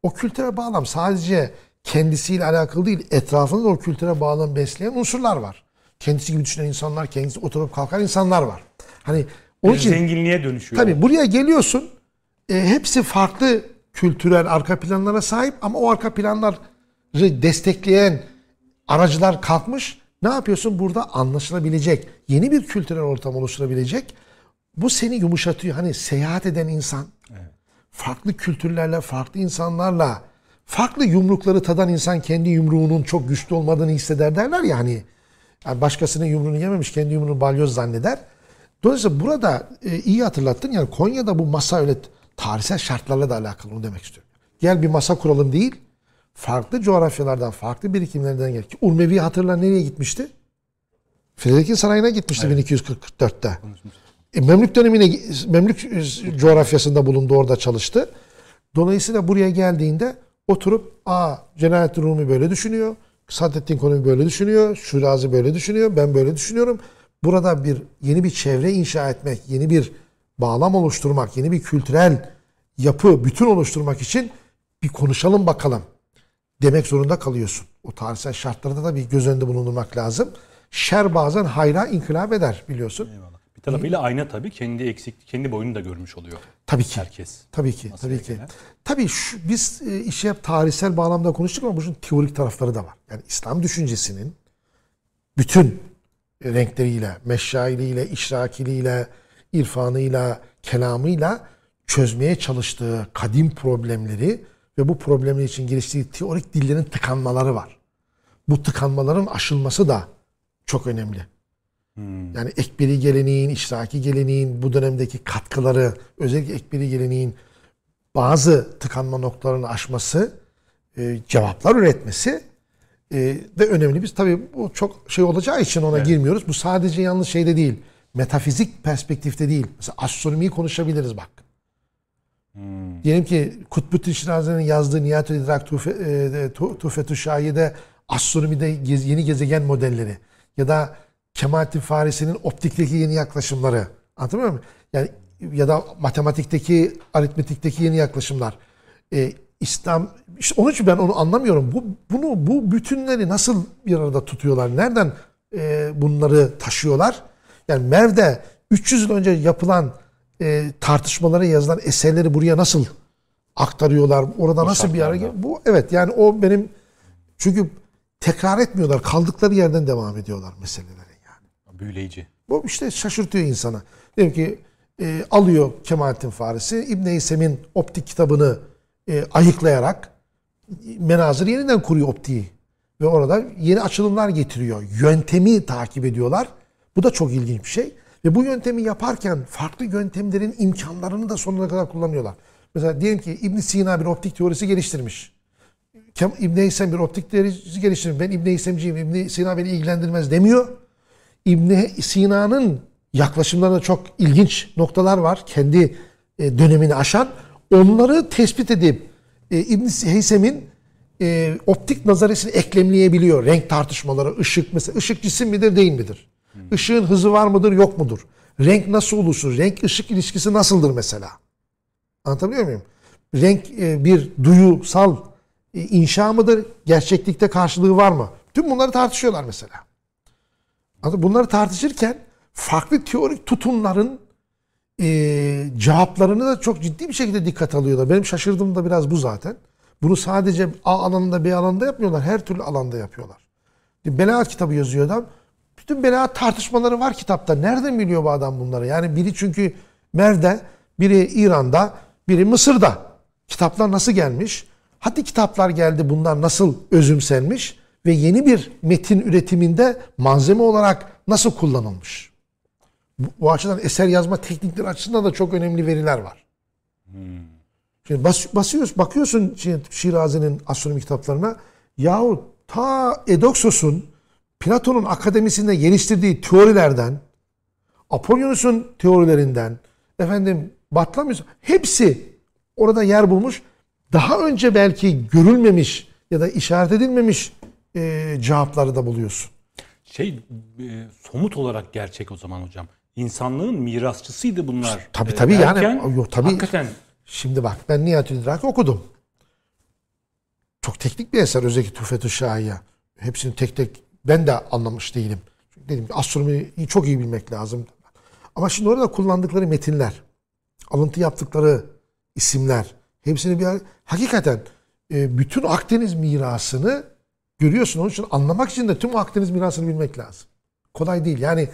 [SPEAKER 2] O kültürel bağlam sadece kendisiyle alakalı değil, etrafında da o kültürel bağlam besleyen unsurlar var. Kendisi gibi düşünen insanlar, kendisi oturup kalkan insanlar var. Hani onun için
[SPEAKER 1] zenginliğe dönüşüyor.
[SPEAKER 2] Tabii buraya geliyorsun. e, hepsi farklı kültürel arka planlara sahip ama o arka planları destekleyen aracılar kalkmış. Ne yapıyorsun? Burada anlaşılabilecek, yeni bir kültürel ortam oluşturabilecek. Bu seni yumuşatıyor. Hani seyahat eden insan, farklı kültürlerle, farklı insanlarla, farklı yumrukları tadan insan kendi yumruğunun çok güçlü olmadığını hisseder derler ya hani. Yani başkasının yumruğunu yememiş, kendi yumruğunu balyoz zanneder. Dolayısıyla burada e, iyi hatırlattın. Yani Konya'da bu masa öyle tarihsel şartlarla da alakalı onu demek istiyorum. Gel bir masa kuralım değil. Farklı coğrafyalardan, farklı birikimlerden gel. Ki Urmevi hatırla nereye gitmişti? Frederikin Sarayı'na gitmişti 1244'te. E, Memlük dönemine, Memlük e, coğrafyasında bulundu, orada çalıştı. Dolayısıyla buraya geldiğinde oturup, aa Celalettin Rumi böyle düşünüyor, Sadettin Konevi böyle düşünüyor, Şirazi böyle düşünüyor, ben böyle düşünüyorum. Burada bir yeni bir çevre inşa etmek, yeni bir bağlam oluşturmak, yeni bir kültürel yapı, bütün oluşturmak için bir konuşalım bakalım demek zorunda kalıyorsun. O tarihsel şartlarda da bir göz önünde bulundurmak lazım. Şer bazen hayra inkılap eder biliyorsun.
[SPEAKER 1] Eyvallah. Bir tarafıyla ayna tabii kendi eksik, kendi boyunu da görmüş oluyor
[SPEAKER 2] Tabii ki.
[SPEAKER 1] herkes.
[SPEAKER 2] Tabii ki, tabii ki.
[SPEAKER 1] gelen.
[SPEAKER 2] Tabii şu, biz e, işi hep tarihsel bağlamda konuştuk ama bunun teorik tarafları da var. Yani İslam düşüncesinin bütün renkleriyle, meşailiyle, işrakiliyle, irfanıyla, kelamıyla çözmeye çalıştığı kadim problemleri ve bu problemler için geliştirdiği teorik dillerin tıkanmaları var. Bu tıkanmaların aşılması da çok önemli. Yani ekberi geleneğin, işraki geleneğin bu dönemdeki katkıları, özellikle ekberi geleneğin bazı tıkanma noktalarını aşması, e, cevaplar üretmesi de önemli. Biz tabii bu çok şey olacağı için ona girmiyoruz. Bu sadece yalnız şeyde değil, metafizik perspektifte değil. Mesela astronomiyi konuşabiliriz bak. Diyelim ki Kutbuddin Şirazi'nin yazdığı Nihayetül İdrak e, Tu- Tufetü Şahi'de astronomide yeni gezegen modelleri ya da Kemalettin Farisi'nin optikteki yeni yaklaşımları. Anlatabiliyor muyum? Yani ya da matematikteki, aritmetikteki yeni yaklaşımlar. E, İslam işte onun için ben onu anlamıyorum. Bu bunu bu bütünleri nasıl bir arada tutuyorlar? Nereden e, bunları taşıyorlar? Yani Merv'de 300 yıl önce yapılan e, tartışmalara yazılan eserleri buraya nasıl aktarıyorlar? Orada nasıl bir ara bu evet yani o benim çünkü tekrar etmiyorlar. Kaldıkları yerden devam ediyorlar meselelere yani.
[SPEAKER 1] Büyüleyici.
[SPEAKER 2] Bu işte şaşırtıyor insana. Diyelim ki e, alıyor Kemalettin Farisi İbn Heysem'in optik kitabını e, ayıklayarak menazır yeniden kuruyor optiği. Ve orada yeni açılımlar getiriyor. Yöntemi takip ediyorlar. Bu da çok ilginç bir şey. Ve bu yöntemi yaparken farklı yöntemlerin imkanlarını da sonuna kadar kullanıyorlar. Mesela diyelim ki İbn Sina bir optik teorisi geliştirmiş. Kem- İbn Heysem bir optik teorisi geliştirmiş. Ben İbn Heysemciyim. İbn Sina beni ilgilendirmez demiyor. İbn Sina'nın yaklaşımlarında çok ilginç noktalar var. Kendi e, dönemini aşan. Onları tespit edip e, İbn Heysem'in e, optik nazaresini eklemleyebiliyor. Renk tartışmaları, ışık mesela ışık cisim midir değil midir? Işığın hızı var mıdır yok mudur? Renk nasıl oluşur? Renk ışık ilişkisi nasıldır mesela? Anlatabiliyor muyum? Renk e, bir duyusal e, inşa mıdır? Gerçeklikte karşılığı var mı? Tüm bunları tartışıyorlar mesela. Bunları tartışırken farklı teorik tutumların e, cevaplarını da çok ciddi bir şekilde dikkat alıyorlar. Benim şaşırdığım da biraz bu zaten. Bunu sadece A alanında B alanında yapmıyorlar. Her türlü alanda yapıyorlar. Belaat kitabı yazıyor adam. Bütün belaat tartışmaları var kitapta. Nereden biliyor bu adam bunları? Yani biri çünkü Mer'de, biri İran'da, biri Mısır'da. Kitaplar nasıl gelmiş? Hadi kitaplar geldi bunlar nasıl özümsenmiş? Ve yeni bir metin üretiminde malzeme olarak nasıl kullanılmış? Bu, bu açıdan eser yazma teknikleri açısından da çok önemli veriler var. Şimdi bas, basıyorsun, bakıyorsun şimdi Şirazi'nin astronomi kitaplarına. Yahu ta Edoksos'un Platon'un akademisinde geliştirdiği teorilerden, Apollonius'un teorilerinden, efendim Batlamyus hepsi orada yer bulmuş. Daha önce belki görülmemiş ya da işaret edilmemiş e, cevapları da buluyorsun.
[SPEAKER 1] Şey e, somut olarak gerçek o zaman hocam. İnsanlığın mirasçısıydı bunlar.
[SPEAKER 2] Tabii,
[SPEAKER 1] e,
[SPEAKER 2] tabii yani.
[SPEAKER 1] derken
[SPEAKER 2] Yok, tabii.
[SPEAKER 1] Hakikaten
[SPEAKER 2] Şimdi bak ben Nihat İdraki okudum. Çok teknik bir eser özellikle Tufetü Şahiye. Hepsini tek tek ben de anlamış değilim. Çünkü dedim ki astronomiyi çok iyi bilmek lazım. Ama şimdi orada kullandıkları metinler, alıntı yaptıkları isimler, hepsini bir hakikaten e, bütün Akdeniz mirasını görüyorsun. Onun için anlamak için de tüm Akdeniz mirasını bilmek lazım. Kolay değil. Yani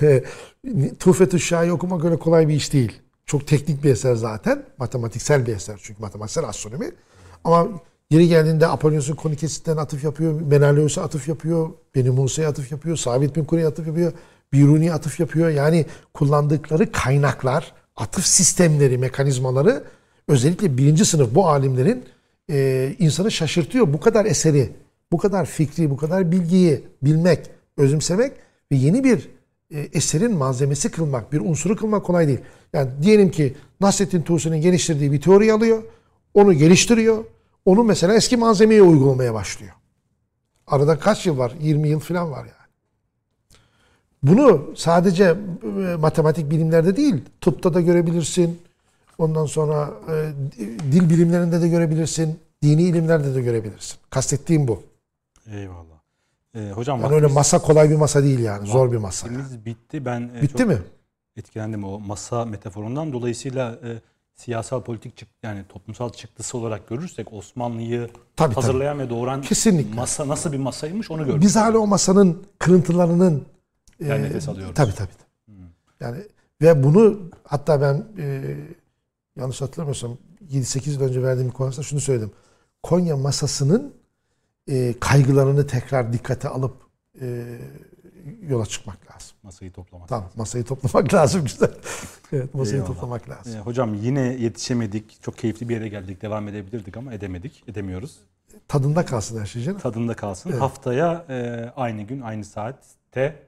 [SPEAKER 2] Tufetü Şahiye okumak öyle kolay bir iş değil. Çok teknik bir eser zaten. Matematiksel bir eser çünkü matematiksel astronomi. Ama yeri geldiğinde Apollonius'un konikesinden atıf yapıyor. Menelaus'a atıf yapıyor. Beni Musa'ya atıf yapıyor. Sabit bin Kure'ye atıf yapıyor. Biruni'ye atıf yapıyor. Yani kullandıkları kaynaklar, atıf sistemleri, mekanizmaları özellikle birinci sınıf bu alimlerin e, insanı şaşırtıyor. Bu kadar eseri, bu kadar fikri, bu kadar bilgiyi bilmek, özümsemek ve yeni bir e, eserin malzemesi kılmak, bir unsuru kılmak kolay değil. Yani diyelim ki Nasrettin Tusi'nin geliştirdiği bir teori alıyor, onu geliştiriyor, onu mesela eski malzemeye uygulamaya başlıyor. Arada kaç yıl var? 20 yıl falan var yani. Bunu sadece e, matematik bilimlerde değil, tıpta da görebilirsin. Ondan sonra e, dil bilimlerinde de görebilirsin. Dini ilimlerde de görebilirsin. Kastettiğim bu.
[SPEAKER 1] eyvallah. E, hocam
[SPEAKER 2] Yani öyle masa kolay bir masa değil yani. Zor bir masa. yani.
[SPEAKER 1] bitti. Ben e,
[SPEAKER 2] Bitti
[SPEAKER 1] çok
[SPEAKER 2] mi?
[SPEAKER 1] etkilendim o masa metaforundan. Dolayısıyla e, siyasal politik çık yani toplumsal çıktısı olarak görürsek Osmanlı'yı
[SPEAKER 2] Tabii,
[SPEAKER 1] hazırlayan ve doğuran
[SPEAKER 2] Kesinlikle.
[SPEAKER 1] masa nasıl bir masaymış onu gördük.
[SPEAKER 2] Biz hala o masanın kırıntılarının
[SPEAKER 1] Yani
[SPEAKER 2] e,
[SPEAKER 1] nefes alıyoruz.
[SPEAKER 2] Tabii tabii. Yani ve bunu hatta ben e, yanlış hatırlamıyorsam 7-8 yıl önce verdiğim bir konuşmada şunu söyledim. Konya masasının e, kaygılarını tekrar dikkate alıp e, yola çıkmak lazım.
[SPEAKER 1] Masayı toplamak.
[SPEAKER 2] Tamam masayı toplamak lazım güzel. Evet masayı
[SPEAKER 1] Eyvallah.
[SPEAKER 2] toplamak lazım.
[SPEAKER 1] E, hocam yine yetişemedik. Çok keyifli bir yere geldik. Devam edebilirdik ama edemedik. Edemiyoruz.
[SPEAKER 2] Tadında kalsın her şey canım.
[SPEAKER 1] Tadında kalsın.
[SPEAKER 2] Evet.
[SPEAKER 1] Haftaya e, aynı gün, aynı saatte,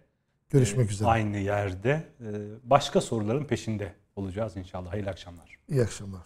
[SPEAKER 2] Görüşmek
[SPEAKER 1] e,
[SPEAKER 2] üzere.
[SPEAKER 1] aynı yerde e, başka soruların peşinde olacağız inşallah. Hayırlı akşamlar.
[SPEAKER 2] İyi akşamlar.